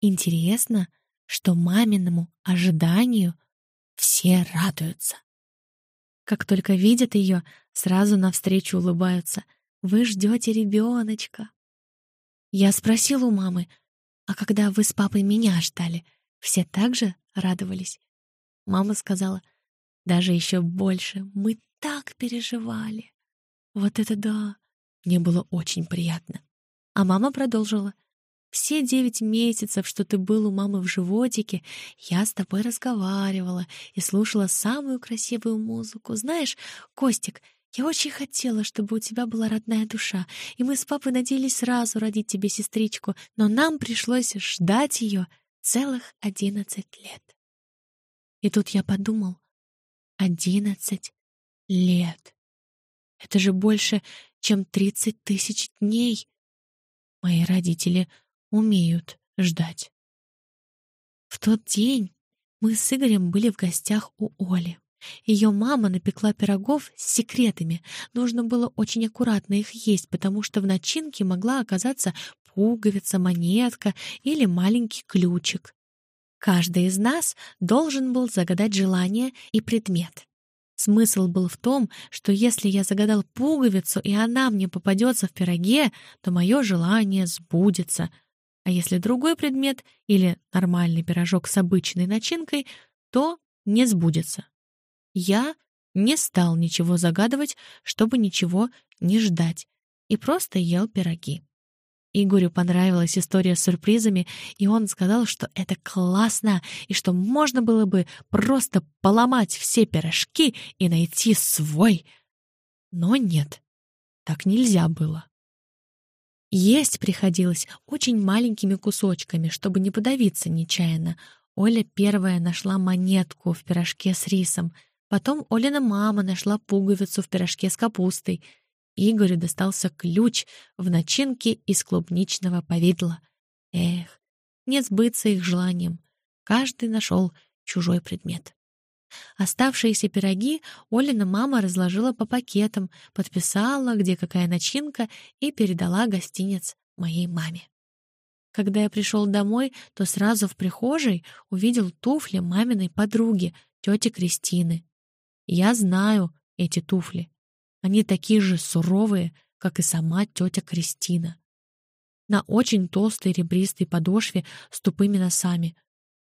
Интересно, что маминому ожиданию все радуются. Как только видят ее, сразу навстречу улыбаются. «Вы ждете ребеночка». Я спросил у мамы, «А когда вы с папой меня ждали, все так же радовались?» Мама сказала, «Даже еще больше. Мы так переживали». Вот это да! Мне было очень приятно. А мама продолжила. Все девять месяцев, что ты был у мамы в животике, я с тобой разговаривала и слушала самую красивую музыку. Знаешь, Костик, я очень хотела, чтобы у тебя была родная душа, и мы с папой надеялись сразу родить тебе сестричку, но нам пришлось ждать ее целых одиннадцать лет. И тут я подумал, одиннадцать лет. Это же больше, чем тридцать тысяч дней. Мои родители умеют ждать. В тот день мы с Игорем были в гостях у Оли. Ее мама напекла пирогов с секретами. Нужно было очень аккуратно их есть, потому что в начинке могла оказаться пуговица, монетка или маленький ключик. Каждый из нас должен был загадать желание и предмет. Смысл был в том, что если я загадал пуговицу, и она мне попадется в пироге, то мое желание сбудется. А если другой предмет или нормальный пирожок с обычной начинкой, то не сбудется. Я не стал ничего загадывать, чтобы ничего не ждать, и просто ел пироги. Игорю понравилась история с сюрпризами, и он сказал, что это классно, и что можно было бы просто поломать все пирожки и найти свой. Но нет, так нельзя было. Есть приходилось очень маленькими кусочками, чтобы не подавиться нечаянно. Оля первая нашла монетку в пирожке с рисом. Потом Олина мама нашла пуговицу в пирожке с капустой — Игорю достался ключ в начинке из клубничного повидла. Эх, не сбыться их желанием. Каждый нашел чужой предмет. Оставшиеся пироги Олина мама разложила по пакетам, подписала, где какая начинка, и передала гостинец моей маме. Когда я пришел домой, то сразу в прихожей увидел туфли маминой подруги, тети Кристины. Я знаю эти туфли. Они такие же суровые, как и сама тетя Кристина. На очень толстой ребристой подошве с тупыми носами.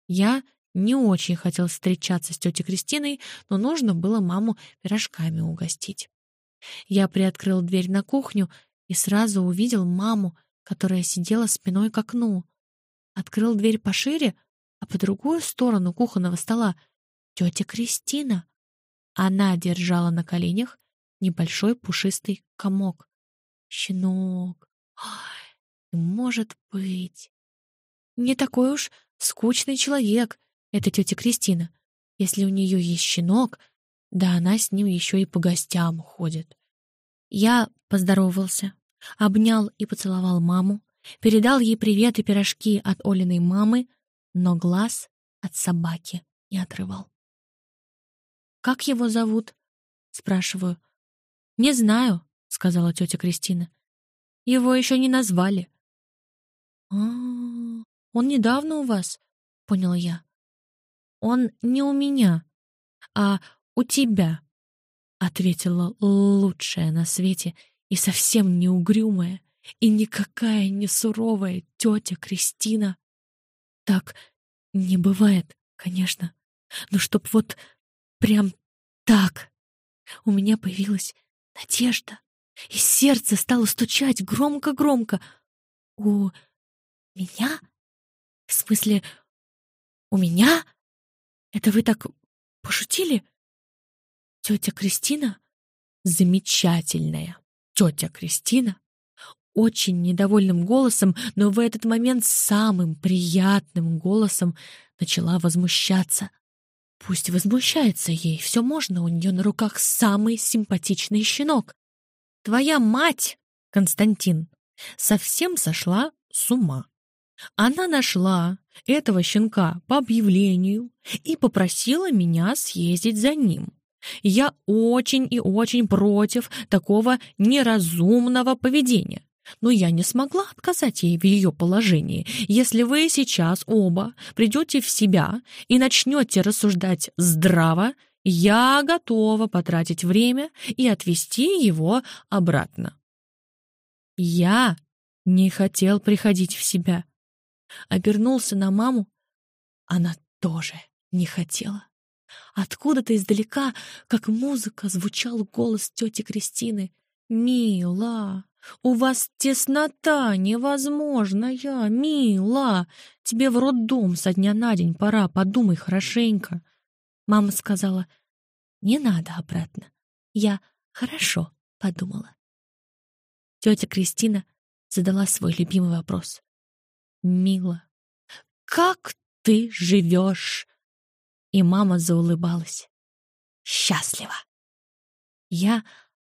Я не очень хотел встречаться с тетей Кристиной, но нужно было маму пирожками угостить. Я приоткрыл дверь на кухню и сразу увидел маму, которая сидела спиной к окну. Открыл дверь пошире, а по другую сторону кухонного стола — тетя Кристина. Она держала на коленях небольшой пушистый комок. Щенок. Ай, может быть. Не такой уж скучный человек, эта тетя Кристина. Если у нее есть щенок, да она с ним еще и по гостям ходит. Я поздоровался, обнял и поцеловал маму, передал ей привет и пирожки от Олиной мамы, но глаз от собаки не отрывал. «Как его зовут?» — спрашиваю. «Не знаю», — сказала тетя Кристина. «Его еще не назвали». «А, -а он недавно у вас?» — понял я. «Он не у меня, а у тебя», — ответила лучшая на свете и совсем не угрюмая, и никакая не суровая тетя Кристина. Так не бывает, конечно, но чтоб вот прям так. У меня появилась Надежда. И сердце стало стучать громко-громко. У меня? В смысле, у меня? Это вы так пошутили? Тетя Кристина? Замечательная тетя Кристина очень недовольным голосом, но в этот момент самым приятным голосом начала возмущаться. Пусть возмущается ей, все можно, у нее на руках самый симпатичный щенок. Твоя мать, Константин, совсем сошла с ума. Она нашла этого щенка по объявлению и попросила меня съездить за ним. Я очень и очень против такого неразумного поведения. Но я не смогла отказать ей в ее положении. Если вы сейчас оба придете в себя и начнете рассуждать здраво, я готова потратить время и отвести его обратно. Я не хотел приходить в себя. Обернулся на маму. Она тоже не хотела. Откуда-то издалека, как музыка, звучал голос тети Кристины. «Мила, у вас теснота невозможная, мила. Тебе в роддом со дня на день пора, подумай хорошенько». Мама сказала, «Не надо обратно». Я хорошо подумала. Тетя Кристина задала свой любимый вопрос. «Мила, как ты живешь?» И мама заулыбалась. «Счастливо!» Я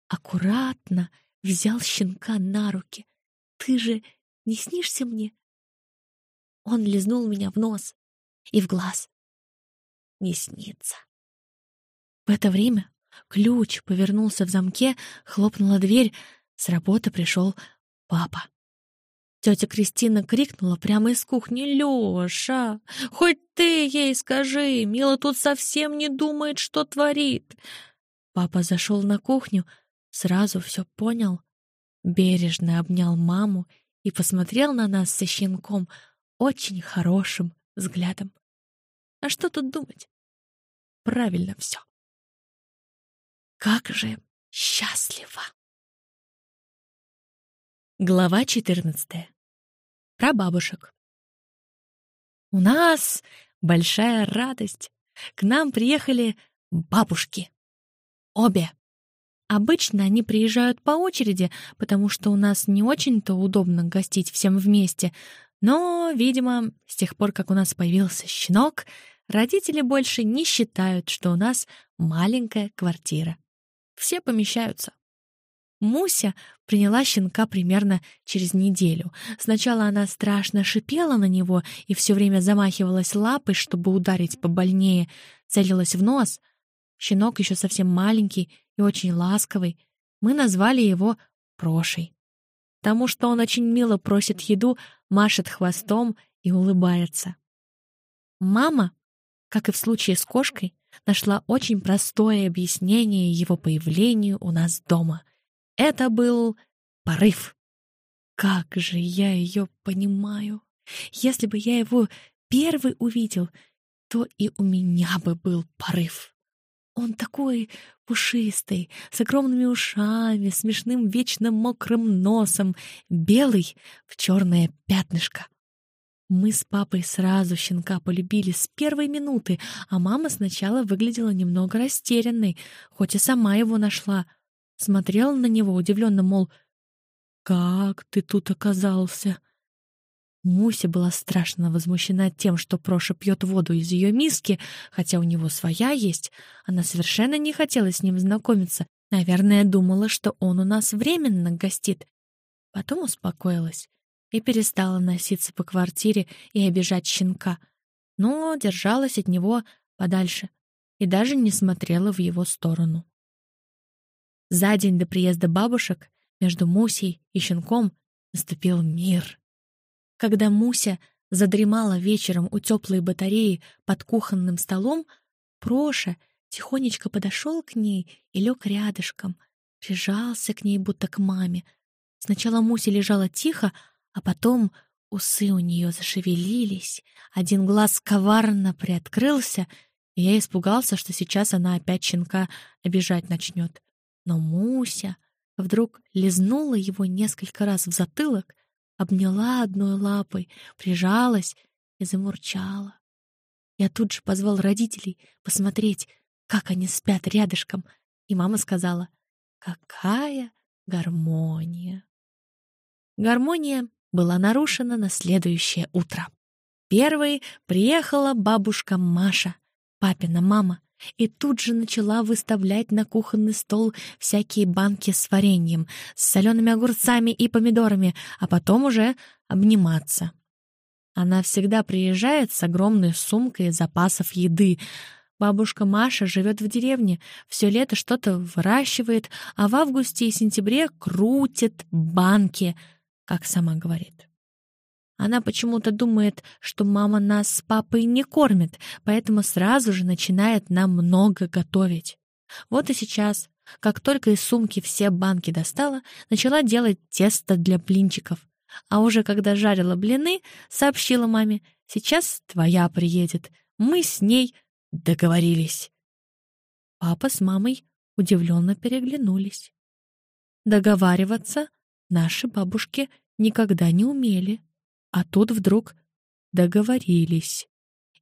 аккуратно взял щенка на руки. «Ты же не снишься мне?» Он лизнул меня в нос и в глаз. «Не снится». В это время ключ повернулся в замке, хлопнула дверь. С работы пришел папа. Тетя Кристина крикнула прямо из кухни. «Леша, хоть ты ей скажи, Мила тут совсем не думает, что творит». Папа зашел на кухню, сразу все понял, бережно обнял маму и посмотрел на нас со щенком очень хорошим взглядом. А что тут думать? Правильно все. Как же счастливо! Глава 14. Про бабушек. У нас большая радость. К нам приехали бабушки. Обе. Обычно они приезжают по очереди, потому что у нас не очень-то удобно гостить всем вместе. Но, видимо, с тех пор, как у нас появился щенок, родители больше не считают, что у нас маленькая квартира. Все помещаются. Муся приняла щенка примерно через неделю. Сначала она страшно шипела на него и все время замахивалась лапой, чтобы ударить побольнее, целилась в нос. Щенок еще совсем маленький и очень ласковый. Мы назвали его Прошей. Потому что он очень мило просит еду, машет хвостом и улыбается. Мама, как и в случае с кошкой, нашла очень простое объяснение его появлению у нас дома — это был порыв. Как же я ее понимаю. Если бы я его первый увидел, то и у меня бы был порыв. Он такой пушистый, с огромными ушами, смешным вечно мокрым носом, белый в черное пятнышко. Мы с папой сразу щенка полюбили с первой минуты, а мама сначала выглядела немного растерянной, хоть и сама его нашла — смотрела на него удивленно, мол, «Как ты тут оказался?» Муся была страшно возмущена тем, что Проша пьет воду из ее миски, хотя у него своя есть. Она совершенно не хотела с ним знакомиться. Наверное, думала, что он у нас временно гостит. Потом успокоилась и перестала носиться по квартире и обижать щенка, но держалась от него подальше и даже не смотрела в его сторону. За день до приезда бабушек между Мусей и щенком наступил мир. Когда Муся задремала вечером у теплой батареи под кухонным столом, Проша тихонечко подошел к ней и лег рядышком, прижался к ней будто к маме. Сначала Муся лежала тихо, а потом усы у нее зашевелились, один глаз коварно приоткрылся, и я испугался, что сейчас она опять щенка обижать начнет. Но Муся вдруг лизнула его несколько раз в затылок, обняла одной лапой, прижалась и замурчала. Я тут же позвал родителей посмотреть, как они спят рядышком, и мама сказала, «Какая гармония!» Гармония была нарушена на следующее утро. Первой приехала бабушка Маша, папина мама, и тут же начала выставлять на кухонный стол всякие банки с вареньем, с солеными огурцами и помидорами, а потом уже обниматься. Она всегда приезжает с огромной сумкой запасов еды. Бабушка Маша живет в деревне, все лето что-то выращивает, а в августе и сентябре крутит банки, как сама говорит. Она почему-то думает, что мама нас с папой не кормит, поэтому сразу же начинает нам много готовить. Вот и сейчас, как только из сумки все банки достала, начала делать тесто для блинчиков. А уже когда жарила блины, сообщила маме, «Сейчас твоя приедет. Мы с ней договорились». Папа с мамой удивленно переглянулись. Договариваться наши бабушки никогда не умели. А тут вдруг договорились.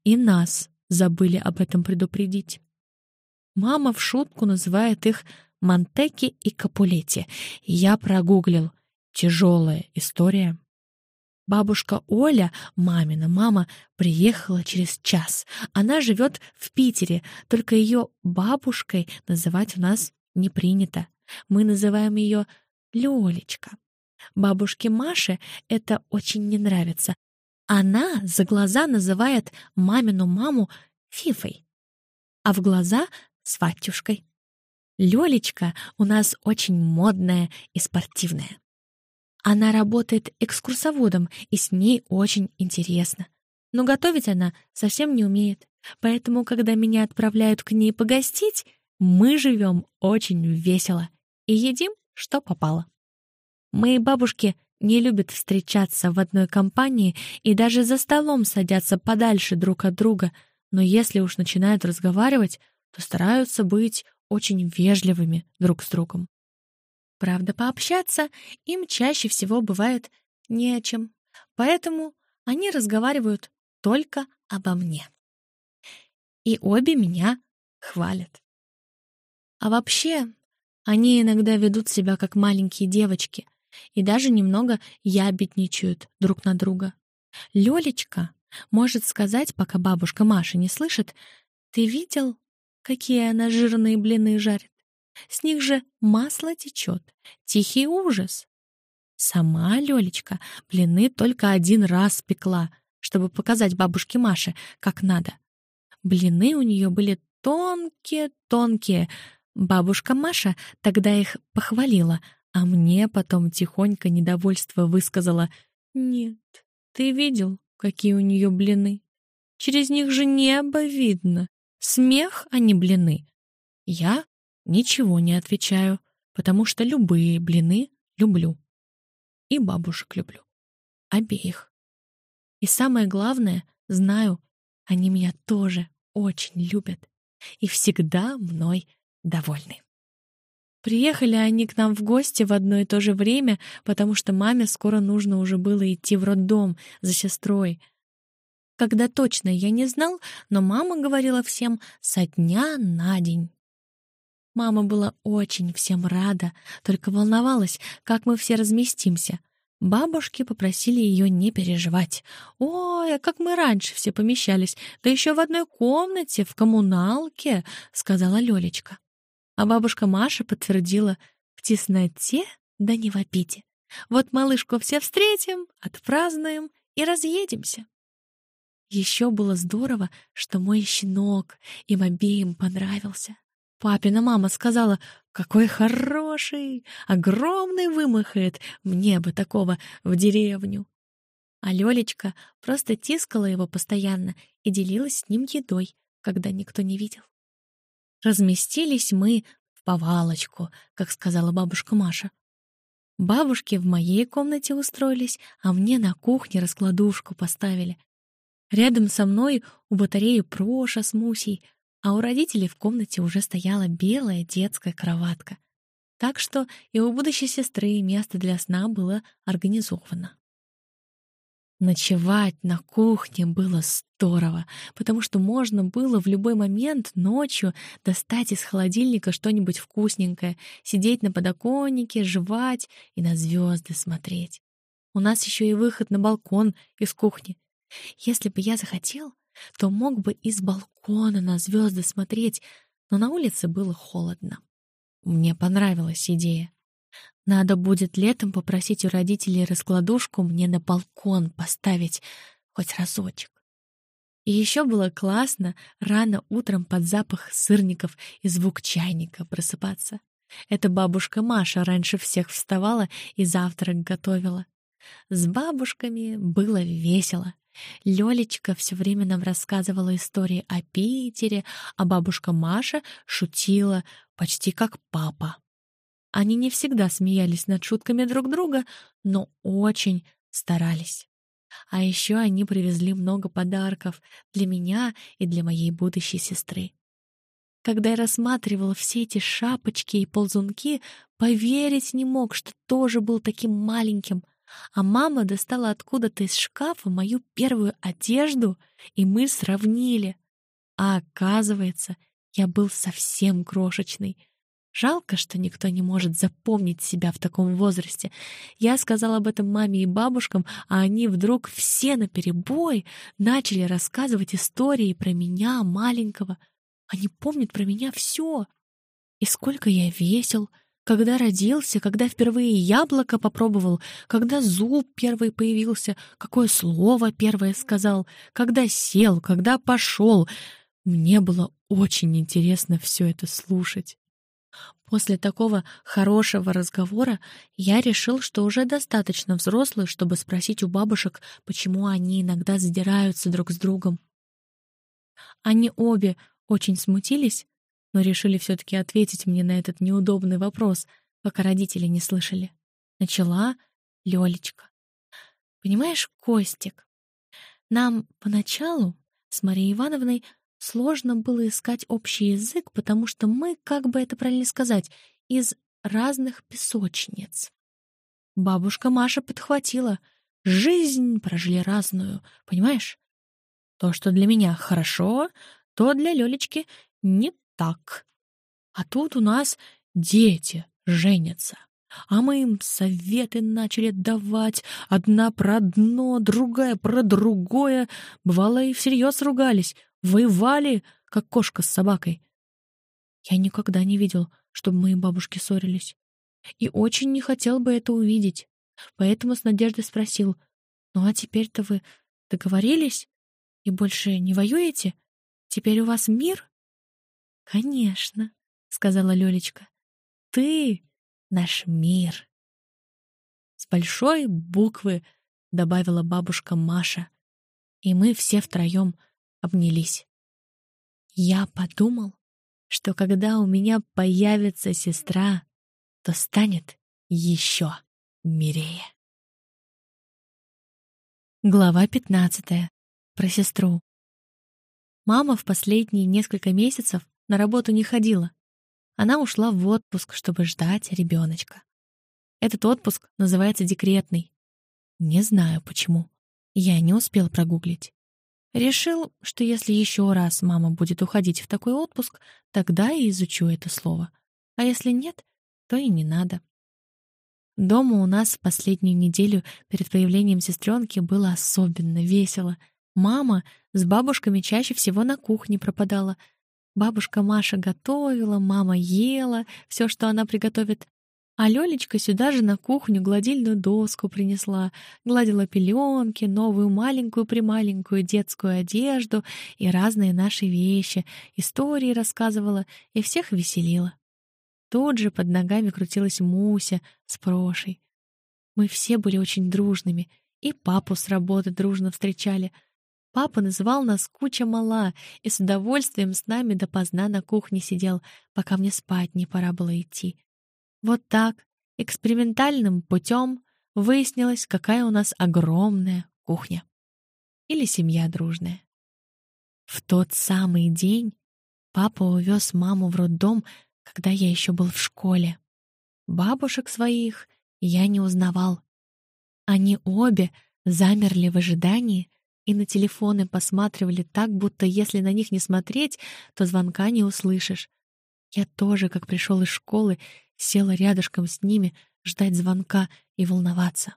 И нас забыли об этом предупредить. Мама в шутку называет их Монтеки и Капулетти. Я прогуглил. Тяжелая история. Бабушка Оля, мамина мама, приехала через час. Она живет в Питере, только ее бабушкой называть у нас не принято. Мы называем ее Лёлечка. Бабушке Маше это очень не нравится. Она за глаза называет мамину маму Фифой, а в глаза с Ватюшкой. Лёлечка у нас очень модная и спортивная. Она работает экскурсоводом, и с ней очень интересно. Но готовить она совсем не умеет. Поэтому, когда меня отправляют к ней погостить, мы живем очень весело и едим, что попало. Мои бабушки не любят встречаться в одной компании и даже за столом садятся подальше друг от друга, но если уж начинают разговаривать, то стараются быть очень вежливыми друг с другом. Правда, пообщаться им чаще всего бывает не о чем, поэтому они разговаривают только обо мне. И обе меня хвалят. А вообще, они иногда ведут себя как маленькие девочки и даже немного ябедничают друг на друга. Лёлечка может сказать, пока бабушка Маша не слышит, «Ты видел, какие она жирные блины жарит? С них же масло течет. Тихий ужас!» Сама Лёлечка блины только один раз пекла, чтобы показать бабушке Маше, как надо. Блины у нее были тонкие-тонкие, Бабушка Маша тогда их похвалила, а мне потом тихонько недовольство высказала. «Нет, ты видел, какие у нее блины? Через них же небо видно. Смех, а не блины». Я ничего не отвечаю, потому что любые блины люблю. И бабушек люблю. Обеих. И самое главное, знаю, они меня тоже очень любят и всегда мной довольны. Приехали они к нам в гости в одно и то же время, потому что маме скоро нужно уже было идти в роддом за сестрой. Когда точно я не знал, но мама говорила всем со дня на день. Мама была очень всем рада, только волновалась, как мы все разместимся. Бабушки попросили ее не переживать. «Ой, а как мы раньше все помещались, да еще в одной комнате, в коммуналке», — сказала Лёлечка. А бабушка Маша подтвердила «в тесноте, да не в обиде. Вот малышку все встретим, отпразднуем и разъедемся». Еще было здорово, что мой щенок им обеим понравился. Папина мама сказала, какой хороший, огромный вымахает, мне бы такого в деревню. А Лёлечка просто тискала его постоянно и делилась с ним едой, когда никто не видел. Разместились мы в повалочку, как сказала бабушка Маша. Бабушки в моей комнате устроились, а мне на кухне раскладушку поставили. Рядом со мной у батареи Проша с Мусей, а у родителей в комнате уже стояла белая детская кроватка. Так что и у будущей сестры место для сна было организовано. Ночевать на кухне было здорово, потому что можно было в любой момент ночью достать из холодильника что-нибудь вкусненькое, сидеть на подоконнике, жевать и на звезды смотреть. У нас еще и выход на балкон из кухни. Если бы я захотел, то мог бы из балкона на звезды смотреть, но на улице было холодно. Мне понравилась идея. Надо будет летом попросить у родителей раскладушку мне на балкон поставить хоть разочек. И еще было классно рано утром под запах сырников и звук чайника просыпаться. Эта бабушка Маша раньше всех вставала и завтрак готовила. С бабушками было весело. Лёлечка все время нам рассказывала истории о Питере, а бабушка Маша шутила почти как папа. Они не всегда смеялись над шутками друг друга, но очень старались. А еще они привезли много подарков для меня и для моей будущей сестры. Когда я рассматривала все эти шапочки и ползунки, поверить не мог, что тоже был таким маленьким. А мама достала откуда-то из шкафа мою первую одежду, и мы сравнили. А оказывается, я был совсем крошечный — Жалко, что никто не может запомнить себя в таком возрасте. Я сказала об этом маме и бабушкам, а они вдруг все наперебой начали рассказывать истории про меня, маленького. Они помнят про меня все. И сколько я весел, когда родился, когда впервые яблоко попробовал, когда зуб первый появился, какое слово первое сказал, когда сел, когда пошел. Мне было очень интересно все это слушать. После такого хорошего разговора я решил, что уже достаточно взрослый, чтобы спросить у бабушек, почему они иногда задираются друг с другом. Они обе очень смутились, но решили все-таки ответить мне на этот неудобный вопрос, пока родители не слышали. Начала Лёлечка. «Понимаешь, Костик, нам поначалу с Марией Ивановной сложно было искать общий язык, потому что мы, как бы это правильно сказать, из разных песочниц. Бабушка Маша подхватила. Жизнь прожили разную, понимаешь? То, что для меня хорошо, то для Лёлечки не так. А тут у нас дети женятся. А мы им советы начали давать, одна про одно, другая про другое. Бывало, и всерьез ругались, воевали, как кошка с собакой. Я никогда не видел, чтобы мои бабушки ссорились. И очень не хотел бы это увидеть. Поэтому с надеждой спросил, «Ну а теперь-то вы договорились и больше не воюете? Теперь у вас мир?» «Конечно», — сказала Лёлечка. «Ты наш мир». С большой буквы добавила бабушка Маша, и мы все втроем обнялись. Я подумал, что когда у меня появится сестра, то станет еще мирее. Глава пятнадцатая. Про сестру. Мама в последние несколько месяцев на работу не ходила. Она ушла в отпуск, чтобы ждать ребеночка. Этот отпуск называется декретный. Не знаю почему. Я не успел прогуглить. Решил, что если еще раз мама будет уходить в такой отпуск, тогда и изучу это слово. А если нет, то и не надо. Дома у нас в последнюю неделю перед появлением сестренки было особенно весело. Мама с бабушками чаще всего на кухне пропадала. Бабушка Маша готовила, мама ела все, что она приготовит, а Лёлечка сюда же на кухню гладильную доску принесла, гладила пеленки, новую маленькую-прималенькую детскую одежду и разные наши вещи, истории рассказывала и всех веселила. Тут же под ногами крутилась Муся с Прошей. Мы все были очень дружными, и папу с работы дружно встречали. Папа называл нас куча мала и с удовольствием с нами допоздна на кухне сидел, пока мне спать не пора было идти. Вот так, экспериментальным путем, выяснилось, какая у нас огромная кухня. Или семья дружная. В тот самый день папа увез маму в роддом, когда я еще был в школе. Бабушек своих я не узнавал. Они обе замерли в ожидании и на телефоны посматривали так, будто если на них не смотреть, то звонка не услышишь. Я тоже, как пришел из школы, села рядышком с ними, ждать звонка и волноваться.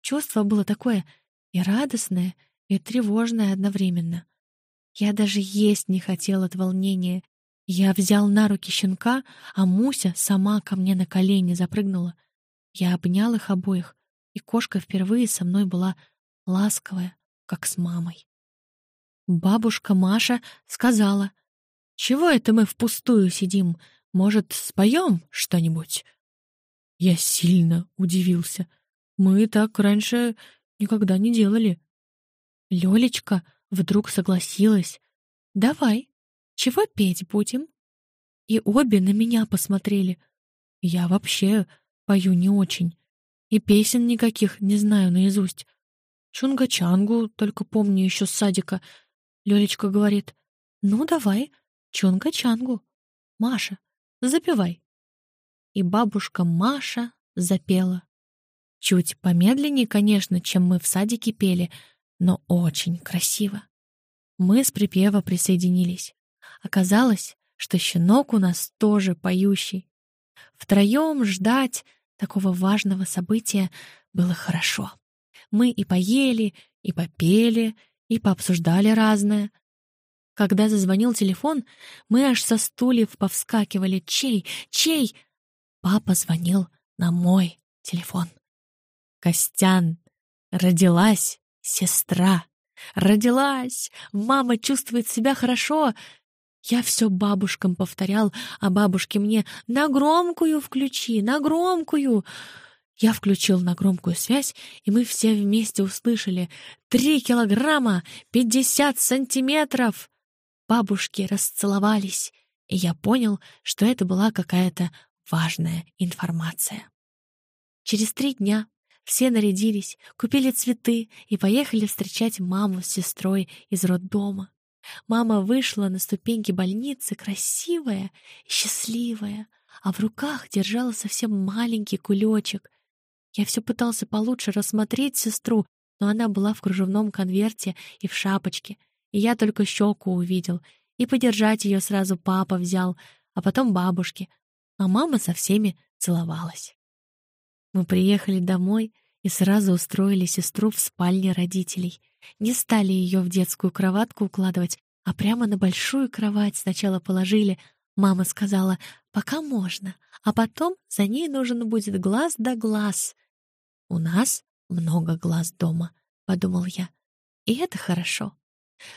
Чувство было такое и радостное, и тревожное одновременно. Я даже есть не хотел от волнения. Я взял на руки щенка, а Муся сама ко мне на колени запрыгнула. Я обнял их обоих, и кошка впервые со мной была ласковая, как с мамой. Бабушка Маша сказала, «Чего это мы впустую сидим? Может, споем что-нибудь?» Я сильно удивился. Мы так раньше никогда не делали. Лёлечка вдруг согласилась. «Давай, чего петь будем?» И обе на меня посмотрели. Я вообще пою не очень. И песен никаких не знаю наизусть. Чунга-чангу только помню еще с садика. Лёлечка говорит, «Ну, давай, чунга-чангу. Маша, Запевай». И бабушка Маша запела. Чуть помедленнее, конечно, чем мы в садике пели, но очень красиво. Мы с припева присоединились. Оказалось, что щенок у нас тоже поющий. Втроем ждать такого важного события было хорошо. Мы и поели, и попели, и пообсуждали разное, когда зазвонил телефон, мы аж со стульев повскакивали. «Чей? Чей?» Папа звонил на мой телефон. «Костян, родилась сестра. Родилась! Мама чувствует себя хорошо!» Я все бабушкам повторял, а бабушки мне «на громкую включи, на громкую». Я включил на громкую связь, и мы все вместе услышали «Три килограмма, пятьдесят сантиметров!» Бабушки расцеловались, и я понял, что это была какая-то важная информация. Через три дня все нарядились, купили цветы и поехали встречать маму с сестрой из роддома. Мама вышла на ступеньки больницы, красивая и счастливая, а в руках держала совсем маленький кулечек. Я все пытался получше рассмотреть сестру, но она была в кружевном конверте и в шапочке, и я только щеку увидел, и подержать ее сразу папа взял, а потом бабушки, а мама со всеми целовалась. Мы приехали домой и сразу устроили сестру в спальне родителей — не стали ее в детскую кроватку укладывать, а прямо на большую кровать сначала положили. Мама сказала, пока можно, а потом за ней нужен будет глаз да глаз. «У нас много глаз дома», — подумал я. «И это хорошо».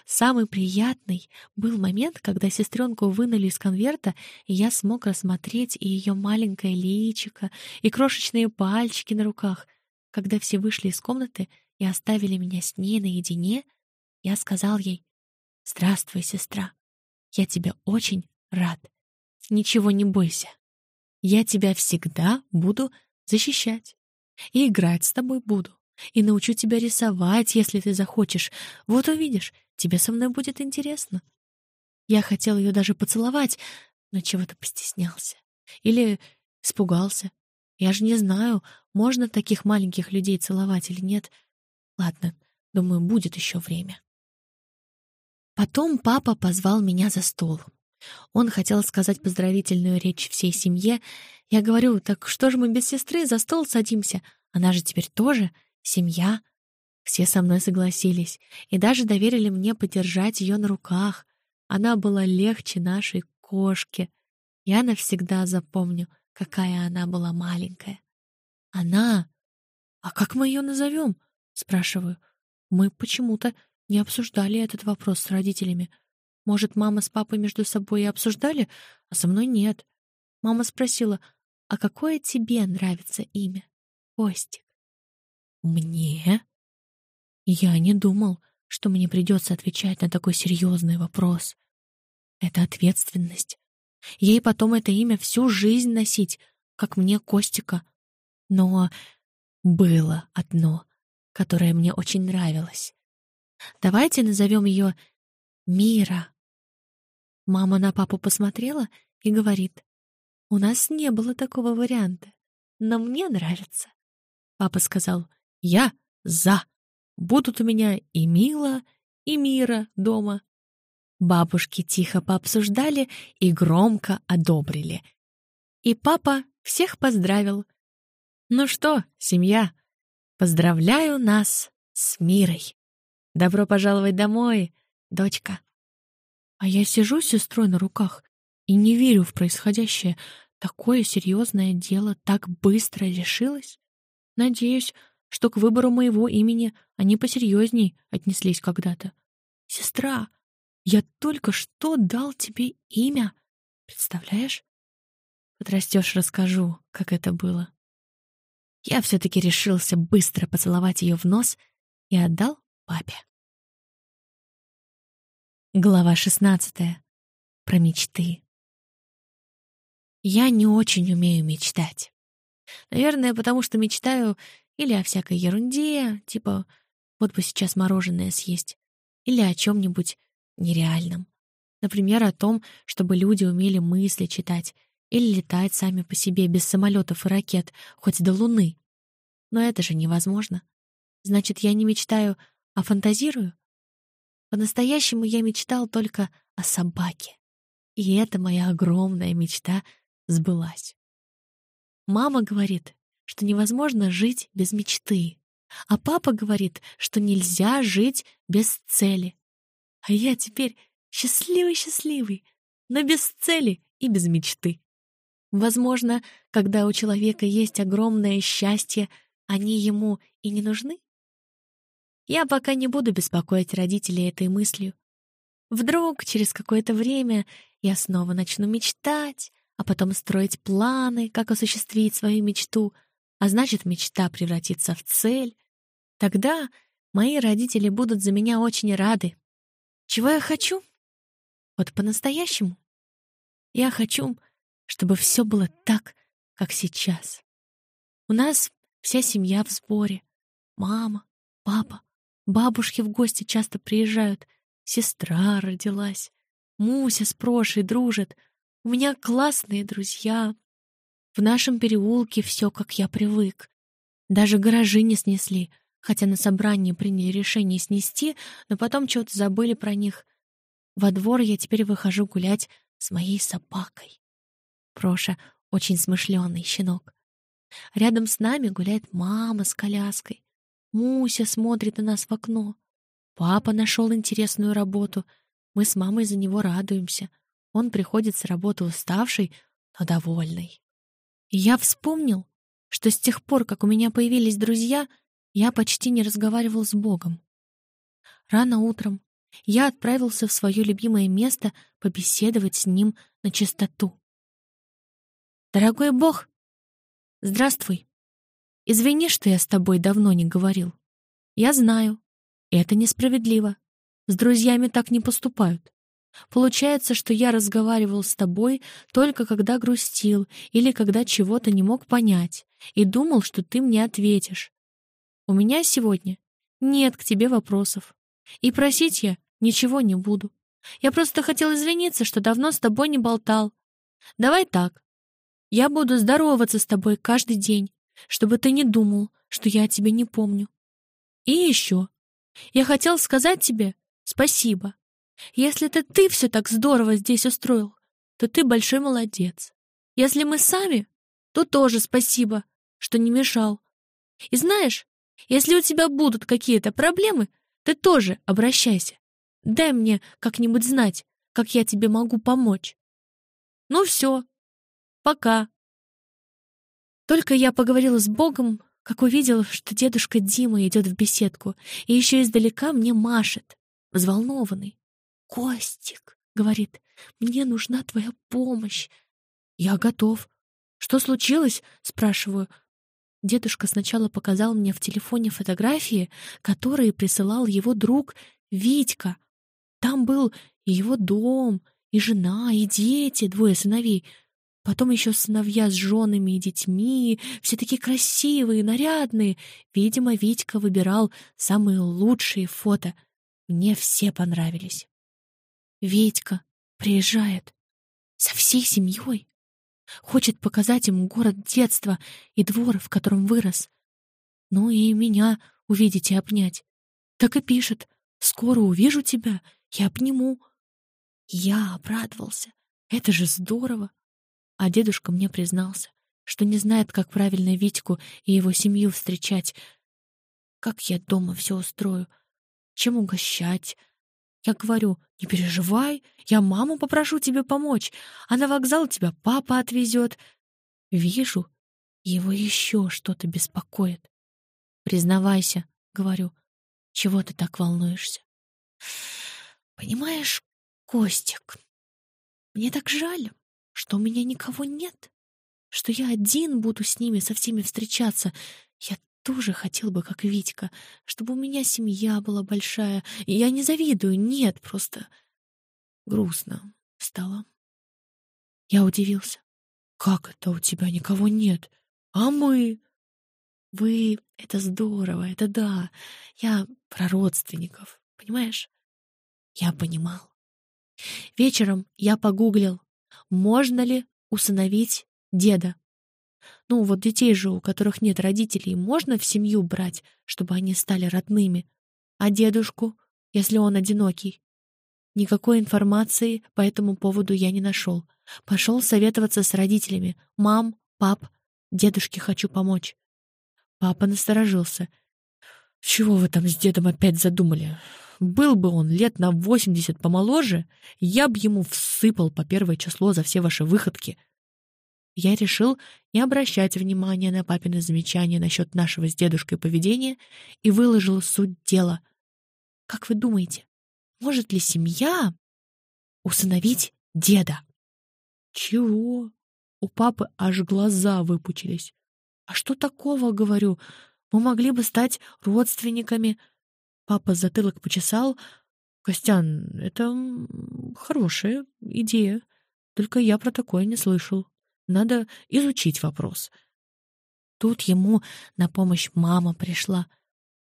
Самый приятный был момент, когда сестренку вынули из конверта, и я смог рассмотреть и ее маленькое личико, и крошечные пальчики на руках. Когда все вышли из комнаты, и оставили меня с ней наедине, я сказал ей, «Здравствуй, сестра, я тебе очень рад. Ничего не бойся. Я тебя всегда буду защищать. И играть с тобой буду. И научу тебя рисовать, если ты захочешь. Вот увидишь, тебе со мной будет интересно». Я хотел ее даже поцеловать, но чего-то постеснялся. Или испугался. Я же не знаю, можно таких маленьких людей целовать или нет — Ладно, думаю, будет еще время. Потом папа позвал меня за стол. Он хотел сказать поздравительную речь всей семье. Я говорю, так что же мы без сестры за стол садимся? Она же теперь тоже семья. Все со мной согласились и даже доверили мне подержать ее на руках. Она была легче нашей кошки. Я навсегда запомню, какая она была маленькая. Она... А как мы ее назовем? Спрашиваю. Мы почему-то не обсуждали этот вопрос с родителями. Может, мама с папой между собой и обсуждали, а со мной нет. Мама спросила, а какое тебе нравится имя? Костик. Мне? Я не думал, что мне придется отвечать на такой серьезный вопрос. Это ответственность. Ей потом это имя всю жизнь носить, как мне Костика. Но было одно которая мне очень нравилась. Давайте назовем ее Мира. Мама на папу посмотрела и говорит, «У нас не было такого варианта, но мне нравится». Папа сказал, «Я за. Будут у меня и Мила, и Мира дома». Бабушки тихо пообсуждали и громко одобрили. И папа всех поздравил. «Ну что, семья, Поздравляю нас с мирой. Добро пожаловать домой, дочка. А я сижу с сестрой на руках и не верю в происходящее. Такое серьезное дело так быстро решилось. Надеюсь, что к выбору моего имени они посерьезней отнеслись когда-то. Сестра, я только что дал тебе имя. Представляешь? Подрастешь, расскажу, как это было. Я все-таки решился быстро поцеловать ее в нос и отдал папе. Глава шестнадцатая. Про мечты. Я не очень умею мечтать. Наверное, потому что мечтаю или о всякой ерунде, типа вот бы сейчас мороженое съесть, или о чем-нибудь нереальном. Например, о том, чтобы люди умели мысли читать или летать сами по себе без самолетов и ракет, хоть до Луны. Но это же невозможно. Значит, я не мечтаю, а фантазирую? По-настоящему я мечтал только о собаке. И эта моя огромная мечта сбылась. Мама говорит, что невозможно жить без мечты, а папа говорит, что нельзя жить без цели. А я теперь счастливый-счастливый, но без цели и без мечты. Возможно, когда у человека есть огромное счастье, они ему и не нужны? Я пока не буду беспокоить родителей этой мыслью. Вдруг через какое-то время я снова начну мечтать, а потом строить планы, как осуществить свою мечту, а значит, мечта превратится в цель. Тогда мои родители будут за меня очень рады. Чего я хочу? Вот по-настоящему. Я хочу, чтобы все было так, как сейчас. У нас вся семья в сборе. Мама, папа, бабушки в гости часто приезжают. Сестра родилась. Муся с Прошей дружат. У меня классные друзья. В нашем переулке все, как я привык. Даже гаражи не снесли, хотя на собрании приняли решение снести, но потом что-то забыли про них. Во двор я теперь выхожу гулять с моей собакой. Проша очень смышленый щенок. Рядом с нами гуляет мама с коляской. Муся смотрит на нас в окно. Папа нашел интересную работу. Мы с мамой за него радуемся. Он приходит с работы уставший, но довольный. Я вспомнил, что с тех пор, как у меня появились друзья, я почти не разговаривал с Богом. Рано утром я отправился в свое любимое место побеседовать с Ним на чистоту. «Дорогой Бог, здравствуй. Извини, что я с тобой давно не говорил. Я знаю, это несправедливо. С друзьями так не поступают. Получается, что я разговаривал с тобой только когда грустил или когда чего-то не мог понять и думал, что ты мне ответишь. У меня сегодня нет к тебе вопросов. И просить я ничего не буду. Я просто хотел извиниться, что давно с тобой не болтал. Давай так. Я буду здороваться с тобой каждый день, чтобы ты не думал, что я о тебе не помню. И еще. Я хотел сказать тебе спасибо. Если это ты все так здорово здесь устроил, то ты большой молодец. Если мы сами, то тоже спасибо, что не мешал. И знаешь, если у тебя будут какие-то проблемы, ты тоже обращайся. Дай мне как-нибудь знать, как я тебе могу помочь. Ну все, пока. Только я поговорила с Богом, как увидел, что дедушка Дима идет в беседку и еще издалека мне машет, взволнованный. «Костик», — говорит, — «мне нужна твоя помощь». «Я готов». «Что случилось?» — спрашиваю. Дедушка сначала показал мне в телефоне фотографии, которые присылал его друг Витька. Там был и его дом, и жена, и дети, двое сыновей. Потом еще сыновья с женами и детьми, все такие красивые, нарядные. Видимо, Витька выбирал самые лучшие фото. Мне все понравились. Витька приезжает со всей семьей. Хочет показать им город детства и двор, в котором вырос. Ну и меня увидеть и обнять. Так и пишет. «Скоро увижу тебя и обниму». Я обрадовался. Это же здорово. А дедушка мне признался, что не знает, как правильно Витьку и его семью встречать. Как я дома все устрою, чем угощать. Я говорю, не переживай, я маму попрошу тебе помочь, а на вокзал тебя папа отвезет. Вижу, его еще что-то беспокоит. Признавайся, говорю, чего ты так волнуешься? Понимаешь, Костик, мне так жаль, что у меня никого нет, что я один буду с ними со всеми встречаться. Я тоже хотел бы, как Витька, чтобы у меня семья была большая. Я не завидую, нет, просто грустно стало. Я удивился. «Как это у тебя никого нет? А мы?» «Вы — это здорово, это да. Я про родственников, понимаешь?» Я понимал. Вечером я погуглил, можно ли усыновить деда. Ну, вот детей же, у которых нет родителей, можно в семью брать, чтобы они стали родными. А дедушку, если он одинокий? Никакой информации по этому поводу я не нашел. Пошел советоваться с родителями. «Мам, пап, дедушке хочу помочь». Папа насторожился. «Чего вы там с дедом опять задумали? Был бы он лет на восемьдесят помоложе, я б ему всыпал по первое число за все ваши выходки я решил не обращать внимания на папины замечания насчет нашего с дедушкой поведения и выложил суть дела. Как вы думаете, может ли семья усыновить деда. Чего? У папы аж глаза выпучились. А что такого, говорю? Мы могли бы стать родственниками. Папа затылок почесал. Костян, это хорошая идея. Только я про такое не слышал. Надо изучить вопрос. Тут ему на помощь мама пришла.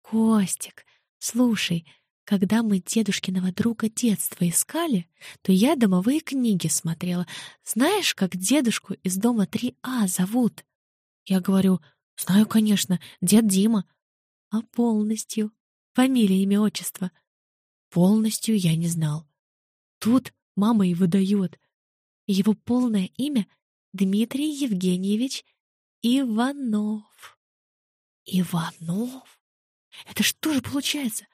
«Костик, слушай, когда мы дедушкиного друга детства искали, то я домовые книги смотрела. Знаешь, как дедушку из дома 3А зовут? Я говорю, знаю, конечно, дед Дима. А полностью? Фамилия, имя, отчество? Полностью я не знал. Тут мама и выдает. Его полное имя — Дмитрий Евгеньевич Иванов. Иванов? Это что же получается?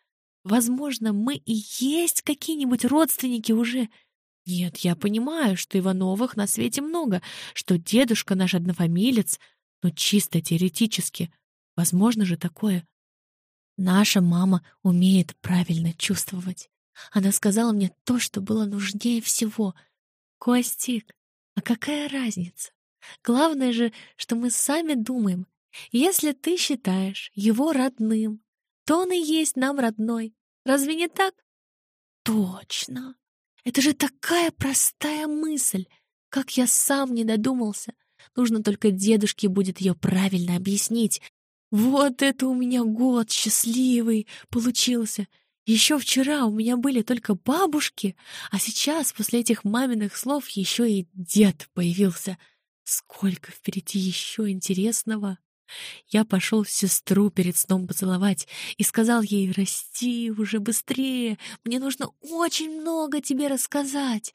Возможно, мы и есть какие-нибудь родственники уже. Нет, я понимаю, что Ивановых на свете много, что дедушка наш однофамилец, но чисто теоретически. Возможно же такое. Наша мама умеет правильно чувствовать. Она сказала мне то, что было нужнее всего. «Костик, а какая разница? Главное же, что мы сами думаем. Если ты считаешь его родным, то он и есть нам родной. Разве не так? Точно. Это же такая простая мысль. Как я сам не додумался. Нужно только дедушке будет ее правильно объяснить. Вот это у меня год счастливый получился. Еще вчера у меня были только бабушки, а сейчас, после этих маминых слов, еще и дед появился. Сколько впереди еще интересного! Я пошел сестру перед сном поцеловать и сказал ей «Расти уже быстрее, мне нужно очень много тебе рассказать».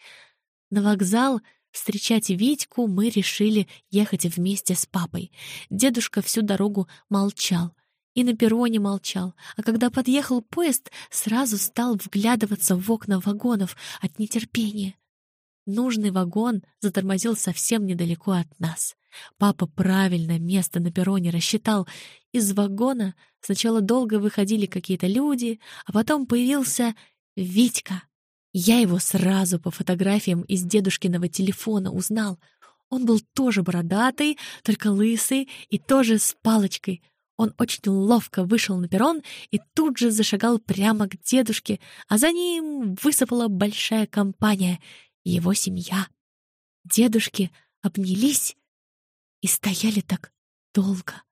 На вокзал встречать Витьку мы решили ехать вместе с папой. Дедушка всю дорогу молчал. И на перроне молчал, а когда подъехал поезд, сразу стал вглядываться в окна вагонов от нетерпения. Нужный вагон затормозил совсем недалеко от нас. Папа правильно место на перроне рассчитал. Из вагона сначала долго выходили какие-то люди, а потом появился Витька. Я его сразу по фотографиям из дедушкиного телефона узнал. Он был тоже бородатый, только лысый и тоже с палочкой. Он очень ловко вышел на перрон и тут же зашагал прямо к дедушке, а за ним высыпала большая компания — его семья. Дедушки обнялись и стояли так долго.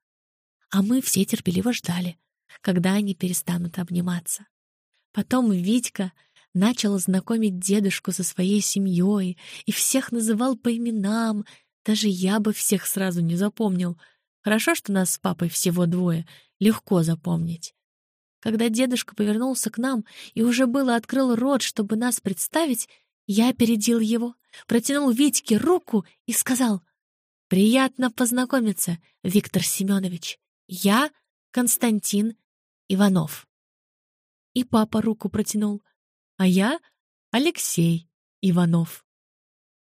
А мы все терпеливо ждали, когда они перестанут обниматься. Потом Витька начал знакомить дедушку со своей семьей и всех называл по именам. Даже я бы всех сразу не запомнил. Хорошо, что нас с папой всего двое, легко запомнить. Когда дедушка повернулся к нам и уже было открыл рот, чтобы нас представить, я опередил его, протянул Витьке руку и сказал «Приятно познакомиться, Виктор Семенович. Я Константин Иванов». И папа руку протянул, а я Алексей Иванов.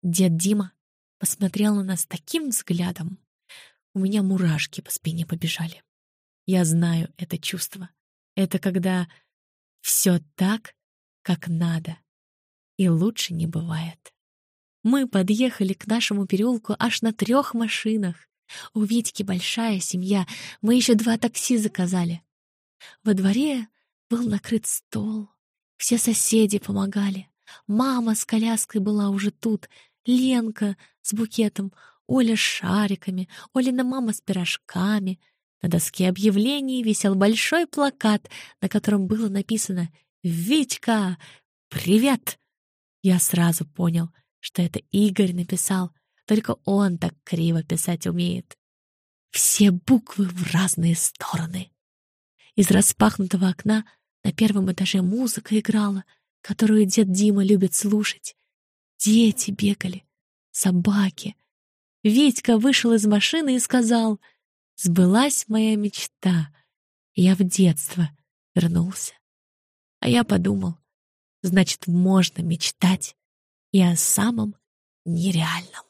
Дед Дима посмотрел на нас таким взглядом. У меня мурашки по спине побежали. Я знаю это чувство. Это когда все так, как надо и лучше не бывает. Мы подъехали к нашему переулку аж на трех машинах. У Витьки большая семья, мы еще два такси заказали. Во дворе был накрыт стол, все соседи помогали. Мама с коляской была уже тут, Ленка с букетом, Оля с шариками, Олина мама с пирожками. На доске объявлений висел большой плакат, на котором было написано «Витька, привет!» Я сразу понял, что это Игорь написал, только он так криво писать умеет. Все буквы в разные стороны. Из распахнутого окна на первом этаже музыка играла, которую дед Дима любит слушать. Дети бегали, собаки. Витька вышел из машины и сказал, «Сбылась моя мечта, я в детство вернулся». А я подумал, Значит, можно мечтать и о самом нереальном.